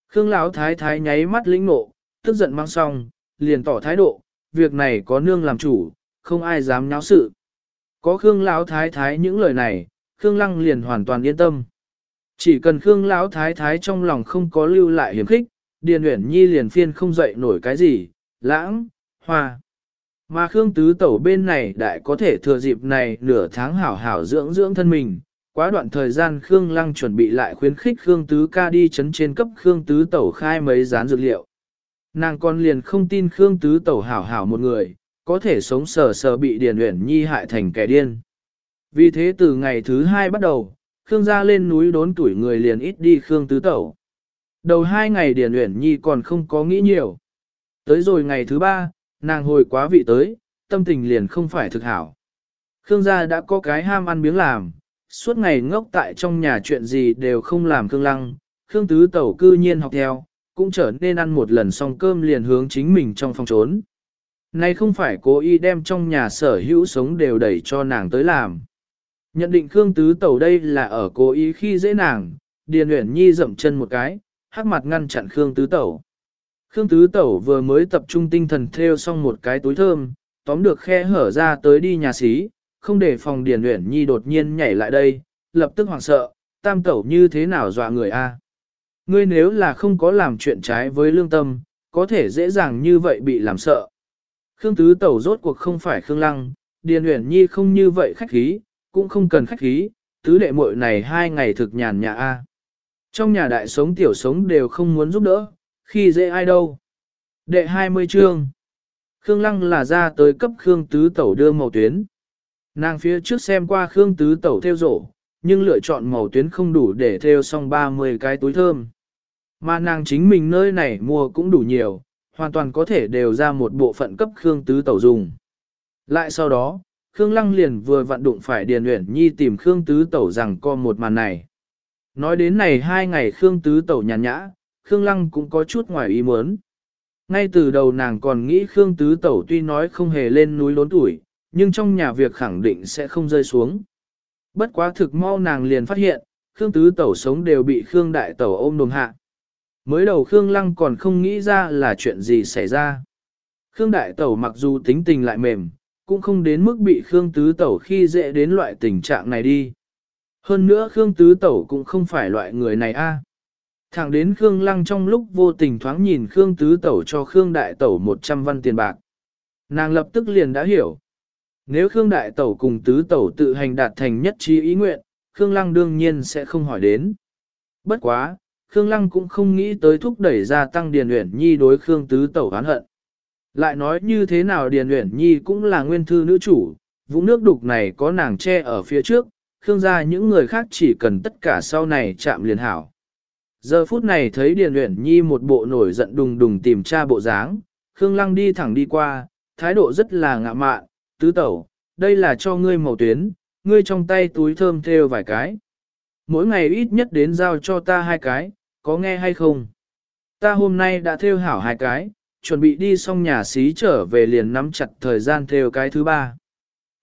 Khương Lão Thái Thái nháy mắt lĩnh nộ, tức giận mang xong, liền tỏ thái độ, việc này có nương làm chủ, không ai dám nháo sự. Có Khương Lão Thái Thái những lời này, Khương Lăng liền hoàn toàn yên tâm. Chỉ cần Khương Lão Thái Thái trong lòng không có lưu lại hiểm khích, Điền Uyển Nhi liền phiên không dậy nổi cái gì, lãng, hoa. Mà Khương Tứ Tẩu bên này đại có thể thừa dịp này nửa tháng hảo hảo dưỡng dưỡng thân mình. Quá đoạn thời gian Khương Lăng chuẩn bị lại khuyến khích Khương Tứ ca đi chấn trên cấp Khương Tứ Tẩu khai mấy dán dược liệu. Nàng con liền không tin Khương Tứ Tẩu hảo hảo một người, có thể sống sờ sờ bị Điền Uyển Nhi hại thành kẻ điên. Vì thế từ ngày thứ hai bắt đầu, Khương gia lên núi đốn tuổi người liền ít đi Khương Tứ Tẩu. Đầu hai ngày Điền Uyển Nhi còn không có nghĩ nhiều. Tới rồi ngày thứ ba, nàng hồi quá vị tới, tâm tình liền không phải thực hảo. Khương gia đã có cái ham ăn miếng làm, suốt ngày ngốc tại trong nhà chuyện gì đều không làm Khương Lăng, Khương Tứ Tẩu cư nhiên học theo, cũng trở nên ăn một lần xong cơm liền hướng chính mình trong phòng trốn. Nay không phải cố ý đem trong nhà sở hữu sống đều đẩy cho nàng tới làm. Nhận định Khương Tứ Tẩu đây là ở cố ý khi dễ nàng, Điền Uyển Nhi dậm chân một cái, hắc mặt ngăn chặn Khương Tứ Tẩu. Khương Tứ Tẩu vừa mới tập trung tinh thần theo xong một cái túi thơm, tóm được khe hở ra tới đi nhà xí, không để phòng Điền Uyển Nhi đột nhiên nhảy lại đây, lập tức hoảng sợ, tam tẩu như thế nào dọa người a? Ngươi nếu là không có làm chuyện trái với lương tâm, có thể dễ dàng như vậy bị làm sợ. Khương Tứ Tẩu rốt cuộc không phải Khương Lăng, Điền Uyển Nhi không như vậy khách khí, cũng không cần khách khí, tứ đệ muội này hai ngày thực nhàn nhà A. Trong nhà đại sống tiểu sống đều không muốn giúp đỡ, khi dễ ai đâu. Đệ 20 chương. Khương Lăng là ra tới cấp Khương Tứ Tẩu đưa màu tuyến. Nàng phía trước xem qua Khương Tứ Tẩu theo rổ, nhưng lựa chọn màu tuyến không đủ để theo xong 30 cái túi thơm. Mà nàng chính mình nơi này mua cũng đủ nhiều, hoàn toàn có thể đều ra một bộ phận cấp Khương Tứ Tẩu dùng. Lại sau đó, Khương Lăng liền vừa vận đụng phải Điền Uyển Nhi tìm Khương Tứ Tẩu rằng co một màn này. Nói đến này hai ngày Khương Tứ Tẩu nhàn nhã, Khương Lăng cũng có chút ngoài ý muốn. Ngay từ đầu nàng còn nghĩ Khương Tứ Tẩu tuy nói không hề lên núi lớn tuổi, nhưng trong nhà việc khẳng định sẽ không rơi xuống. Bất quá thực mau nàng liền phát hiện, Khương Tứ Tẩu sống đều bị Khương Đại Tẩu ôm đồm hạ. Mới đầu Khương Lăng còn không nghĩ ra là chuyện gì xảy ra. Khương Đại Tẩu mặc dù tính tình lại mềm, cũng không đến mức bị Khương Tứ Tẩu khi dễ đến loại tình trạng này đi. Hơn nữa Khương Tứ Tẩu cũng không phải loại người này a. Thẳng đến Khương Lăng trong lúc vô tình thoáng nhìn Khương Tứ Tẩu cho Khương Đại Tẩu 100 văn tiền bạc. Nàng lập tức liền đã hiểu. Nếu Khương Đại Tẩu cùng Tứ Tẩu tự hành đạt thành nhất trí ý nguyện, Khương Lăng đương nhiên sẽ không hỏi đến. Bất quá, Khương Lăng cũng không nghĩ tới thúc đẩy gia tăng Điền luyện Nhi đối Khương Tứ Tẩu oán hận. Lại nói như thế nào Điền Uyển Nhi cũng là nguyên thư nữ chủ, vũng nước đục này có nàng che ở phía trước, Khương gia những người khác chỉ cần tất cả sau này chạm liền hảo. Giờ phút này thấy Điền Uyển Nhi một bộ nổi giận đùng đùng tìm tra bộ dáng, Khương Lăng đi thẳng đi qua, thái độ rất là ngạ mạn, tứ tẩu, đây là cho ngươi màu tuyến, ngươi trong tay túi thơm theo vài cái. Mỗi ngày ít nhất đến giao cho ta hai cái, có nghe hay không? Ta hôm nay đã theo hảo hai cái, chuẩn bị đi xong nhà xí trở về liền nắm chặt thời gian theo cái thứ ba.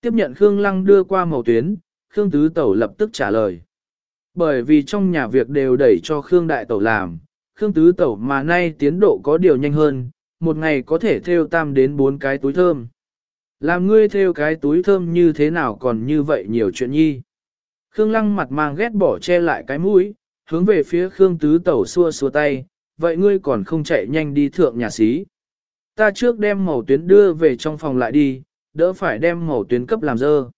Tiếp nhận Khương Lăng đưa qua màu tuyến, Khương Tứ Tẩu lập tức trả lời. Bởi vì trong nhà việc đều đẩy cho Khương Đại Tẩu làm, Khương Tứ Tẩu mà nay tiến độ có điều nhanh hơn, một ngày có thể theo tam đến bốn cái túi thơm. Làm ngươi theo cái túi thơm như thế nào còn như vậy nhiều chuyện nhi. Khương Lăng mặt mang ghét bỏ che lại cái mũi, hướng về phía Khương Tứ Tẩu xua xua tay, vậy ngươi còn không chạy nhanh đi thượng nhà xí. Ta trước đem màu tuyến đưa về trong phòng lại đi, đỡ phải đem màu tuyến cấp làm dơ.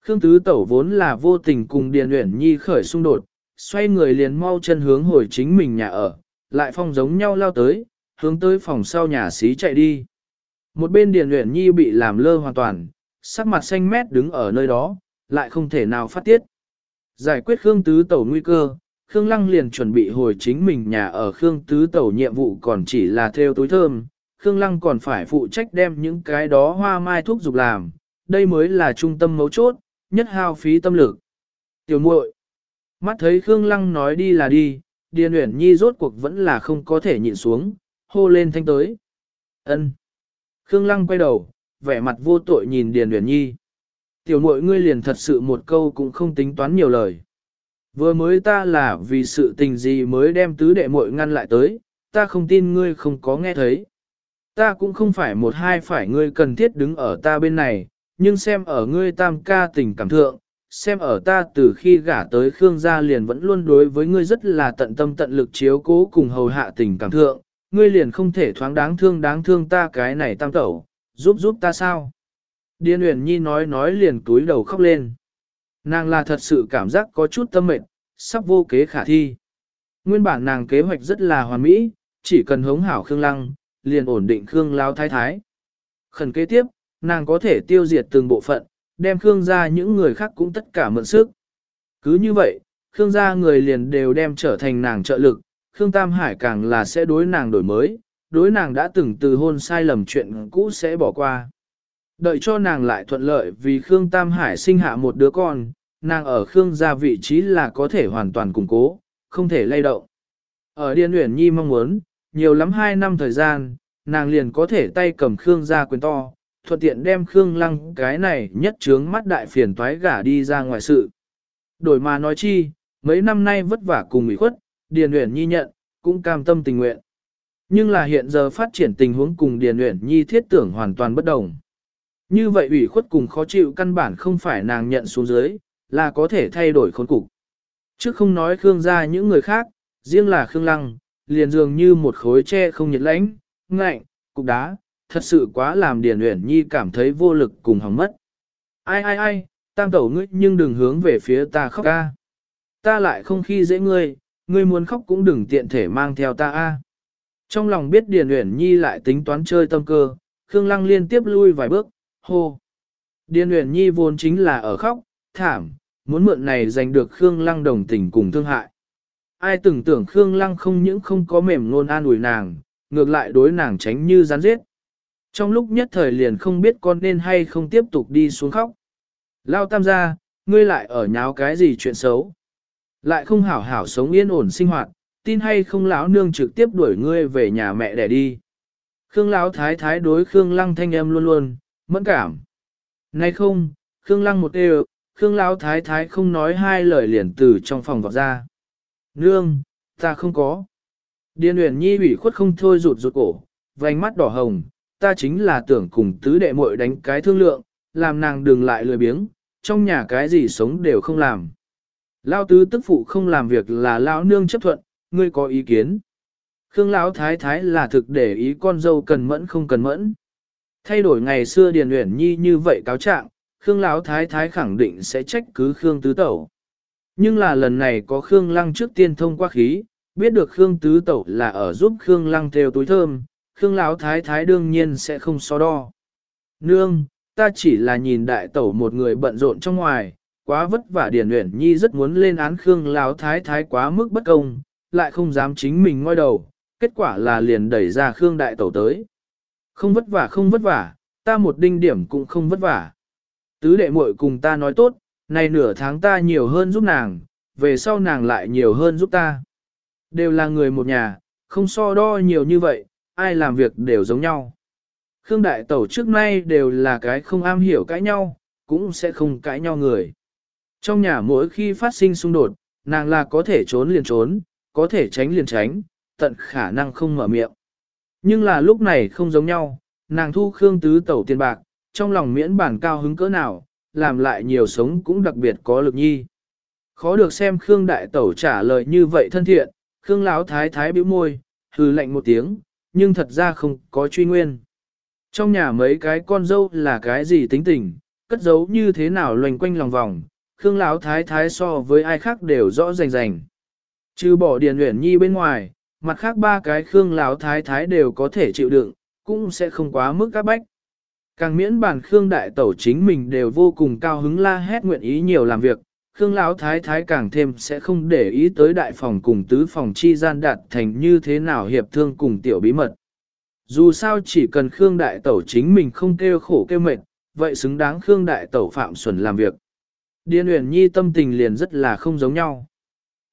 Khương Tứ Tẩu vốn là vô tình cùng Điền Uyển Nhi khởi xung đột, xoay người liền mau chân hướng hồi chính mình nhà ở, lại phong giống nhau lao tới, hướng tới phòng sau nhà xí chạy đi. Một bên Điền Uyển Nhi bị làm lơ hoàn toàn, sắc mặt xanh mét đứng ở nơi đó, lại không thể nào phát tiết. Giải quyết Khương Tứ Tẩu nguy cơ, Khương Lăng liền chuẩn bị hồi chính mình nhà ở Khương Tứ Tẩu nhiệm vụ còn chỉ là theo túi thơm, Khương Lăng còn phải phụ trách đem những cái đó hoa mai thuốc dục làm, đây mới là trung tâm mấu chốt, nhất hao phí tâm lực. Tiểu muội, mắt thấy Khương Lăng nói đi là đi, Điền Uyển Nhi rốt cuộc vẫn là không có thể nhịn xuống, hô lên thanh tới. Ân. Khương Lăng quay đầu, vẻ mặt vô tội nhìn Điền Uyển Nhi. Tiểu muội ngươi liền thật sự một câu cũng không tính toán nhiều lời. Vừa mới ta là vì sự tình gì mới đem tứ đệ muội ngăn lại tới, ta không tin ngươi không có nghe thấy. Ta cũng không phải một hai phải ngươi cần thiết đứng ở ta bên này, nhưng xem ở ngươi tam ca tình cảm thượng, xem ở ta từ khi gả tới Khương gia liền vẫn luôn đối với ngươi rất là tận tâm tận lực chiếu cố cùng hầu hạ tình cảm thượng, ngươi liền không thể thoáng đáng thương đáng thương ta cái này tam tẩu, giúp giúp ta sao? Điên Uyển Nhi nói nói liền túi đầu khóc lên. Nàng là thật sự cảm giác có chút tâm mệt, sắp vô kế khả thi. Nguyên bản nàng kế hoạch rất là hoàn mỹ, chỉ cần hống hảo Khương Lăng, liền ổn định Khương Lao Thái Thái. Khẩn kế tiếp, nàng có thể tiêu diệt từng bộ phận, đem Khương gia những người khác cũng tất cả mượn sức. Cứ như vậy, Khương gia người liền đều đem trở thành nàng trợ lực, Khương Tam Hải càng là sẽ đối nàng đổi mới, đối nàng đã từng từ hôn sai lầm chuyện cũ sẽ bỏ qua. Đợi cho nàng lại thuận lợi vì Khương Tam Hải sinh hạ một đứa con, nàng ở Khương gia vị trí là có thể hoàn toàn củng cố, không thể lay động. Ở Điên Uyển Nhi mong muốn, nhiều lắm hai năm thời gian, nàng liền có thể tay cầm Khương ra quyền to, thuận tiện đem Khương Lăng cái này nhất trướng mắt đại phiền toái gả đi ra ngoài sự. Đổi mà nói chi, mấy năm nay vất vả cùng ủy khuất, Điền Uyển Nhi nhận, cũng cam tâm tình nguyện. Nhưng là hiện giờ phát triển tình huống cùng Điền Uyển Nhi thiết tưởng hoàn toàn bất đồng. Như vậy ủy khuất cùng khó chịu căn bản không phải nàng nhận xuống dưới, là có thể thay đổi khốn cục. Chứ không nói Khương gia những người khác, riêng là Khương Lăng, liền dường như một khối tre không nhiệt lãnh, ngạnh, cục đá, thật sự quá làm Điền Uyển Nhi cảm thấy vô lực cùng hỏng mất. Ai ai ai, tam tẩu ngươi nhưng đừng hướng về phía ta khóc ca. Ta lại không khi dễ ngươi, ngươi muốn khóc cũng đừng tiện thể mang theo ta a. Trong lòng biết Điền Uyển Nhi lại tính toán chơi tâm cơ, Khương Lăng liên tiếp lui vài bước, hô. Điền Uyển Nhi vốn chính là ở khóc, thảm, muốn mượn này giành được Khương Lăng đồng tình cùng thương hại. Ai từng tưởng Khương Lăng không những không có mềm ngôn an ủi nàng, ngược lại đối nàng tránh như rắn giết. Trong lúc nhất thời liền không biết con nên hay không tiếp tục đi xuống khóc. Lao tam gia, ngươi lại ở nháo cái gì chuyện xấu. Lại không hảo hảo sống yên ổn sinh hoạt, tin hay không lão nương trực tiếp đuổi ngươi về nhà mẹ để đi. Khương lão thái thái đối Khương lăng thanh em luôn luôn, mẫn cảm. Nay không, Khương lăng một đều, Khương lão thái thái không nói hai lời liền từ trong phòng vọt ra. Nương, ta không có. Điền Uyển Nhi ủy khuất không thôi rụt rụt cổ, vành mắt đỏ hồng, ta chính là tưởng cùng tứ đệ muội đánh cái thương lượng, làm nàng đừng lại lười biếng, trong nhà cái gì sống đều không làm. Lao tứ tức phụ không làm việc là lão nương chấp thuận, ngươi có ý kiến. Khương lão thái thái là thực để ý con dâu cần mẫn không cần mẫn. Thay đổi ngày xưa Điền Uyển Nhi như vậy cáo trạng, Khương lão thái thái khẳng định sẽ trách cứ Khương tứ tẩu. Nhưng là lần này có Khương Lăng trước tiên thông qua khí, biết được Khương tứ tẩu là ở giúp Khương Lăng theo túi thơm, Khương lão thái thái đương nhiên sẽ không so đo. Nương, ta chỉ là nhìn đại tẩu một người bận rộn trong ngoài, quá vất vả Điền Uyển Nhi rất muốn lên án Khương lão thái thái quá mức bất công, lại không dám chính mình ngoi đầu, kết quả là liền đẩy ra Khương đại tẩu tới. Không vất vả không vất vả, ta một đinh điểm cũng không vất vả. Tứ đệ muội cùng ta nói tốt, này nửa tháng ta nhiều hơn giúp nàng, về sau nàng lại nhiều hơn giúp ta. Đều là người một nhà, không so đo nhiều như vậy, ai làm việc đều giống nhau. Khương Đại Tẩu trước nay đều là cái không am hiểu cãi nhau, cũng sẽ không cãi nhau người. Trong nhà mỗi khi phát sinh xung đột, nàng là có thể trốn liền trốn, có thể tránh liền tránh, tận khả năng không mở miệng. Nhưng là lúc này không giống nhau, nàng thu Khương Tứ Tẩu tiền bạc, trong lòng miễn bản cao hứng cỡ nào, làm lại nhiều sống cũng đặc biệt có lực nhi. Khó được xem Khương Đại Tẩu trả lời như vậy thân thiện, Khương Lão Thái Thái bĩu môi, hừ lạnh một tiếng, nhưng thật ra không có truy nguyên. Trong nhà mấy cái con dâu là cái gì tính tình, cất giấu như thế nào loành quanh lòng vòng, Khương Lão Thái Thái so với ai khác đều rõ rành rành. Trừ bỏ Điền Uyển Nhi bên ngoài, mặt khác ba cái Khương Lão Thái Thái đều có thể chịu đựng, cũng sẽ không quá mức các bách. Càng miễn bản Khương Đại Tẩu chính mình đều vô cùng cao hứng la hét nguyện ý nhiều làm việc, Khương Lão Thái Thái càng thêm sẽ không để ý tới đại phòng cùng tứ phòng chi gian đạt thành như thế nào hiệp thương cùng tiểu bí mật. Dù sao chỉ cần Khương Đại Tẩu chính mình không kêu khổ kêu mệt, vậy xứng đáng Khương Đại Tẩu Phạm Xuân làm việc. Điên Uyển Nhi tâm tình liền rất là không giống nhau.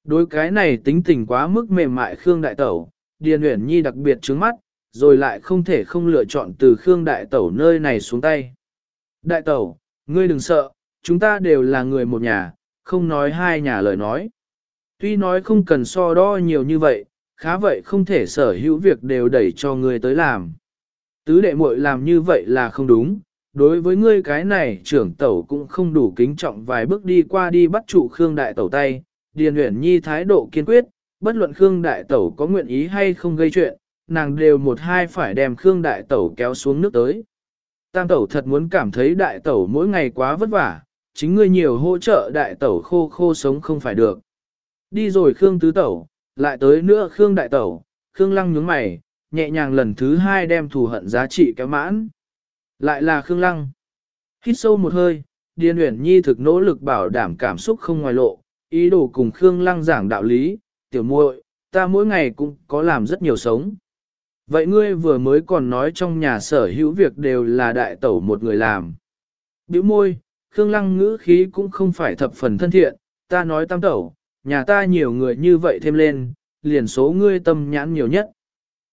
Đối cái này tính tình quá mức mềm mại Khương Đại Tẩu, Điền Uyển Nhi đặc biệt trướng mắt, rồi lại không thể không lựa chọn từ Khương Đại Tẩu nơi này xuống tay. Đại Tẩu, ngươi đừng sợ, chúng ta đều là người một nhà, không nói hai nhà lời nói. Tuy nói không cần so đo nhiều như vậy, khá vậy không thể sở hữu việc đều đẩy cho ngươi tới làm. Tứ đệ muội làm như vậy là không đúng, đối với ngươi cái này trưởng tẩu cũng không đủ kính trọng vài bước đi qua đi bắt trụ Khương Đại Tẩu tay, Điền Uyển Nhi thái độ kiên quyết, bất luận Khương Đại Tẩu có nguyện ý hay không gây chuyện, nàng đều một hai phải đem Khương Đại Tẩu kéo xuống nước tới. Tam Tẩu thật muốn cảm thấy Đại Tẩu mỗi ngày quá vất vả, chính ngươi nhiều hỗ trợ Đại Tẩu khô khô sống không phải được. Đi rồi Khương Tứ Tẩu, lại tới nữa Khương Đại Tẩu, Khương Lăng nhướng mày, nhẹ nhàng lần thứ hai đem thù hận giá trị kéo mãn. Lại là Khương Lăng. Hít sâu một hơi, Điền Uyển Nhi thực nỗ lực bảo đảm cảm xúc không ngoài lộ, ý đồ cùng Khương Lăng giảng đạo lý, tiểu muội, ta mỗi ngày cũng có làm rất nhiều sống. Vậy ngươi vừa mới còn nói trong nhà sở hữu việc đều là đại tẩu một người làm. Biểu môi, Khương Lăng ngữ khí cũng không phải thập phần thân thiện, ta nói tam tẩu, nhà ta nhiều người như vậy thêm lên, liền số ngươi tâm nhãn nhiều nhất.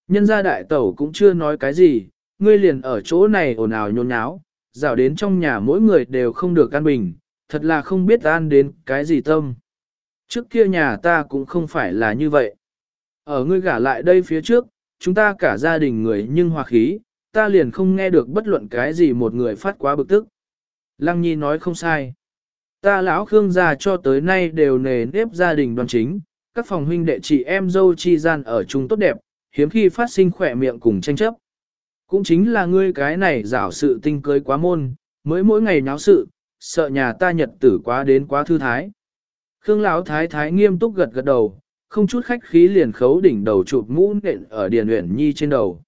Nhân gia đại tẩu cũng chưa nói cái gì, ngươi liền ở chỗ này ồn ào nhôn nháo, dạo đến trong nhà mỗi người đều không được an bình, thật là không biết an đến cái gì tâm. Trước kia nhà ta cũng không phải là như vậy. Ở ngươi gả lại đây phía trước, chúng ta cả gia đình người nhưng hòa khí, ta liền không nghe được bất luận cái gì một người phát quá bực tức. Lăng Nhi nói không sai. Ta lão Khương gia cho tới nay đều nề nếp gia đình đoàn chính, các phòng huynh đệ chị em dâu chi gian ở chung tốt đẹp, hiếm khi phát sinh khỏe miệng cùng tranh chấp. Cũng chính là ngươi cái này rảo sự tinh cưới quá môn, mới mỗi ngày náo sự, sợ nhà ta nhật tử quá đến quá thư thái. Khương lão thái thái nghiêm túc gật gật đầu, không chút khách khí liền khấu đỉnh đầu chụp mũ nện ở Điền Uyển Nhi trên đầu.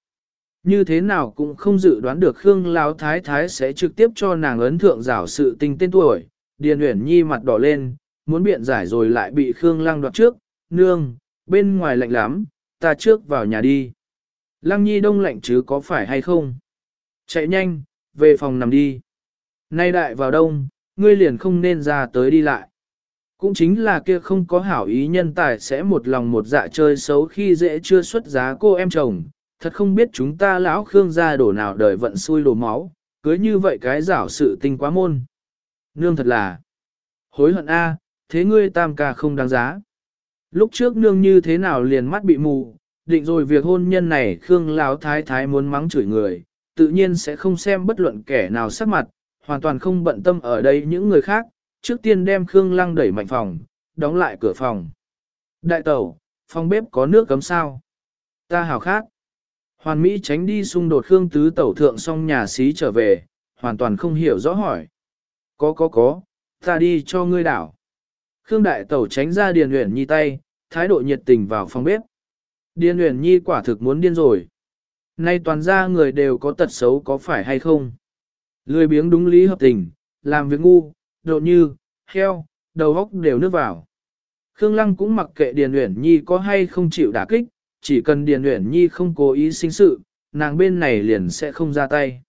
Như thế nào cũng không dự đoán được Khương lão thái thái sẽ trực tiếp cho nàng ấn thượng giảo sự tinh tên tuổi. Điền Uyển Nhi mặt đỏ lên, muốn biện giải rồi lại bị Khương Lăng đoạt trước, nương, bên ngoài lạnh lắm, ta trước vào nhà đi. Lăng Nhi đông lạnh chứ có phải hay không? Chạy nhanh, về phòng nằm đi. Nay đại vào đông, ngươi liền không nên ra tới đi lại. Cũng chính là kia không có hảo ý nhân tài sẽ một lòng một dạ chơi xấu khi dễ chưa xuất giá cô em chồng, thật không biết chúng ta lão Khương gia đổ nào đời vận xui đổ máu, cưới như vậy cái giảo sự tinh quá môn. Nương thật là hối hận a, thế ngươi tam ca không đáng giá. Lúc trước nương như thế nào liền mắt bị mù, định rồi việc hôn nhân này Khương lão thái thái muốn mắng chửi người, tự nhiên sẽ không xem bất luận kẻ nào sắc mặt, hoàn toàn không bận tâm ở đây những người khác, trước tiên đem Khương Lăng đẩy mạnh phòng, đóng lại cửa phòng. Đại tẩu, phòng bếp có nước cấm sao? Ta hào khác. Hoàn Mỹ tránh đi xung đột Khương Tứ tẩu thượng xong nhà xí trở về, hoàn toàn không hiểu rõ hỏi. Có có có, ta đi cho ngươi đảo. Khương Đại tẩu tránh ra Điền Uyển Nhi tay, thái độ nhiệt tình vào phòng bếp. Điền Uyển Nhi quả thực muốn điên rồi. Nay toàn ra người đều có tật xấu có phải hay không? Lười biếng đúng lý hợp tình, làm việc ngu, độ như, heo, đầu góc đều nước vào. Khương Lăng cũng mặc kệ Điền Uyển Nhi có hay không chịu đả kích, chỉ cần Điền Uyển Nhi không cố ý sinh sự, nàng bên này liền sẽ không ra tay.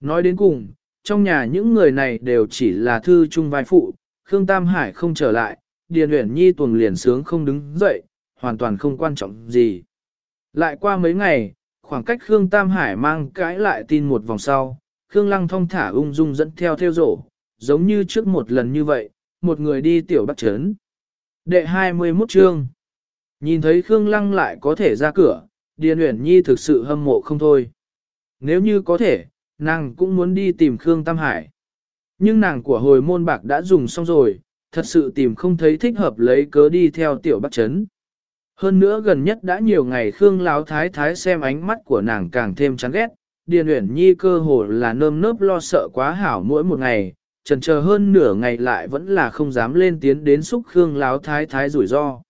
Nói đến cùng, trong nhà những người này đều chỉ là thư chung vai phụ, Khương Tam Hải không trở lại, Điền Uyển Nhi tuần liền sướng không đứng dậy, hoàn toàn không quan trọng gì. Lại qua mấy ngày, khoảng cách Khương Tam Hải mang cãi lại tin một vòng sau, Khương Lăng thong thả ung dung dẫn theo theo rổ, giống như trước một lần như vậy, một người đi tiểu bắc trấn. Đệ 21 chương Nhìn thấy Khương Lăng lại có thể ra cửa, Điền Uyển Nhi thực sự hâm mộ không thôi. Nếu như có thể, nàng cũng muốn đi tìm Khương Tam Hải. Nhưng nàng của hồi môn bạc đã dùng xong rồi, thật sự tìm không thấy thích hợp lấy cớ đi theo tiểu bắc trấn. Hơn nữa gần nhất đã nhiều ngày Khương Láo Thái Thái xem ánh mắt của nàng càng thêm chán ghét, Điền Uyển Nhi cơ hồ là nơm nớp lo sợ quá hảo mỗi một ngày, trần chờ hơn nửa ngày lại vẫn là không dám lên tiến đến xúc Khương Láo Thái Thái rủi ro.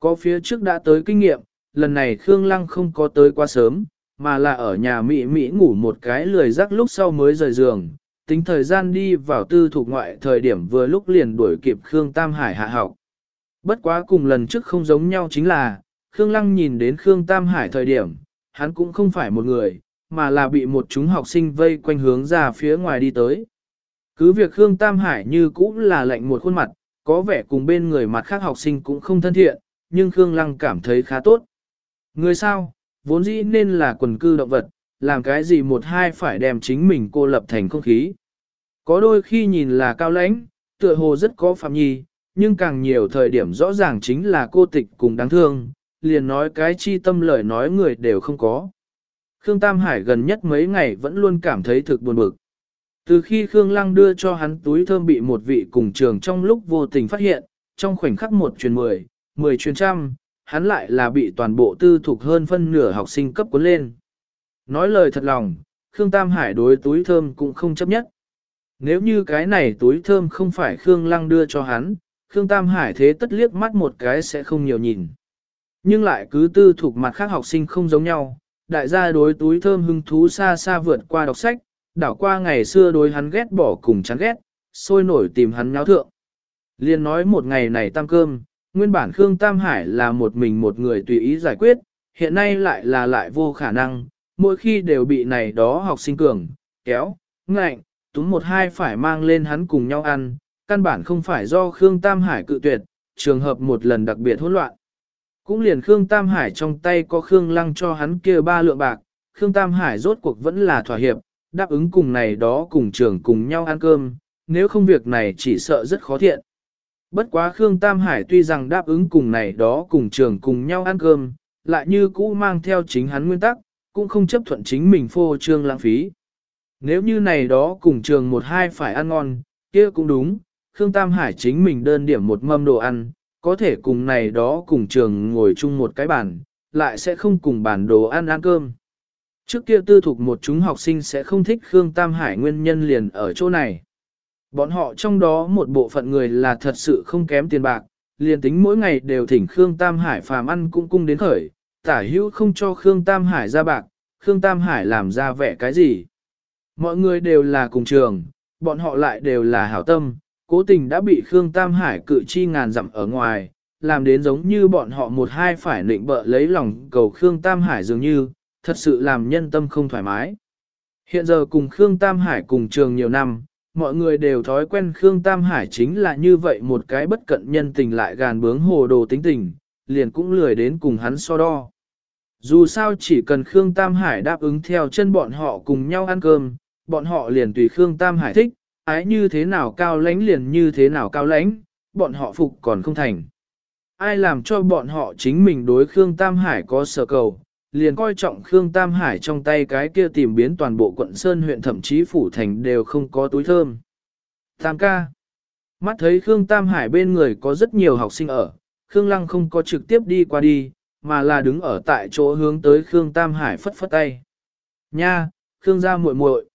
Có phía trước đã tới kinh nghiệm, lần này Khương Lăng không có tới quá sớm, mà là ở nhà Mỹ Mỹ ngủ một cái lười rắc lúc sau mới rời giường, tính thời gian đi vào tư thuộc ngoại thời điểm vừa lúc liền đuổi kịp Khương Tam Hải hạ học. Bất quá cùng lần trước không giống nhau chính là, Khương Lăng nhìn đến Khương Tam Hải thời điểm, hắn cũng không phải một người, mà là bị một chúng học sinh vây quanh hướng ra phía ngoài đi tới. Cứ việc Khương Tam Hải như cũ là lệnh một khuôn mặt, có vẻ cùng bên người mặt khác học sinh cũng không thân thiện, nhưng Khương Lăng cảm thấy khá tốt. Người sao, vốn dĩ nên là quần cư động vật, làm cái gì một hai phải đem chính mình cô lập thành không khí. Có đôi khi nhìn là cao lãnh, tựa hồ rất có phạm nhi, nhưng càng nhiều thời điểm rõ ràng chính là cô tịch cùng đáng thương, liền nói cái chi tâm lời nói người đều không có. Khương Tam Hải gần nhất mấy ngày vẫn luôn cảm thấy thực buồn bực. Từ khi Khương Lăng đưa cho hắn túi thơm bị một vị cùng trường trong lúc vô tình phát hiện, trong khoảnh khắc một truyền mười, mười truyền trăm, hắn lại là bị toàn bộ tư thuộc hơn phân nửa học sinh cấp cuốn lên. Nói lời thật lòng, Khương Tam Hải đối túi thơm cũng không chấp nhất. Nếu như cái này túi thơm không phải Khương Lăng đưa cho hắn, Khương Tam Hải thế tất liếc mắt một cái sẽ không nhiều nhìn. Nhưng lại cứ tư thuộc mặt khác học sinh không giống nhau, đại gia đối túi thơm hứng thú xa xa vượt qua đọc sách, đảo qua ngày xưa đối hắn ghét bỏ cùng chán ghét, sôi nổi tìm hắn nháo thượng. Liên nói một ngày này tam cơm, nguyên bản Khương Tam Hải là một mình một người tùy ý giải quyết, hiện nay lại là lại vô khả năng, mỗi khi đều bị này đó học sinh cường, kéo, ngạnh, túm một hai phải mang lên hắn cùng nhau ăn, căn bản không phải do Khương Tam Hải cự tuyệt, trường hợp một lần đặc biệt hỗn loạn. Cũng liền Khương Tam Hải trong tay có Khương Lăng cho hắn kia ba lượng bạc, Khương Tam Hải rốt cuộc vẫn là thỏa hiệp, đáp ứng cùng này đó cùng trường cùng nhau ăn cơm, nếu không việc này chỉ sợ rất khó thiện. Bất quá Khương Tam Hải tuy rằng đáp ứng cùng này đó cùng trường cùng nhau ăn cơm, lại như cũ mang theo chính hắn nguyên tắc, cũng không chấp thuận chính mình phô trương lãng phí. Nếu như này đó cùng trường một hai phải ăn ngon, kia cũng đúng, Khương Tam Hải chính mình đơn điểm một mâm đồ ăn, có thể cùng này đó cùng trường ngồi chung một cái bàn, lại sẽ không cùng bàn đồ ăn ăn cơm. Trước kia tư thục một chúng học sinh sẽ không thích Khương Tam Hải nguyên nhân liền ở chỗ này. Bọn họ trong đó một bộ phận người là thật sự không kém tiền bạc, liền tính mỗi ngày đều thỉnh Khương Tam Hải phàm ăn cũng cung đến khởi, tả hữu không cho Khương Tam Hải ra bạc, Khương Tam Hải làm ra vẻ cái gì. Mọi người đều là cùng trường, bọn họ lại đều là hảo tâm, cố tình đã bị Khương Tam Hải cự chi ngàn dặm ở ngoài, làm đến giống như bọn họ một hai phải nịnh bợ lấy lòng cầu Khương Tam Hải dường như, thật sự làm nhân tâm không thoải mái. Hiện giờ cùng Khương Tam Hải cùng trường nhiều năm, mọi người đều thói quen Khương Tam Hải chính là như vậy một cái bất cận nhân tình lại gàn bướng hồ đồ tính tình, liền cũng lười đến cùng hắn so đo. Dù sao chỉ cần Khương Tam Hải đáp ứng theo chân bọn họ cùng nhau ăn cơm, bọn họ liền tùy Khương Tam Hải thích, ái như thế nào cao lãnh liền như thế nào cao lãnh, bọn họ phục còn không thành. Ai làm cho bọn họ chính mình đối Khương Tam Hải có sở cầu, liền coi trọng Khương Tam Hải trong tay cái kia tìm biến toàn bộ quận Sơn huyện thậm chí phủ thành đều không có túi thơm. Tam ca. Mắt thấy Khương Tam Hải bên người có rất nhiều học sinh ở, Khương Lăng không có trực tiếp đi qua đi, mà là đứng ở tại chỗ hướng tới Khương Tam Hải phất phất tay. Nha, Khương gia muội muội.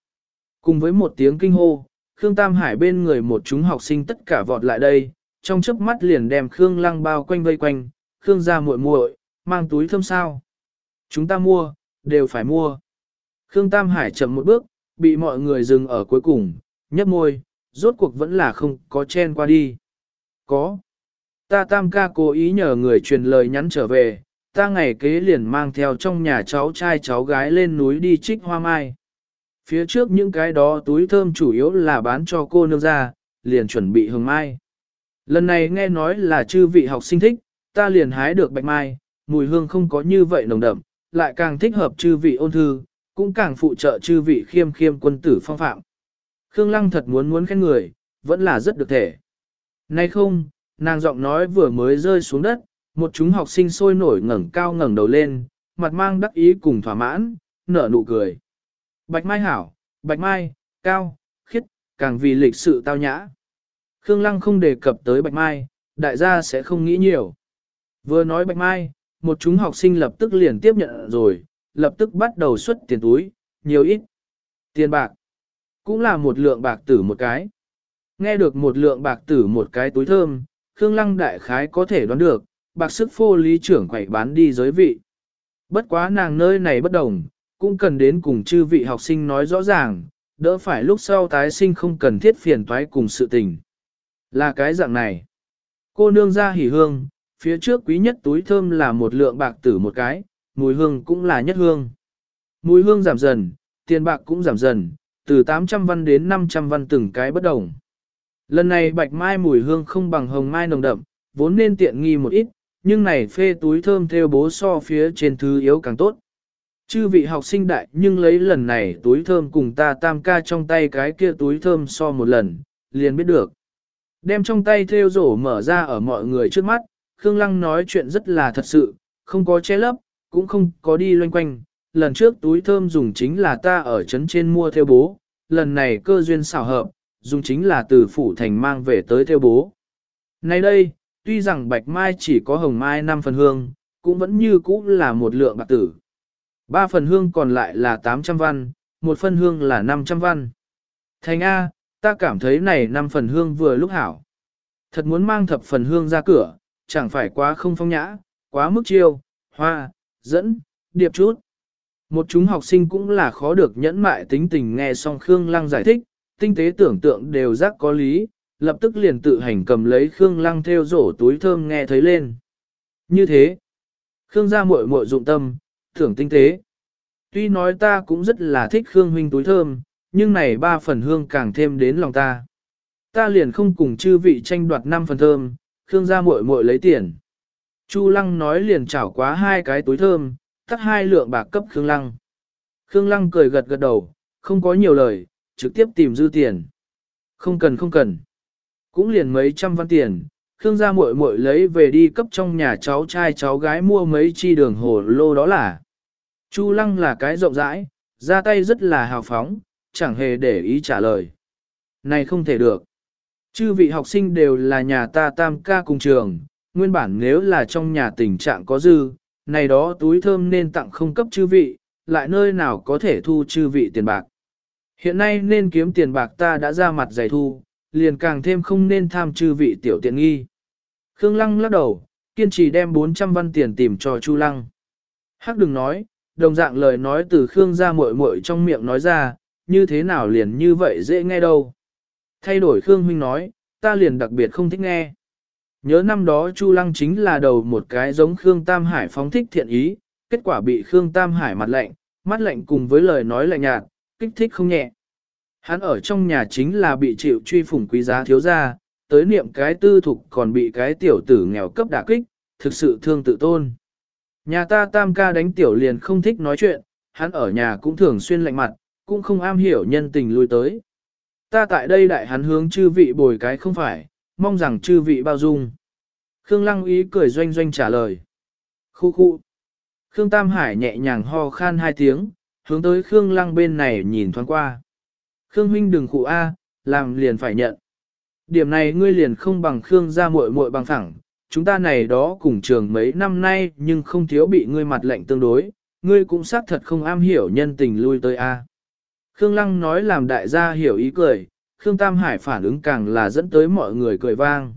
Cùng với một tiếng kinh hô, Khương Tam Hải bên người một chúng học sinh tất cả vọt lại đây, trong chớp mắt liền đem Khương Lăng bao quanh vây quanh, Khương gia muội muội, mang túi thơm sao. Chúng ta mua, đều phải mua. Khương Tam Hải chậm một bước, bị mọi người dừng ở cuối cùng, nhấp môi, rốt cuộc vẫn là không có chen qua đi. Có. Ta Tam ca cố ý nhờ người truyền lời nhắn trở về, ta ngày kế liền mang theo trong nhà cháu trai cháu gái lên núi đi trích hoa mai. Phía trước những cái đó túi thơm chủ yếu là bán cho cô nương ra, liền chuẩn bị hương mai. Lần này nghe nói là chư vị học sinh thích, ta liền hái được bạch mai, mùi hương không có như vậy nồng đậm, lại càng thích hợp chư vị ôn thư, cũng càng phụ trợ chư vị khiêm khiêm quân tử phong phạm. Khương Lăng thật muốn muốn khen người, vẫn là rất được thể. Nay không, nàng giọng nói vừa mới rơi xuống đất, một chúng học sinh sôi nổi ngẩng cao ngẩng đầu lên, mặt mang đắc ý cùng thỏa mãn, nở nụ cười. Bạch Mai hảo, Bạch Mai, cao, khiết, càng vì lịch sự tao nhã. Khương Lăng không đề cập tới Bạch Mai, đại gia sẽ không nghĩ nhiều. Vừa nói Bạch Mai, một chúng học sinh lập tức liền tiếp nhận rồi, lập tức bắt đầu xuất tiền túi, nhiều ít. Tiền bạc, cũng là một lượng bạc tử một cái. Nghe được một lượng bạc tử một cái túi thơm, Khương Lăng đại khái có thể đoán được, bạc sức phô lý trưởng quẩy bán đi giới vị. Bất quá nàng nơi này bất đồng, cũng cần đến cùng chư vị học sinh nói rõ ràng, đỡ phải lúc sau tái sinh không cần thiết phiền toái cùng sự tình. Là cái dạng này. Cô nương ra hỉ hương, phía trước quý nhất túi thơm là một lượng bạc tử một cái, mùi hương cũng là nhất hương. Mùi hương giảm dần, tiền bạc cũng giảm dần, từ 800 văn đến 500 văn từng cái bất đồng. Lần này bạch mai mùi hương không bằng hồng mai nồng đậm, vốn nên tiện nghi một ít, nhưng này phê túi thơm theo bố so phía trên thứ yếu càng tốt. Chư vị học sinh đại nhưng lấy lần này túi thơm cùng ta tam ca trong tay cái kia túi thơm so một lần, liền biết được. Đem trong tay theo rổ mở ra ở mọi người trước mắt, Khương Lăng nói chuyện rất là thật sự, không có che lấp, cũng không có đi loanh quanh. Lần trước túi thơm dùng chính là ta ở trấn trên mua theo bố, lần này cơ duyên xảo hợp, dùng chính là từ phủ thành mang về tới theo bố. Nay đây, tuy rằng bạch mai chỉ có hồng mai 5 phần hương, cũng vẫn như cũ là một lượng bạc tử. Ba phần hương còn lại là 800 văn, một phần hương là 500 văn. Thành A, ta cảm thấy này 5 phần hương vừa lúc hảo. Thật muốn mang thập phần hương ra cửa, chẳng phải quá không phong nhã, quá mức chiêu, hoa, dẫn, điệp chút. Một chúng học sinh cũng là khó được nhẫn mại tính tình nghe xong Khương Lăng giải thích, tinh tế tưởng tượng đều giác có lý, lập tức liền tự hành cầm lấy Khương Lăng theo rổ túi thơm nghe thấy lên. Như thế, Khương gia muội muội dụng tâm, thưởng tinh tế. Tuy nói ta cũng rất là thích Khương huynh túi thơm, nhưng này ba phần hương càng thêm đến lòng ta. Ta liền không cùng chư vị tranh đoạt năm phần thơm, Khương gia muội muội lấy tiền. Chu Lăng nói liền chảo quá hai cái túi thơm, tắt hai lượng bạc cấp Khương Lăng. Khương Lăng cười gật gật đầu, không có nhiều lời, trực tiếp tìm dư tiền. Không cần không cần. Cũng liền mấy trăm văn tiền, Khương gia muội muội lấy về đi cấp trong nhà cháu trai cháu gái mua mấy chi đường hồ lô đó là. Chu Lăng là cái rộng rãi, ra tay rất là hào phóng, chẳng hề để ý trả lời. Này không thể được. Chư vị học sinh đều là nhà ta tam ca cùng trường, nguyên bản nếu là trong nhà tình trạng có dư, này đó túi thơm nên tặng không cấp chư vị, lại nơi nào có thể thu chư vị tiền bạc. Hiện nay nên kiếm tiền bạc ta đã ra mặt giày thu, liền càng thêm không nên tham chư vị tiểu tiện nghi. Khương Lăng lắc đầu, kiên trì đem 400 văn tiền tìm cho Chu Lăng. Hắc đừng nói, đồng dạng lời nói từ Khương ra muội muội trong miệng nói ra, như thế nào liền như vậy dễ nghe đâu. Thay đổi Khương Huynh nói, ta liền đặc biệt không thích nghe. Nhớ năm đó Chu Lăng chính là đầu một cái giống Khương Tam Hải phóng thích thiện ý, kết quả bị Khương Tam Hải mặt lạnh, mắt lạnh cùng với lời nói lạnh nhạt, kích thích không nhẹ. Hắn ở trong nhà chính là bị chịu truy phủng quý giá thiếu gia, tới niệm cái tư thục còn bị cái tiểu tử nghèo cấp đả kích, thực sự thương tự tôn. Nhà ta tam ca đánh tiểu liền không thích nói chuyện, hắn ở nhà cũng thường xuyên lạnh mặt, cũng không am hiểu nhân tình lui tới. Ta tại đây đại hắn hướng chư vị bồi cái không phải, mong rằng chư vị bao dung. Khương Lăng ý cười doanh doanh trả lời. Khu khu. Khương Tam Hải nhẹ nhàng ho khan hai tiếng, hướng tới Khương Lăng bên này nhìn thoáng qua. Khương huynh đừng khụ A, làm liền phải nhận. Điểm này ngươi liền không bằng Khương ra muội muội bằng phẳng, chúng ta này đó cùng trường mấy năm nay nhưng không thiếu bị ngươi mặt lệnh tương đối, ngươi cũng xác thật không am hiểu nhân tình lui tới A. Khương Lăng nói làm đại gia hiểu ý cười, Khương Tam Hải phản ứng càng là dẫn tới mọi người cười vang.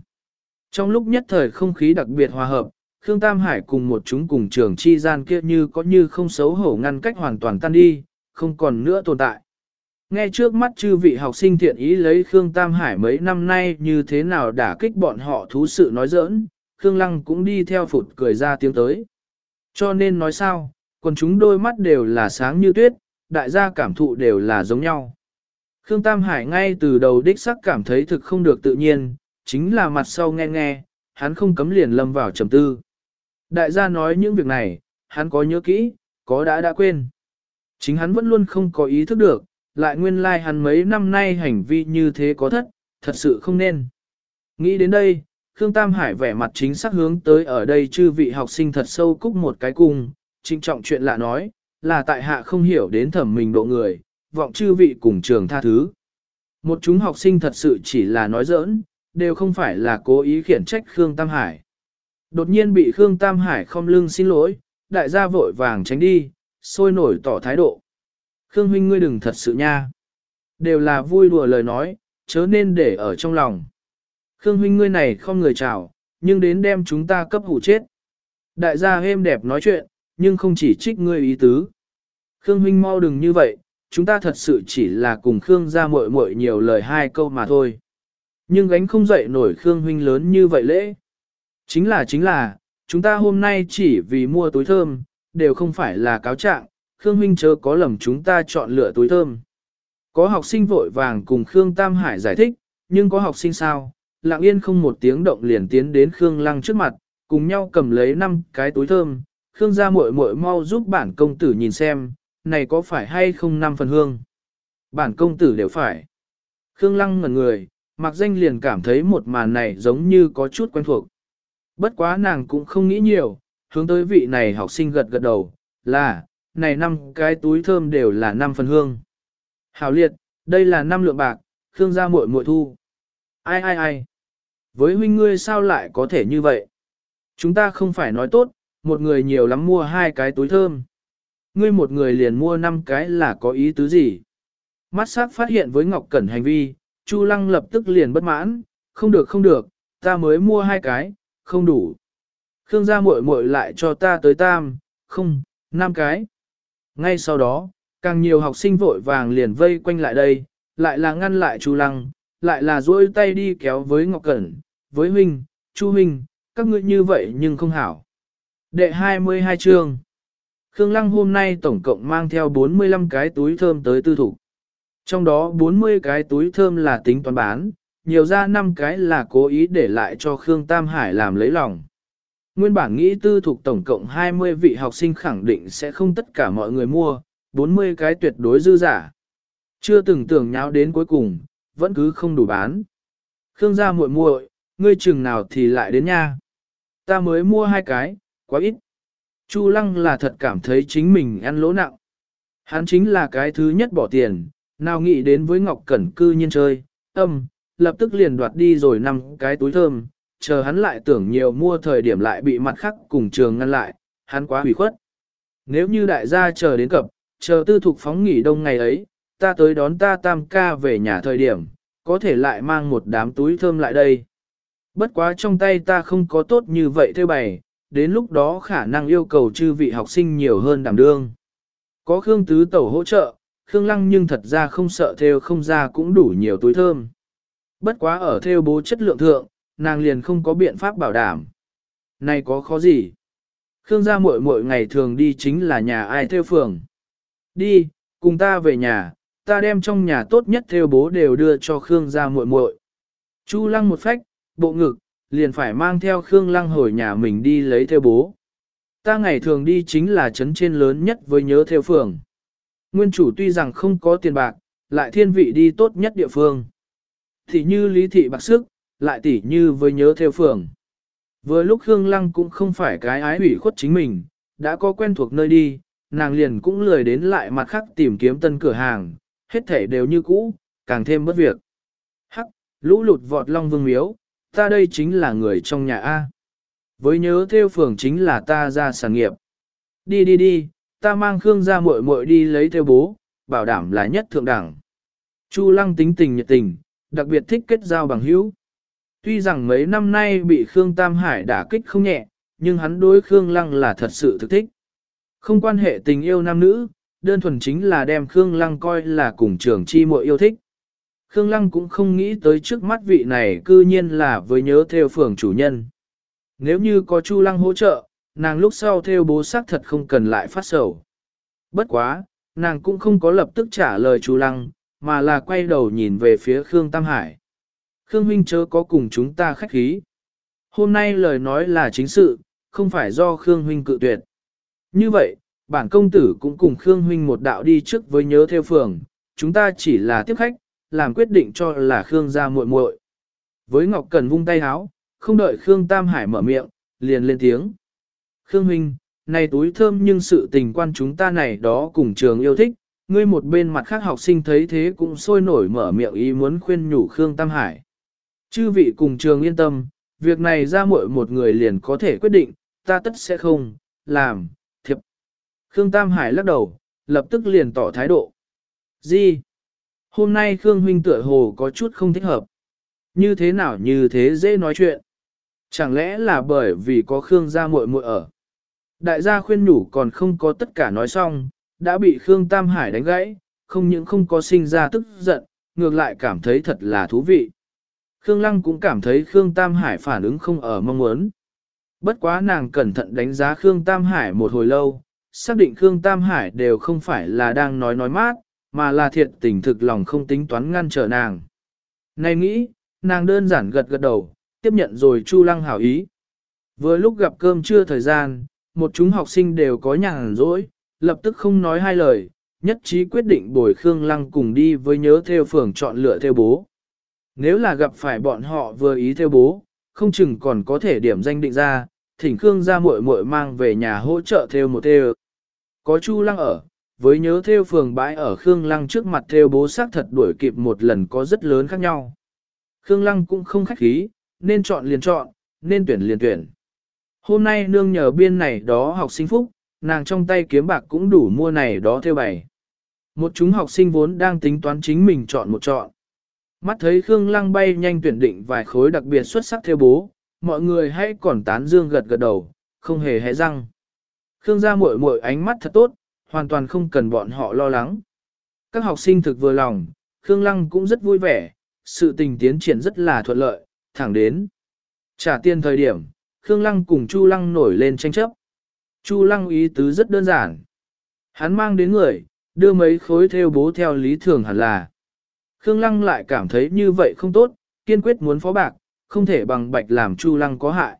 Trong lúc nhất thời không khí đặc biệt hòa hợp, Khương Tam Hải cùng một chúng cùng trường chi gian kia như có như không xấu hổ ngăn cách hoàn toàn tan đi, không còn nữa tồn tại. Nghe trước mắt chư vị học sinh thiện ý lấy Khương Tam Hải mấy năm nay như thế nào đả kích bọn họ thú sự nói giỡn, Khương Lăng cũng đi theo phụt cười ra tiếng tới. Cho nên nói sao, còn chúng đôi mắt đều là sáng như tuyết, đại gia cảm thụ đều là giống nhau. Khương Tam Hải ngay từ đầu đích sắc cảm thấy thực không được tự nhiên, chính là mặt sau nghe nghe, hắn không cấm liền lâm vào trầm tư. Đại gia nói những việc này, hắn có nhớ kỹ, có đã đã quên. Chính hắn vẫn luôn không có ý thức được, lại nguyên lai like hắn mấy năm nay hành vi như thế có thất, thật sự không nên. Nghĩ đến đây, Khương Tam Hải vẻ mặt chính xác hướng tới ở đây chư vị học sinh thật sâu cúc một cái cung, trinh trọng chuyện lạ nói, là tại hạ không hiểu đến thẩm mình độ người, vọng chư vị cùng trường tha thứ. Một chúng học sinh thật sự chỉ là nói giỡn, đều không phải là cố ý khiển trách Khương Tam Hải. Đột nhiên bị Khương Tam Hải không lưng xin lỗi, đại gia vội vàng tránh đi, sôi nổi tỏ thái độ. Khương huynh ngươi đừng thật sự nha. Đều là vui đùa lời nói, chớ nên để ở trong lòng. Khương huynh ngươi này không người chào, nhưng đến đem chúng ta cấp hủ chết. Đại gia êm đẹp nói chuyện, nhưng không chỉ trích ngươi ý tứ. Khương huynh mau đừng như vậy, chúng ta thật sự chỉ là cùng Khương ra muội muội nhiều lời hai câu mà thôi. Nhưng gánh không dậy nổi Khương huynh lớn như vậy lễ. Chính là chính là, chúng ta hôm nay chỉ vì mua túi thơm, đều không phải là cáo trạng, Khương huynh chớ có lầm chúng ta chọn lựa túi thơm. Có học sinh vội vàng cùng Khương Tam Hải giải thích, nhưng có học sinh sao, lặng yên không một tiếng động liền tiến đến Khương Lăng trước mặt, cùng nhau cầm lấy năm cái túi thơm, Khương gia muội muội mau giúp bản công tử nhìn xem, này có phải hay không năm phần hương. Bản công tử đều phải. Khương Lăng ngẩn người, mặc danh liền cảm thấy một màn này giống như có chút quen thuộc. Bất quá nàng cũng không nghĩ nhiều, hướng tới vị này học sinh gật gật đầu, là, này năm cái túi thơm đều là năm phần hương. Hảo liệt, đây là năm lượng bạc, Khương gia muội muội thu. Ai ai ai? Với huynh ngươi sao lại có thể như vậy? Chúng ta không phải nói tốt, một người nhiều lắm mua hai cái túi thơm. Ngươi một người liền mua năm cái là có ý tứ gì? Mắt sắc phát hiện với Ngọc Cẩn hành vi, Chu Lăng lập tức liền bất mãn, không được không được, ta mới mua hai cái, không đủ. Khương gia muội muội lại cho ta tới tam, không, năm cái. Ngay sau đó, càng nhiều học sinh vội vàng liền vây quanh lại đây, lại là ngăn lại Chu Lăng, lại là duỗi tay đi kéo với Ngọc Cẩn, với Huynh, Chu Huynh, các ngươi như vậy nhưng không hảo. Đệ 22 chương Khương Lăng hôm nay tổng cộng mang theo 45 cái túi thơm tới tư thủ. Trong đó 40 cái túi thơm là tính toán bán, nhiều ra 5 cái là cố ý để lại cho Khương Tam Hải làm lấy lòng. Nguyên bản nghĩ tư thuộc tổng cộng 20 vị học sinh khẳng định sẽ không tất cả mọi người mua, 40 cái tuyệt đối dư giả. Chưa từng tưởng nháo đến cuối cùng, vẫn cứ không đủ bán. Khương gia muội muội, ngươi chừng nào thì lại đến nha. Ta mới mua hai cái, quá ít. Chu lăng là thật cảm thấy chính mình ăn lỗ nặng. Hắn chính là cái thứ nhất bỏ tiền, nào nghĩ đến với Ngọc Cẩn cư nhiên chơi, âm, lập tức liền đoạt đi rồi năm cái túi thơm, chờ hắn lại tưởng nhiều mua thời điểm lại bị mặt khác cùng trường ngăn lại, hắn quá hủy khuất. Nếu như đại gia chờ đến cập, chờ tư thục phóng nghỉ đông ngày ấy, ta tới đón ta tam ca về nhà thời điểm, có thể lại mang một đám túi thơm lại đây. Bất quá trong tay ta không có tốt như vậy theo bày, đến lúc đó khả năng yêu cầu chư vị học sinh nhiều hơn đảm đương. Có Khương Tứ Tẩu hỗ trợ, Khương Lăng nhưng thật ra không sợ theo không ra cũng đủ nhiều túi thơm. Bất quá ở theo bố chất lượng thượng, nàng liền không có biện pháp bảo đảm. Này có khó gì? Khương gia muội muội ngày thường đi chính là nhà ai theo phường. Đi, cùng ta về nhà, ta đem trong nhà tốt nhất theo bố đều đưa cho Khương gia muội muội. Chu lăng một phách, bộ ngực, liền phải mang theo Khương lăng hồi nhà mình đi lấy theo bố. Ta ngày thường đi chính là trấn trên lớn nhất với nhớ theo phường. Nguyên chủ tuy rằng không có tiền bạc, lại thiên vị đi tốt nhất địa phương. Thì như lý thị bạc sức, lại tỉ như với nhớ theo phường. Vừa lúc Khương Lăng cũng không phải cái ái ủy khuất chính mình, đã có quen thuộc nơi đi, nàng liền cũng lười đến lại mặt khác tìm kiếm tân cửa hàng, hết thể đều như cũ, càng thêm bất việc. Hắc, lũ lụt vọt long vương miếu, ta đây chính là người trong nhà A. Với nhớ theo phường chính là ta ra sản nghiệp. Đi đi đi, ta mang Khương ra muội muội đi lấy theo bố, bảo đảm là nhất thượng đẳng. Chu lăng tính tình nhiệt tình, đặc biệt thích kết giao bằng hữu. Tuy rằng mấy năm nay bị Khương Tam Hải đả kích không nhẹ, nhưng hắn đối Khương Lăng là thật sự thực thích. Không quan hệ tình yêu nam nữ, đơn thuần chính là đem Khương Lăng coi là cùng trường chi muội yêu thích. Khương Lăng cũng không nghĩ tới trước mắt vị này cư nhiên là với nhớ theo phường chủ nhân. Nếu như có Chu Lăng hỗ trợ, nàng lúc sau theo bố xác thật không cần lại phát sầu. Bất quá, nàng cũng không có lập tức trả lời Chu Lăng, mà là quay đầu nhìn về phía Khương Tam Hải. Khương huynh chớ có cùng chúng ta khách khí. Hôm nay lời nói là chính sự, không phải do Khương huynh cự tuyệt. Như vậy, bản công tử cũng cùng Khương huynh một đạo đi trước với nhớ theo phường, chúng ta chỉ là tiếp khách, làm quyết định cho là Khương gia muội muội. Với Ngọc Cần vung tay háo, không đợi Khương Tam Hải mở miệng, liền lên tiếng. Khương huynh, này túi thơm nhưng sự tình quan chúng ta này đó cùng trường yêu thích, ngươi một bên mặt khác học sinh thấy thế cũng sôi nổi mở miệng ý muốn khuyên nhủ Khương Tam Hải. Chư vị cùng trường yên tâm, việc này ra muội một người liền có thể quyết định, ta tất sẽ không, làm, thiệp. Khương Tam Hải lắc đầu, lập tức liền tỏ thái độ. Gì? Hôm nay Khương Huynh tựa hồ có chút không thích hợp. Như thế nào như thế dễ nói chuyện? Chẳng lẽ là bởi vì có Khương gia muội muội ở? Đại gia khuyên nhủ còn không có tất cả nói xong, đã bị Khương Tam Hải đánh gãy, không những không có sinh ra tức giận, ngược lại cảm thấy thật là thú vị. Khương Lăng cũng cảm thấy Khương Tam Hải phản ứng không ở mong muốn. Bất quá nàng cẩn thận đánh giá Khương Tam Hải một hồi lâu, xác định Khương Tam Hải đều không phải là đang nói nói mát, mà là thiệt tình thực lòng không tính toán ngăn trở nàng. Này nghĩ, nàng đơn giản gật gật đầu, tiếp nhận rồi Chu Lăng hảo ý. Vừa lúc gặp cơm trưa thời gian, một chúng học sinh đều có nhàn rỗi, lập tức không nói hai lời, nhất trí quyết định bồi Khương Lăng cùng đi với nhớ theo phường chọn lựa theo bố. Nếu là gặp phải bọn họ vừa ý theo bố, không chừng còn có thể điểm danh định ra, thỉnh Khương ra muội muội mang về nhà hỗ trợ theo một theo. Có Chu Lăng ở, với nhớ theo phường bãi ở Khương Lăng trước mặt theo bố xác thật đuổi kịp một lần có rất lớn khác nhau. Khương Lăng cũng không khách khí, nên chọn liền chọn, nên tuyển liền tuyển. Hôm nay nương nhờ biên này đó học sinh phúc, nàng trong tay kiếm bạc cũng đủ mua này đó theo bày. Một chúng học sinh vốn đang tính toán chính mình chọn một chọn. Mắt thấy Khương Lăng bay nhanh tuyển định vài khối đặc biệt xuất sắc theo bố, mọi người hãy còn tán dương gật gật đầu, không hề hé răng. Khương gia muội muội ánh mắt thật tốt, hoàn toàn không cần bọn họ lo lắng. Các học sinh thực vừa lòng, Khương Lăng cũng rất vui vẻ, sự tình tiến triển rất là thuận lợi, thẳng đến. Trả tiền thời điểm, Khương Lăng cùng Chu Lăng nổi lên tranh chấp. Chu Lăng ý tứ rất đơn giản. Hắn mang đến người, đưa mấy khối theo bố theo lý thường hẳn là. Khương Lăng lại cảm thấy như vậy không tốt, kiên quyết muốn phó bạc, không thể bằng bạch làm Chu Lăng có hại.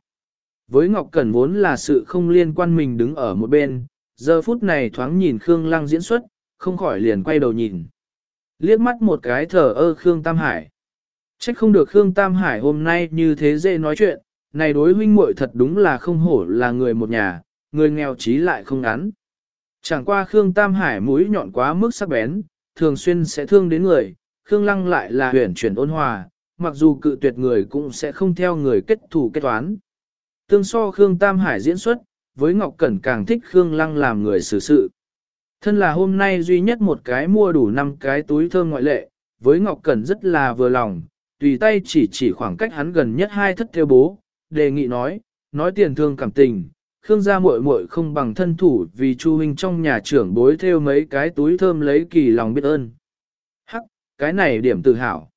Với Ngọc Cẩn vốn là sự không liên quan mình đứng ở một bên, giờ phút này thoáng nhìn Khương Lăng diễn xuất, không khỏi liền quay đầu nhìn. Liếc mắt một cái thở ơ Khương Tam Hải. Trách không được Khương Tam Hải hôm nay như thế dễ nói chuyện, này đối huynh muội thật đúng là không hổ là người một nhà, người nghèo trí lại không ngắn. Chẳng qua Khương Tam Hải mũi nhọn quá mức sắc bén, thường xuyên sẽ thương đến người, Khương Lăng lại là huyển chuyển ôn hòa, mặc dù cự tuyệt người cũng sẽ không theo người kết thù kết toán. Tương so Khương Tam Hải diễn xuất, với Ngọc Cẩn càng thích Khương Lăng làm người xử sự. Thân là hôm nay duy nhất một cái mua đủ 5 cái túi thơm ngoại lệ, với Ngọc Cẩn rất là vừa lòng, tùy tay chỉ chỉ khoảng cách hắn gần nhất hai thất theo bố, đề nghị nói, nói tiền thương cảm tình, Khương gia muội muội không bằng thân thủ vì Chu huynh trong nhà trưởng bối theo mấy cái túi thơm lấy kỳ lòng biết ơn. Hắc, cái này điểm tự hào.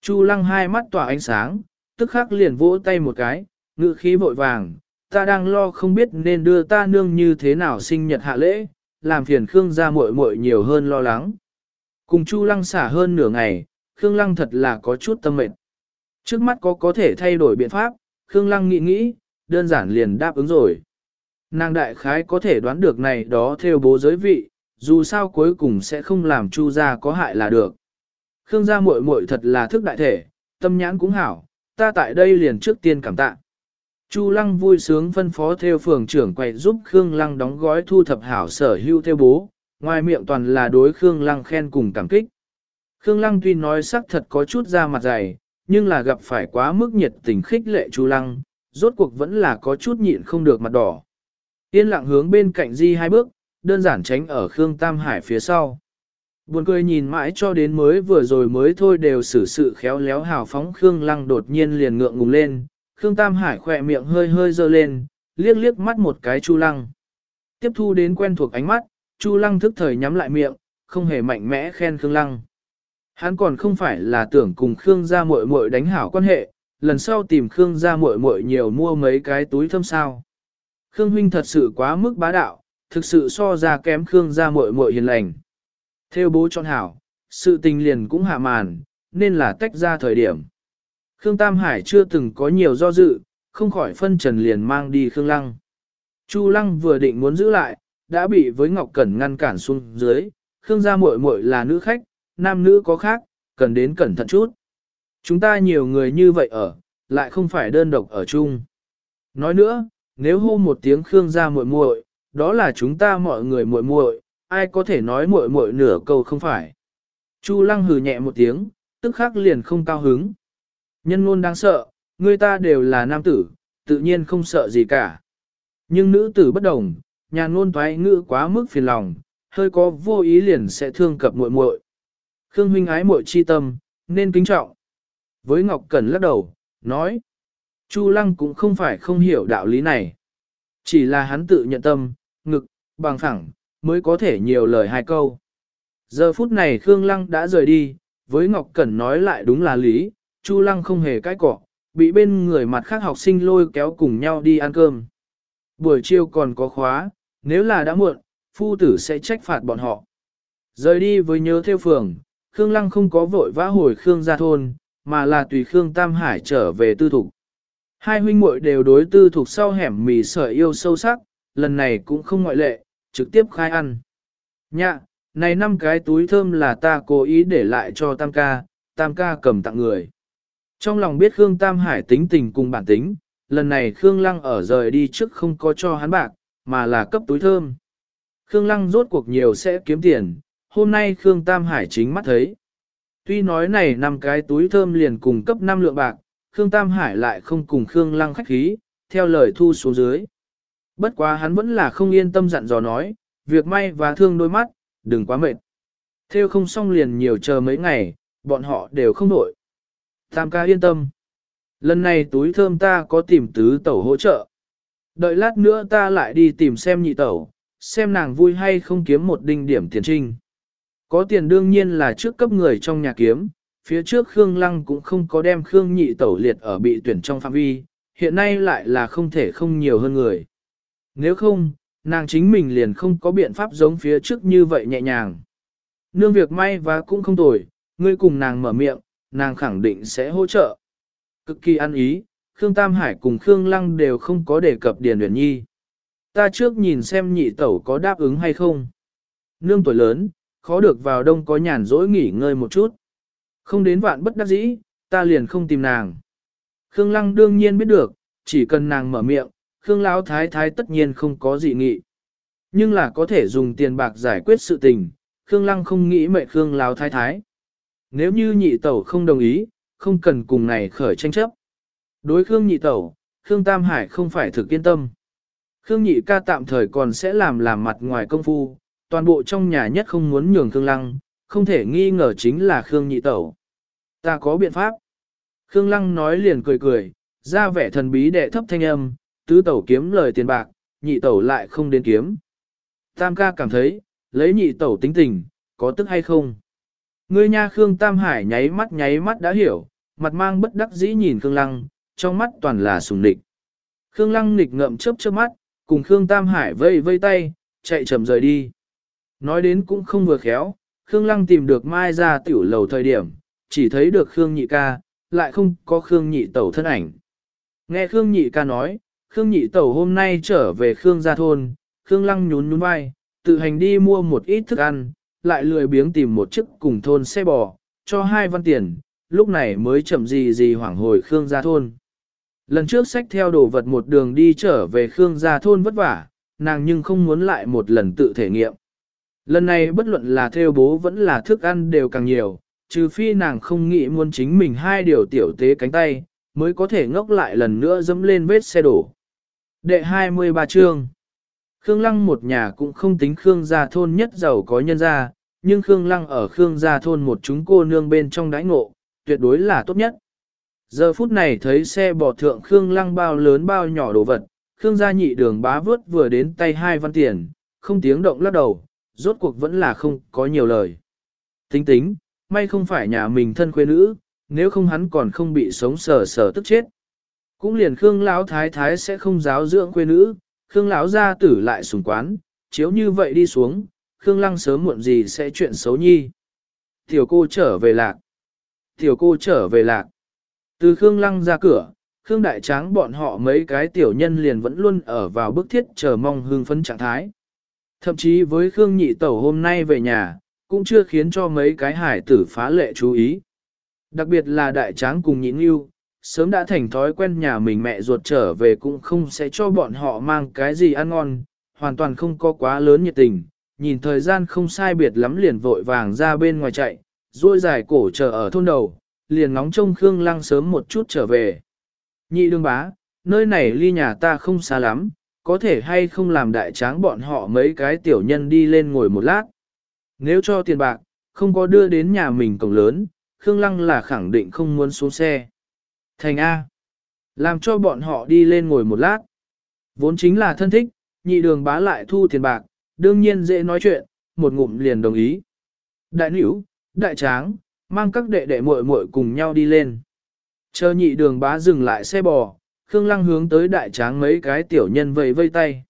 Chu lăng hai mắt tỏa ánh sáng, tức khắc liền vỗ tay một cái, ngự khí vội vàng, ta đang lo không biết nên đưa ta nương như thế nào sinh nhật hạ lễ, làm phiền Khương gia muội muội nhiều hơn lo lắng. Cùng Chu lăng xả hơn nửa ngày, Khương lăng thật là có chút tâm mệt. Trước mắt có có thể thay đổi biện pháp, Khương lăng nghĩ nghĩ, đơn giản liền đáp ứng rồi. Nàng đại khái có thể đoán được này đó theo bố giới vị, dù sao cuối cùng sẽ không làm Chu gia có hại là được. Khương gia muội muội thật là thức đại thể, tâm nhãn cũng hảo, ta tại đây liền trước tiên cảm tạ. Chu Lăng vui sướng phân phó theo phường trưởng quay giúp Khương Lăng đóng gói thu thập hảo sở hữu theo bố, ngoài miệng toàn là đối Khương Lăng khen cùng cảm kích. Khương Lăng tuy nói sắc thật có chút da mặt dày, nhưng là gặp phải quá mức nhiệt tình khích lệ Chu Lăng, rốt cuộc vẫn là có chút nhịn không được mặt đỏ. Yên lặng hướng bên cạnh di hai bước, đơn giản tránh ở Khương Tam Hải phía sau. Buồn cười nhìn mãi cho đến mới vừa rồi mới thôi đều xử sự khéo léo hào phóng Khương Lăng đột nhiên liền ngượng ngùng lên, Khương Tam Hải khỏe miệng hơi hơi dơ lên, liếc liếc mắt một cái Chu Lăng. Tiếp thu đến quen thuộc ánh mắt, Chu Lăng thức thời nhắm lại miệng, không hề mạnh mẽ khen Khương Lăng. Hắn còn không phải là tưởng cùng Khương gia muội muội đánh hảo quan hệ, lần sau tìm Khương gia muội muội nhiều mua mấy cái túi thơm sao. Khương huynh thật sự quá mức bá đạo, thực sự so ra kém Khương gia muội muội hiền lành. Theo bố chọn hảo, sự tình liền cũng hạ màn, nên là tách ra thời điểm. Khương Tam Hải chưa từng có nhiều do dự, không khỏi phân trần liền mang đi Khương Lăng. Chu Lăng vừa định muốn giữ lại, đã bị với Ngọc Cẩn ngăn cản xuống dưới, Khương gia muội muội là nữ khách, nam nữ có khác, cần đến cẩn thận chút. Chúng ta nhiều người như vậy ở, lại không phải đơn độc ở chung. Nói nữa, nếu hô một tiếng Khương gia muội muội, đó là chúng ta mọi người muội muội, ai có thể nói muội muội nửa câu không phải. Chu Lăng hừ nhẹ một tiếng, tức khắc liền không cao hứng. Nhân luôn đáng sợ, người ta đều là nam tử, tự nhiên không sợ gì cả. Nhưng nữ tử bất đồng, nhà ngôn thoái ngữ quá mức phiền lòng, hơi có vô ý liền sẽ thương cập muội muội. Khương huynh ái muội chi tâm, nên kính trọng. Với Ngọc Cẩn lắc đầu, nói. Chu Lăng cũng không phải không hiểu đạo lý này. Chỉ là hắn tự nhận tâm, ngực, bằng phẳng, mới có thể nhiều lời hai câu. Giờ phút này Khương Lăng đã rời đi, với Ngọc Cẩn nói lại đúng là lý, Chu Lăng không hề cãi cọ, bị bên người mặt khác học sinh lôi kéo cùng nhau đi ăn cơm. Buổi chiều còn có khóa, nếu là đã muộn, phu tử sẽ trách phạt bọn họ. Rời đi với nhớ theo phường, Khương Lăng không có vội vã hồi Khương ra thôn, mà là tùy Khương Tam Hải trở về tư thục. Hai huynh muội đều đối tư thục sau hẻm mì sợi yêu sâu sắc, lần này cũng không ngoại lệ, trực tiếp khai ăn. Nhạ, này năm cái túi thơm là ta cố ý để lại cho Tam ca, Tam ca cầm tặng người. Trong lòng biết Khương Tam Hải tính tình cùng bản tính, lần này Khương Lăng ở rời đi trước không có cho hắn bạc, mà là cấp túi thơm. Khương Lăng rốt cuộc nhiều sẽ kiếm tiền, hôm nay Khương Tam Hải chính mắt thấy. Tuy nói này năm cái túi thơm liền cùng cấp 5 lượng bạc, Khương Tam Hải lại không cùng Khương Lăng khách khí, theo lời thu xuống dưới. Bất quá hắn vẫn là không yên tâm dặn dò nói, việc may và thương đôi mắt, đừng quá mệt. Theo không xong liền nhiều chờ mấy ngày, bọn họ đều không đổi Tam ca yên tâm. Lần này túi thơm ta có tìm tứ tẩu hỗ trợ. Đợi lát nữa ta lại đi tìm xem nhị tẩu, xem nàng vui hay không kiếm một đinh điểm tiền trinh. Có tiền đương nhiên là trước cấp người trong nhà kiếm, phía trước Khương Lăng cũng không có đem Khương nhị tẩu liệt ở bị tuyển trong phạm vi, hiện nay lại là không thể không nhiều hơn người. Nếu không, nàng chính mình liền không có biện pháp giống phía trước như vậy nhẹ nhàng. Nương việc may và cũng không tồi, ngươi cùng nàng mở miệng, nàng khẳng định sẽ hỗ trợ. Cực kỳ ăn ý, Khương Tam Hải cùng Khương Lăng đều không có đề cập Điền Uyển Nhi. Ta trước nhìn xem nhị tẩu có đáp ứng hay không. Nương tuổi lớn, khó được vào đông có nhàn rỗi nghỉ ngơi một chút. Không đến vạn bất đắc dĩ, ta liền không tìm nàng. Khương Lăng đương nhiên biết được, chỉ cần nàng mở miệng, Khương Lão Thái Thái tất nhiên không có gì nghị. Nhưng là có thể dùng tiền bạc giải quyết sự tình, Khương Lăng không nghĩ mệnh Khương Lão Thái Thái. Nếu như nhị tẩu không đồng ý, không cần cùng này khởi tranh chấp. Đối Khương nhị tẩu, Khương Tam Hải không phải thực yên tâm. Khương nhị ca tạm thời còn sẽ làm làm mặt ngoài công phu, toàn bộ trong nhà nhất không muốn nhường Khương Lăng, không thể nghi ngờ chính là Khương nhị tẩu. Ta có biện pháp. Khương Lăng nói liền cười cười, ra vẻ thần bí đệ thấp thanh âm, tứ tẩu kiếm lời tiền bạc, nhị tẩu lại không đến kiếm. Tam ca cảm thấy, lấy nhị tẩu tính tình, có tức hay không? Ngươi nha Khương Tam Hải nháy mắt nháy mắt đã hiểu, mặt mang bất đắc dĩ nhìn Khương Lăng, trong mắt toàn là sùng nịch. Khương Lăng nịch ngậm chớp chớp mắt, cùng Khương Tam Hải vây vây tay, chạy chậm rời đi. Nói đến cũng không vừa khéo, Khương Lăng tìm được Mai ra tiểu lầu thời điểm, chỉ thấy được Khương Nhị ca, lại không có Khương Nhị tẩu thân ảnh. Nghe Khương Nhị ca nói, Khương Nhị tẩu hôm nay trở về Khương gia thôn, Khương Lăng nhún nhún vai, tự hành đi mua một ít thức ăn, lại lười biếng tìm một chiếc cùng thôn xe bò, cho hai văn tiền, lúc này mới chậm gì gì hoảng hồi Khương gia thôn. Lần trước sách theo đồ vật một đường đi trở về Khương gia thôn vất vả, nàng nhưng không muốn lại một lần tự thể nghiệm. Lần này bất luận là theo bố vẫn là thức ăn đều càng nhiều, trừ phi nàng không nghĩ muốn chính mình hai điều tiểu tế cánh tay, mới có thể ngốc lại lần nữa dẫm lên vết xe đổ. Đệ 23 chương Khương Lăng một nhà cũng không tính Khương gia thôn nhất giàu có nhân gia, nhưng Khương Lăng ở Khương gia thôn một chúng cô nương bên trong đãi ngộ, tuyệt đối là tốt nhất. Giờ phút này thấy xe bỏ thượng Khương Lăng bao lớn bao nhỏ đồ vật, Khương gia nhị đường bá vớt vừa đến tay hai văn tiền, không tiếng động lắc đầu, rốt cuộc vẫn là không có nhiều lời. Tính tính, may không phải nhà mình thân quê nữ, nếu không hắn còn không bị sống sờ sờ tức chết. Cũng liền Khương Lão Thái Thái sẽ không giáo dưỡng quê nữ, Khương Lão gia tử lại sùng quán, chiếu như vậy đi xuống, Khương Lăng sớm muộn gì sẽ chuyện xấu nhi. Tiểu cô trở về lạc. Tiểu cô trở về lạc. Từ Khương Lăng ra cửa, Khương Đại Tráng bọn họ mấy cái tiểu nhân liền vẫn luôn ở vào bức thiết chờ mong hương phấn trạng thái. Thậm chí với Khương Nhị Tẩu hôm nay về nhà, cũng chưa khiến cho mấy cái hải tử phá lệ chú ý. Đặc biệt là Đại Tráng cùng Nhị Nghiêu, sớm đã thành thói quen nhà mình mẹ ruột trở về cũng không sẽ cho bọn họ mang cái gì ăn ngon, hoàn toàn không có quá lớn nhiệt tình, nhìn thời gian không sai biệt lắm liền vội vàng ra bên ngoài chạy, duỗi dài cổ chờ ở thôn đầu, liền ngóng trông Khương Lăng sớm một chút trở về. Nhị đương bá, nơi này ly nhà ta không xa lắm, có thể hay không làm đại tráng bọn họ mấy cái tiểu nhân đi lên ngồi một lát. Nếu cho tiền bạc, không có đưa đến nhà mình cổng lớn, Khương Lăng là khẳng định không muốn xuống xe. Thành A. Làm cho bọn họ đi lên ngồi một lát. Vốn chính là thân thích, nhị đường bá lại thu tiền bạc, đương nhiên dễ nói chuyện, một ngụm liền đồng ý. Đại nữ, đại tráng, mang các đệ đệ muội muội cùng nhau đi lên. Chờ nhị đường bá dừng lại xe bò, Khương Lăng hướng tới đại tráng mấy cái tiểu nhân vây vây tay.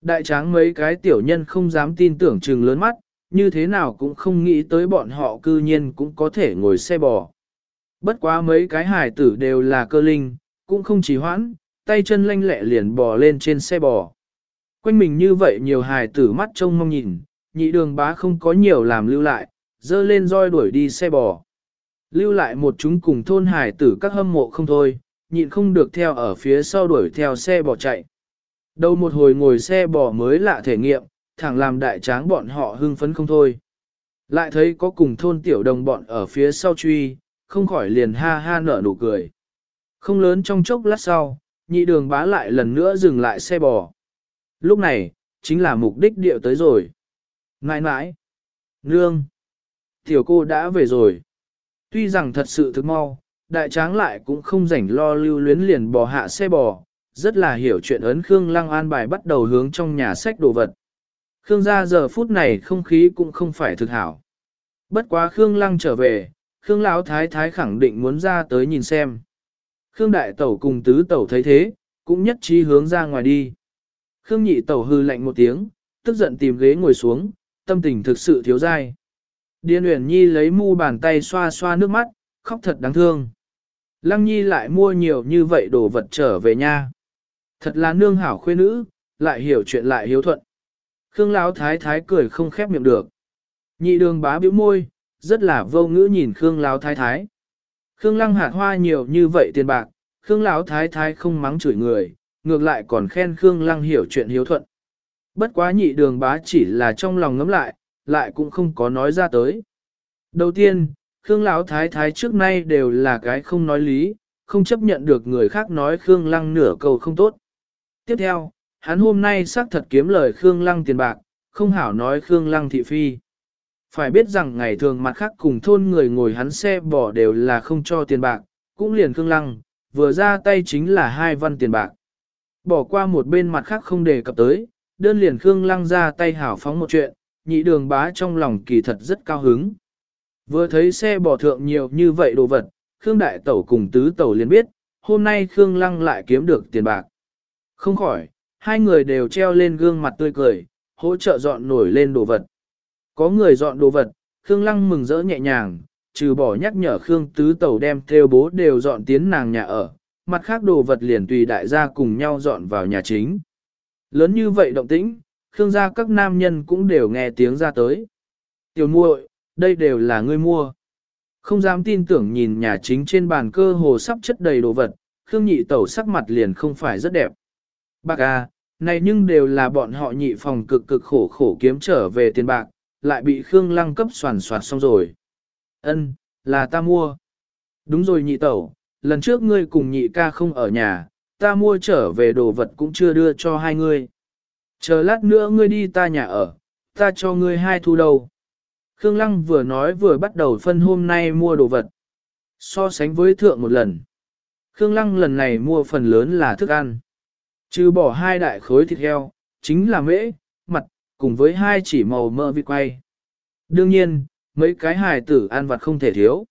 Đại tráng mấy cái tiểu nhân không dám tin tưởng trừng lớn mắt, như thế nào cũng không nghĩ tới bọn họ cư nhiên cũng có thể ngồi xe bò. Bất quá mấy cái hải tử đều là cơ linh, cũng không chỉ hoãn, tay chân lanh lẹ liền bò lên trên xe bò. Quanh mình như vậy nhiều hài tử mắt trông mong nhìn, nhị đường bá không có nhiều làm lưu lại, dơ lên roi đuổi đi xe bò. Lưu lại một chúng cùng thôn hài tử các hâm mộ không thôi, nhịn không được theo ở phía sau đuổi theo xe bò chạy. Đầu một hồi ngồi xe bò mới lạ thể nghiệm, thẳng làm đại tráng bọn họ hưng phấn không thôi. Lại thấy có cùng thôn tiểu đồng bọn ở phía sau truy, không khỏi liền ha ha nở nụ cười. Không lớn trong chốc lát sau, nhị đường bá lại lần nữa dừng lại xe bò. Lúc này, chính là mục đích điệu tới rồi. Nãi nãi, nương, tiểu cô đã về rồi. Tuy rằng thật sự thức mau, đại tráng lại cũng không rảnh lo lưu luyến liền bò hạ xe bò, rất là hiểu chuyện ấn Khương Lăng an bài bắt đầu hướng trong nhà sách đồ vật. Khương gia giờ phút này không khí cũng không phải thực hảo. Bất quá Khương Lăng trở về, Khương Lão Thái Thái khẳng định muốn ra tới nhìn xem. Khương Đại Tẩu cùng Tứ Tẩu thấy thế, cũng nhất trí hướng ra ngoài đi. Khương Nhị Tẩu hư lạnh một tiếng, tức giận tìm ghế ngồi xuống, tâm tình thực sự thiếu dai. Điên Uyển Nhi lấy mu bàn tay xoa xoa nước mắt, khóc thật đáng thương. Lăng Nhi lại mua nhiều như vậy đồ vật trở về nha. Thật là nương hảo khuê nữ, lại hiểu chuyện lại hiếu thuận. Khương Lão Thái Thái cười không khép miệng được. Nhị đường bá bĩu môi, rất là vô ngữ nhìn Khương Lão Thái Thái. Khương Lăng hạt hoa nhiều như vậy tiền bạc, Khương Lão Thái Thái không mắng chửi người, ngược lại còn khen Khương Lăng hiểu chuyện hiếu thuận. Bất quá nhị đường bá chỉ là trong lòng ngấm lại, lại cũng không có nói ra tới. Đầu tiên, Khương Lão Thái Thái trước nay đều là cái không nói lý, không chấp nhận được người khác nói Khương Lăng nửa câu không tốt. Tiếp theo, hắn hôm nay xác thật kiếm lời Khương Lăng tiền bạc, không hảo nói Khương Lăng thị phi. Phải biết rằng ngày thường mặt khác cùng thôn người ngồi hắn xe bỏ đều là không cho tiền bạc, cũng liền Khương Lăng, vừa ra tay chính là hai văn tiền bạc. Bỏ qua một bên mặt khác không đề cập tới, đơn liền Khương Lăng ra tay hảo phóng một chuyện, nhị đường bá trong lòng kỳ thật rất cao hứng. Vừa thấy xe bỏ thượng nhiều như vậy đồ vật, Khương Đại Tẩu cùng Tứ Tẩu liền biết, hôm nay Khương Lăng lại kiếm được tiền bạc. Không khỏi, hai người đều treo lên gương mặt tươi cười, hỗ trợ dọn nổi lên đồ vật. Có người dọn đồ vật, Khương Lăng mừng rỡ nhẹ nhàng, trừ bỏ nhắc nhở Khương Tứ Tẩu đem theo bố đều dọn tiến nàng nhà ở, mặt khác đồ vật liền tùy đại gia cùng nhau dọn vào nhà chính. Lớn như vậy động tĩnh, Khương gia các nam nhân cũng đều nghe tiếng ra tới. Tiểu muội, đây đều là ngươi mua. Không dám tin tưởng nhìn nhà chính trên bàn cơ hồ sắp chất đầy đồ vật, Khương nhị tẩu sắc mặt liền không phải rất đẹp. Bạc à, này nhưng đều là bọn họ nhị phòng cực cực khổ khổ kiếm trở về tiền bạc, lại bị Khương lăng cấp soàn soạt xong rồi. Ân, là ta mua. Đúng rồi nhị tẩu, lần trước ngươi cùng nhị ca không ở nhà, ta mua trở về đồ vật cũng chưa đưa cho hai ngươi. Chờ lát nữa ngươi đi ta nhà ở, ta cho ngươi hai thu đầu. Khương Lăng vừa nói vừa bắt đầu phân hôm nay mua đồ vật. So sánh với thượng một lần. Khương Lăng lần này mua phần lớn là thức ăn. Trừ bỏ hai đại khối thịt heo, chính là mễ, cùng với hai chỉ màu mỡ vịt quay. Đương nhiên, mấy cái hài tử ăn vặt không thể thiếu.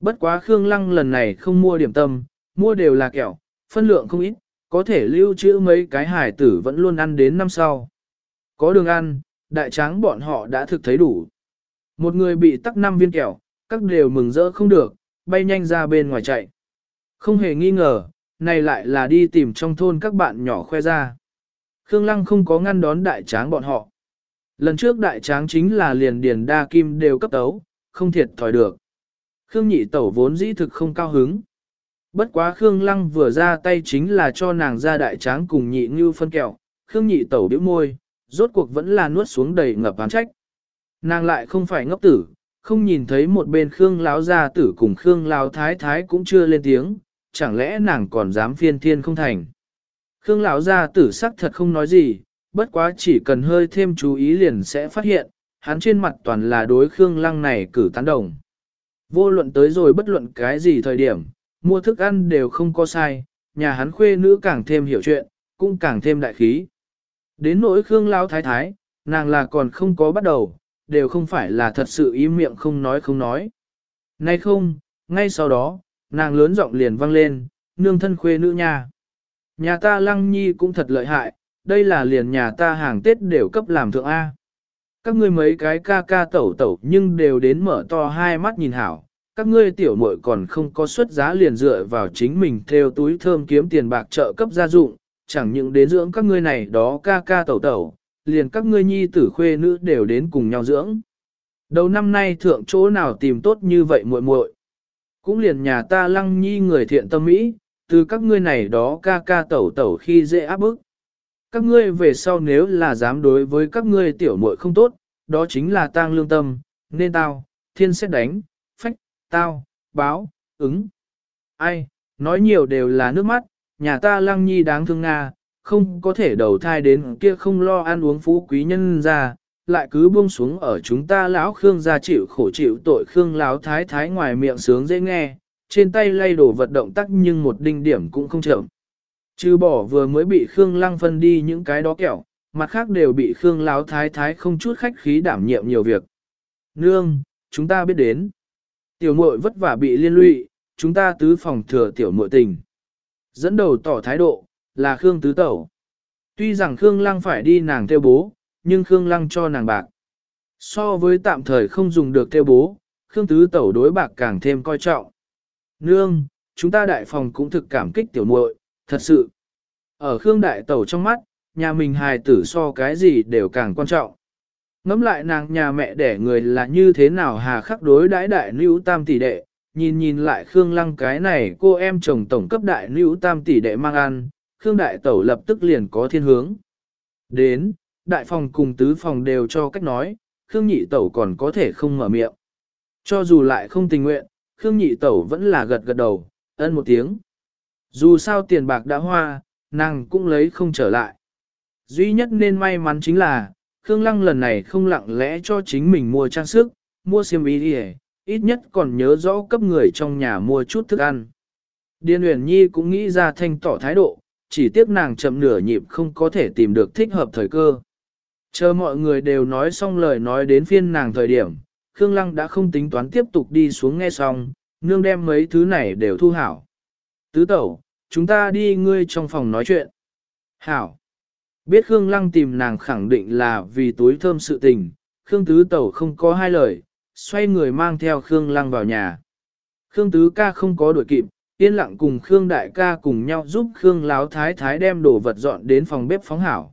Bất quá Khương Lăng lần này không mua điểm tâm, mua đều là kẹo, phân lượng không ít, có thể lưu trữ mấy cái hài tử vẫn luôn ăn đến năm sau. Có đường ăn, đại tráng bọn họ đã thực thấy đủ. Một người bị tắc năm viên kẹo, các đều mừng rỡ không được, bay nhanh ra bên ngoài chạy. Không hề nghi ngờ, này lại là đi tìm trong thôn các bạn nhỏ khoe ra. Khương Lăng không có ngăn đón đại tráng bọn họ. Lần trước đại tráng chính là liền điền đa kim đều cấp tấu, không thiệt thòi được. Khương nhị tẩu vốn dĩ thực không cao hứng. Bất quá Khương Lăng vừa ra tay chính là cho nàng ra đại tráng cùng nhị như phân kẹo, Khương nhị tẩu bĩu môi, rốt cuộc vẫn là nuốt xuống đầy ngập án trách. Nàng lại không phải ngốc tử, không nhìn thấy một bên Khương Lão gia tử cùng Khương Lão thái thái cũng chưa lên tiếng, chẳng lẽ nàng còn dám phiên thiên không thành. Khương Lão gia tử sắc thật không nói gì, bất quá chỉ cần hơi thêm chú ý liền sẽ phát hiện, hắn trên mặt toàn là đối Khương Lăng này cử tán đồng. Vô luận tới rồi bất luận cái gì thời điểm, mua thức ăn đều không có sai, nhà hắn khuê nữ càng thêm hiểu chuyện, cũng càng thêm đại khí. Đến nỗi Khương Lão thái thái, nàng là còn không có bắt đầu, đều không phải là thật sự ý miệng không nói không nói. Nay không, ngay sau đó, nàng lớn giọng liền vang lên, nương thân khuê nữ nha. Nhà ta lăng nhi cũng thật lợi hại, đây là liền nhà ta hàng Tết đều cấp làm thượng A. Các ngươi mấy cái ca ca tẩu tẩu nhưng đều đến mở to hai mắt nhìn hảo. Các ngươi tiểu muội còn không có xuất giá liền dựa vào chính mình theo túi thơm kiếm tiền bạc trợ cấp gia dụng, chẳng những đến dưỡng các ngươi này đó ca ca tẩu tẩu, liền các ngươi nhi tử khuê nữ đều đến cùng nhau dưỡng. Đầu năm nay thượng chỗ nào tìm tốt như vậy muội muội. Cũng liền nhà ta lăng nhi người thiện tâm mỹ, từ các ngươi này đó ca ca tẩu tẩu khi dễ áp bức. Các ngươi về sau nếu là dám đối với các ngươi tiểu muội không tốt, đó chính là tang lương tâm, nên tao, thiên sẽ đánh, phách, tao, báo, ứng. Ai, nói nhiều đều là nước mắt, nhà ta lăng nhi đáng thương Nga, không có thể đầu thai đến kia không lo ăn uống phú quý nhân ra, lại cứ buông xuống ở chúng ta lão Khương gia chịu khổ chịu tội Khương lão thái thái ngoài miệng sướng dễ nghe, trên tay lay đổ vật động tác nhưng một đinh điểm cũng không chậm. Trừ bỏ vừa mới bị Khương lăng phân đi những cái đó kẹo, mặt khác đều bị Khương láo thái thái không chút khách khí đảm nhiệm nhiều việc. Nương, chúng ta biết đến. Tiểu muội vất vả bị liên lụy, chúng ta tứ phòng thừa tiểu muội tình. Dẫn đầu tỏ thái độ, là Khương Tứ Tẩu. Tuy rằng Khương Lăng phải đi nàng theo bố, nhưng Khương Lăng cho nàng bạc. So với tạm thời không dùng được theo bố, Khương Tứ Tẩu đối bạc càng thêm coi trọng. Nương, chúng ta đại phòng cũng thực cảm kích tiểu muội, thật sự. Ở Khương Đại Tẩu trong mắt, nhà mình hài tử so cái gì đều càng quan trọng. Ngắm lại nàng nhà mẹ đẻ người là như thế nào hà khắc đối đãi đại nữ tam tỷ đệ, nhìn nhìn lại Khương Lăng cái này cô em chồng tổng cấp đại nữ tam tỷ đệ mang ăn, Khương Đại Tẩu lập tức liền có thiên hướng. Đến, đại phòng cùng tứ phòng đều cho cách nói, Khương Nhị Tẩu còn có thể không mở miệng. Cho dù lại không tình nguyện, Khương Nhị Tẩu vẫn là gật gật đầu, ân một tiếng. Dù sao tiền bạc đã hoa, nàng cũng lấy không trở lại. Duy nhất nên may mắn chính là, Khương Lăng lần này không lặng lẽ cho chính mình mua trang sức, mua xiêm y đi ít nhất còn nhớ rõ cấp người trong nhà mua chút thức ăn. Điên Uyển Nhi cũng nghĩ ra thanh tỏ thái độ, chỉ tiếc nàng chậm nửa nhịp không có thể tìm được thích hợp thời cơ. Chờ mọi người đều nói xong lời nói đến phiên nàng thời điểm, Khương Lăng đã không tính toán tiếp tục đi xuống nghe xong, nương đem mấy thứ này đều thu hảo. Tứ tẩu, chúng ta đi ngươi trong phòng nói chuyện. Hảo. Biết Khương Lăng tìm nàng khẳng định là vì túi thơm sự tình, Khương Tứ Tẩu không có hai lời, xoay người mang theo Khương Lăng vào nhà. Khương Tứ ca không có đuổi kịp, yên lặng cùng Khương Đại ca cùng nhau giúp Khương Láo Thái Thái đem đồ vật dọn đến phòng bếp phóng hảo.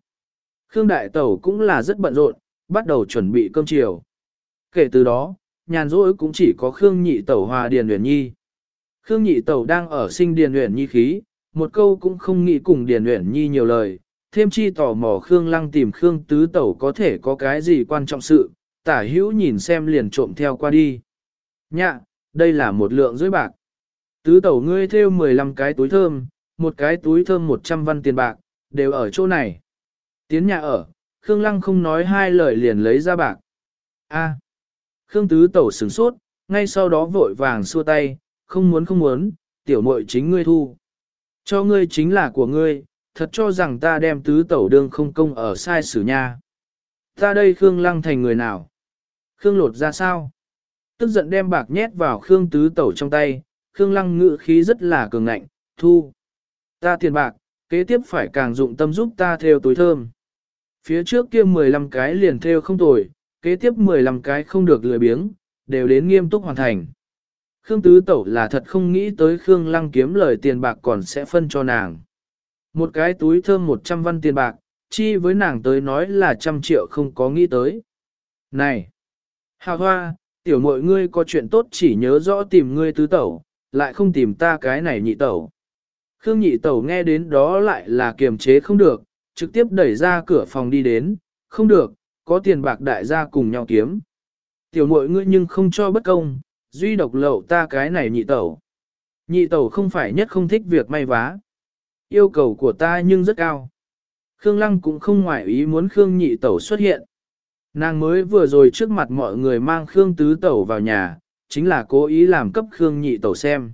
Khương Đại Tẩu cũng là rất bận rộn, bắt đầu chuẩn bị cơm chiều. Kể từ đó, nhàn rỗi cũng chỉ có Khương Nhị Tẩu hòa Điền Uyển Nhi. Khương Nhị Tẩu đang ở sinh Điền Uyển Nhi khí, một câu cũng không nghĩ cùng Điền Uyển Nhi nhiều lời, thêm chi tò mò Khương Lăng tìm Khương Tứ Tẩu có thể có cái gì quan trọng sự, tả hữu nhìn xem liền trộm theo qua đi. Nhạ, đây là một lượng dưới bạc. Tứ Tẩu ngươi theo 15 cái túi thơm, một cái túi thơm 100 văn tiền bạc, đều ở chỗ này. Tiến nhà ở, Khương Lăng không nói hai lời liền lấy ra bạc. A. Khương Tứ Tẩu sửng sốt, ngay sau đó vội vàng xua tay, không muốn không muốn, tiểu muội chính ngươi thu. Cho ngươi chính là của ngươi, thật cho rằng ta đem tứ tẩu đương không công ở sai sử nha. Ta đây Khương Lăng thành người nào? Khương lột ra sao? Tức giận đem bạc nhét vào Khương tứ tẩu trong tay, Khương Lăng ngự khí rất là cường ngạnh, thu. Ta tiền bạc, kế tiếp phải càng dụng tâm giúp ta theo túi thơm. Phía trước kia 15 cái liền theo không tồi, kế tiếp 15 cái không được lười biếng, đều đến nghiêm túc hoàn thành. Khương Tứ Tẩu là thật không nghĩ tới Khương Lăng kiếm lời tiền bạc còn sẽ phân cho nàng. Một cái túi thơm 100 văn tiền bạc, chi với nàng tới nói là trăm triệu không có nghĩ tới. Này! Hà hoa, tiểu mội ngươi có chuyện tốt chỉ nhớ rõ tìm ngươi tứ tẩu, lại không tìm ta cái này nhị tẩu. Khương nhị tẩu nghe đến đó lại là kiềm chế không được, trực tiếp đẩy ra cửa phòng đi đến, không được, có tiền bạc đại gia cùng nhau kiếm. Tiểu mội ngươi nhưng không cho bất công, duy độc lậu ta cái này nhị tẩu. Nhị tẩu không phải nhất không thích việc may vá yêu cầu của ta nhưng rất cao. Khương Lăng cũng không ngoại ý muốn Khương Nhị Tẩu xuất hiện. Nàng mới vừa rồi trước mặt mọi người mang Khương Tứ Tẩu vào nhà, chính là cố ý làm cấp Khương Nhị Tẩu xem.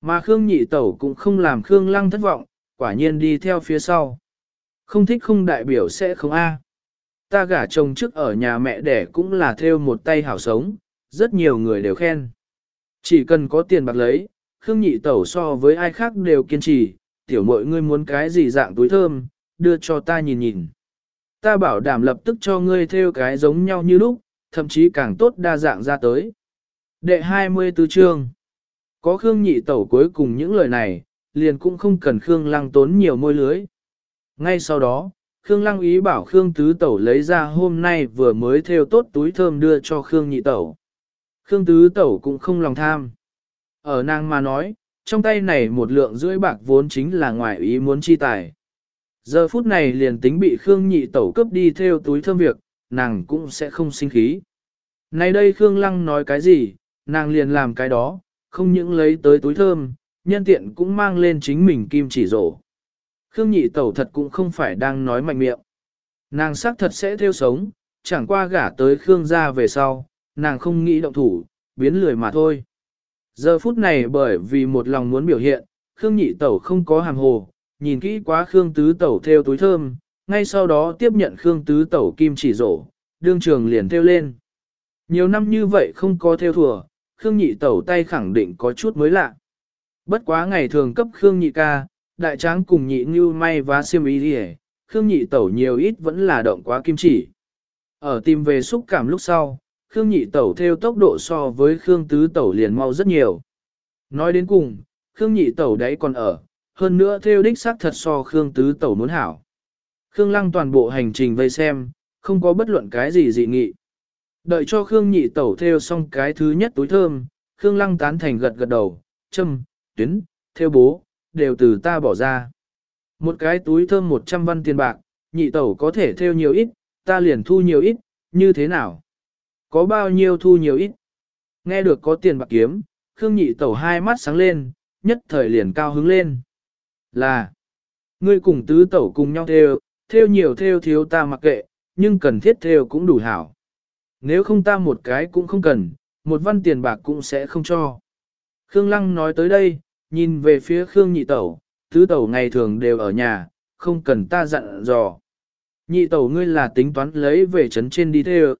Mà Khương Nhị Tẩu cũng không làm Khương Lăng thất vọng, quả nhiên đi theo phía sau. Không thích không đại biểu sẽ không a. Ta gả chồng trước ở nhà mẹ đẻ cũng là theo một tay hảo sống, rất nhiều người đều khen. Chỉ cần có tiền bạc lấy, Khương Nhị Tẩu so với ai khác đều kiên trì, tiểu mội ngươi muốn cái gì dạng túi thơm, đưa cho ta nhìn nhìn. Ta bảo đảm lập tức cho ngươi theo cái giống nhau như lúc, thậm chí càng tốt đa dạng ra tới. Đệ 24 chương Có Khương nhị tẩu cuối cùng những lời này, liền cũng không cần Khương lăng tốn nhiều môi lưới. Ngay sau đó, Khương lăng ý bảo Khương tứ tẩu lấy ra hôm nay vừa mới theo tốt túi thơm đưa cho Khương nhị tẩu. Khương tứ tẩu cũng không lòng tham. Ở nàng mà nói, trong tay này một lượng rưỡi bạc vốn chính là ngoài ý muốn chi tài. Giờ phút này liền tính bị Khương nhị tẩu cướp đi theo túi thơm việc, nàng cũng sẽ không sinh khí. Này đây Khương lăng nói cái gì, nàng liền làm cái đó, không những lấy tới túi thơm, nhân tiện cũng mang lên chính mình kim chỉ rổ. Khương nhị tẩu thật cũng không phải đang nói mạnh miệng. Nàng xác thật sẽ theo sống, chẳng qua gả tới Khương gia về sau, nàng không nghĩ động thủ, biến lười mà thôi. Giờ phút này bởi vì một lòng muốn biểu hiện, Khương nhị tẩu không có hàm hồ, nhìn kỹ quá Khương tứ tẩu theo túi thơm, ngay sau đó tiếp nhận Khương tứ tẩu kim chỉ rổ, đương trường liền theo lên. Nhiều năm như vậy không có theo thừa, Khương nhị tẩu tay khẳng định có chút mới lạ. Bất quá ngày thường cấp Khương nhị ca, đại tráng cùng nhị như may và xiêm ý đi Khương nhị tẩu nhiều ít vẫn là động quá kim chỉ. Ở tìm về xúc cảm lúc sau, Khương nhị tẩu theo tốc độ so với Khương tứ tẩu liền mau rất nhiều. Nói đến cùng, Khương nhị tẩu đấy còn ở, hơn nữa theo đích xác thật so Khương tứ tẩu muốn hảo. Khương lăng toàn bộ hành trình vây xem, không có bất luận cái gì dị nghị. Đợi cho Khương nhị tẩu theo xong cái thứ nhất túi thơm, Khương lăng tán thành gật gật đầu, châm, tuyến, theo bố, đều từ ta bỏ ra. Một cái túi thơm 100 văn tiền bạc, nhị tẩu có thể theo nhiều ít, ta liền thu nhiều ít, như thế nào? Có bao nhiêu thu nhiều ít? Nghe được có tiền bạc kiếm, Khương nhị tẩu hai mắt sáng lên, nhất thời liền cao hứng lên. Là, ngươi cùng tứ tẩu cùng nhau theo, theo nhiều theo thiếu ta mặc kệ, nhưng cần thiết theo cũng đủ hảo. Nếu không ta một cái cũng không cần, một văn tiền bạc cũng sẽ không cho. Khương Lăng nói tới đây, nhìn về phía Khương nhị tẩu, tứ tẩu ngày thường đều ở nhà, không cần ta dặn dò. Nhị tẩu ngươi là tính toán lấy về trấn trên đi theo.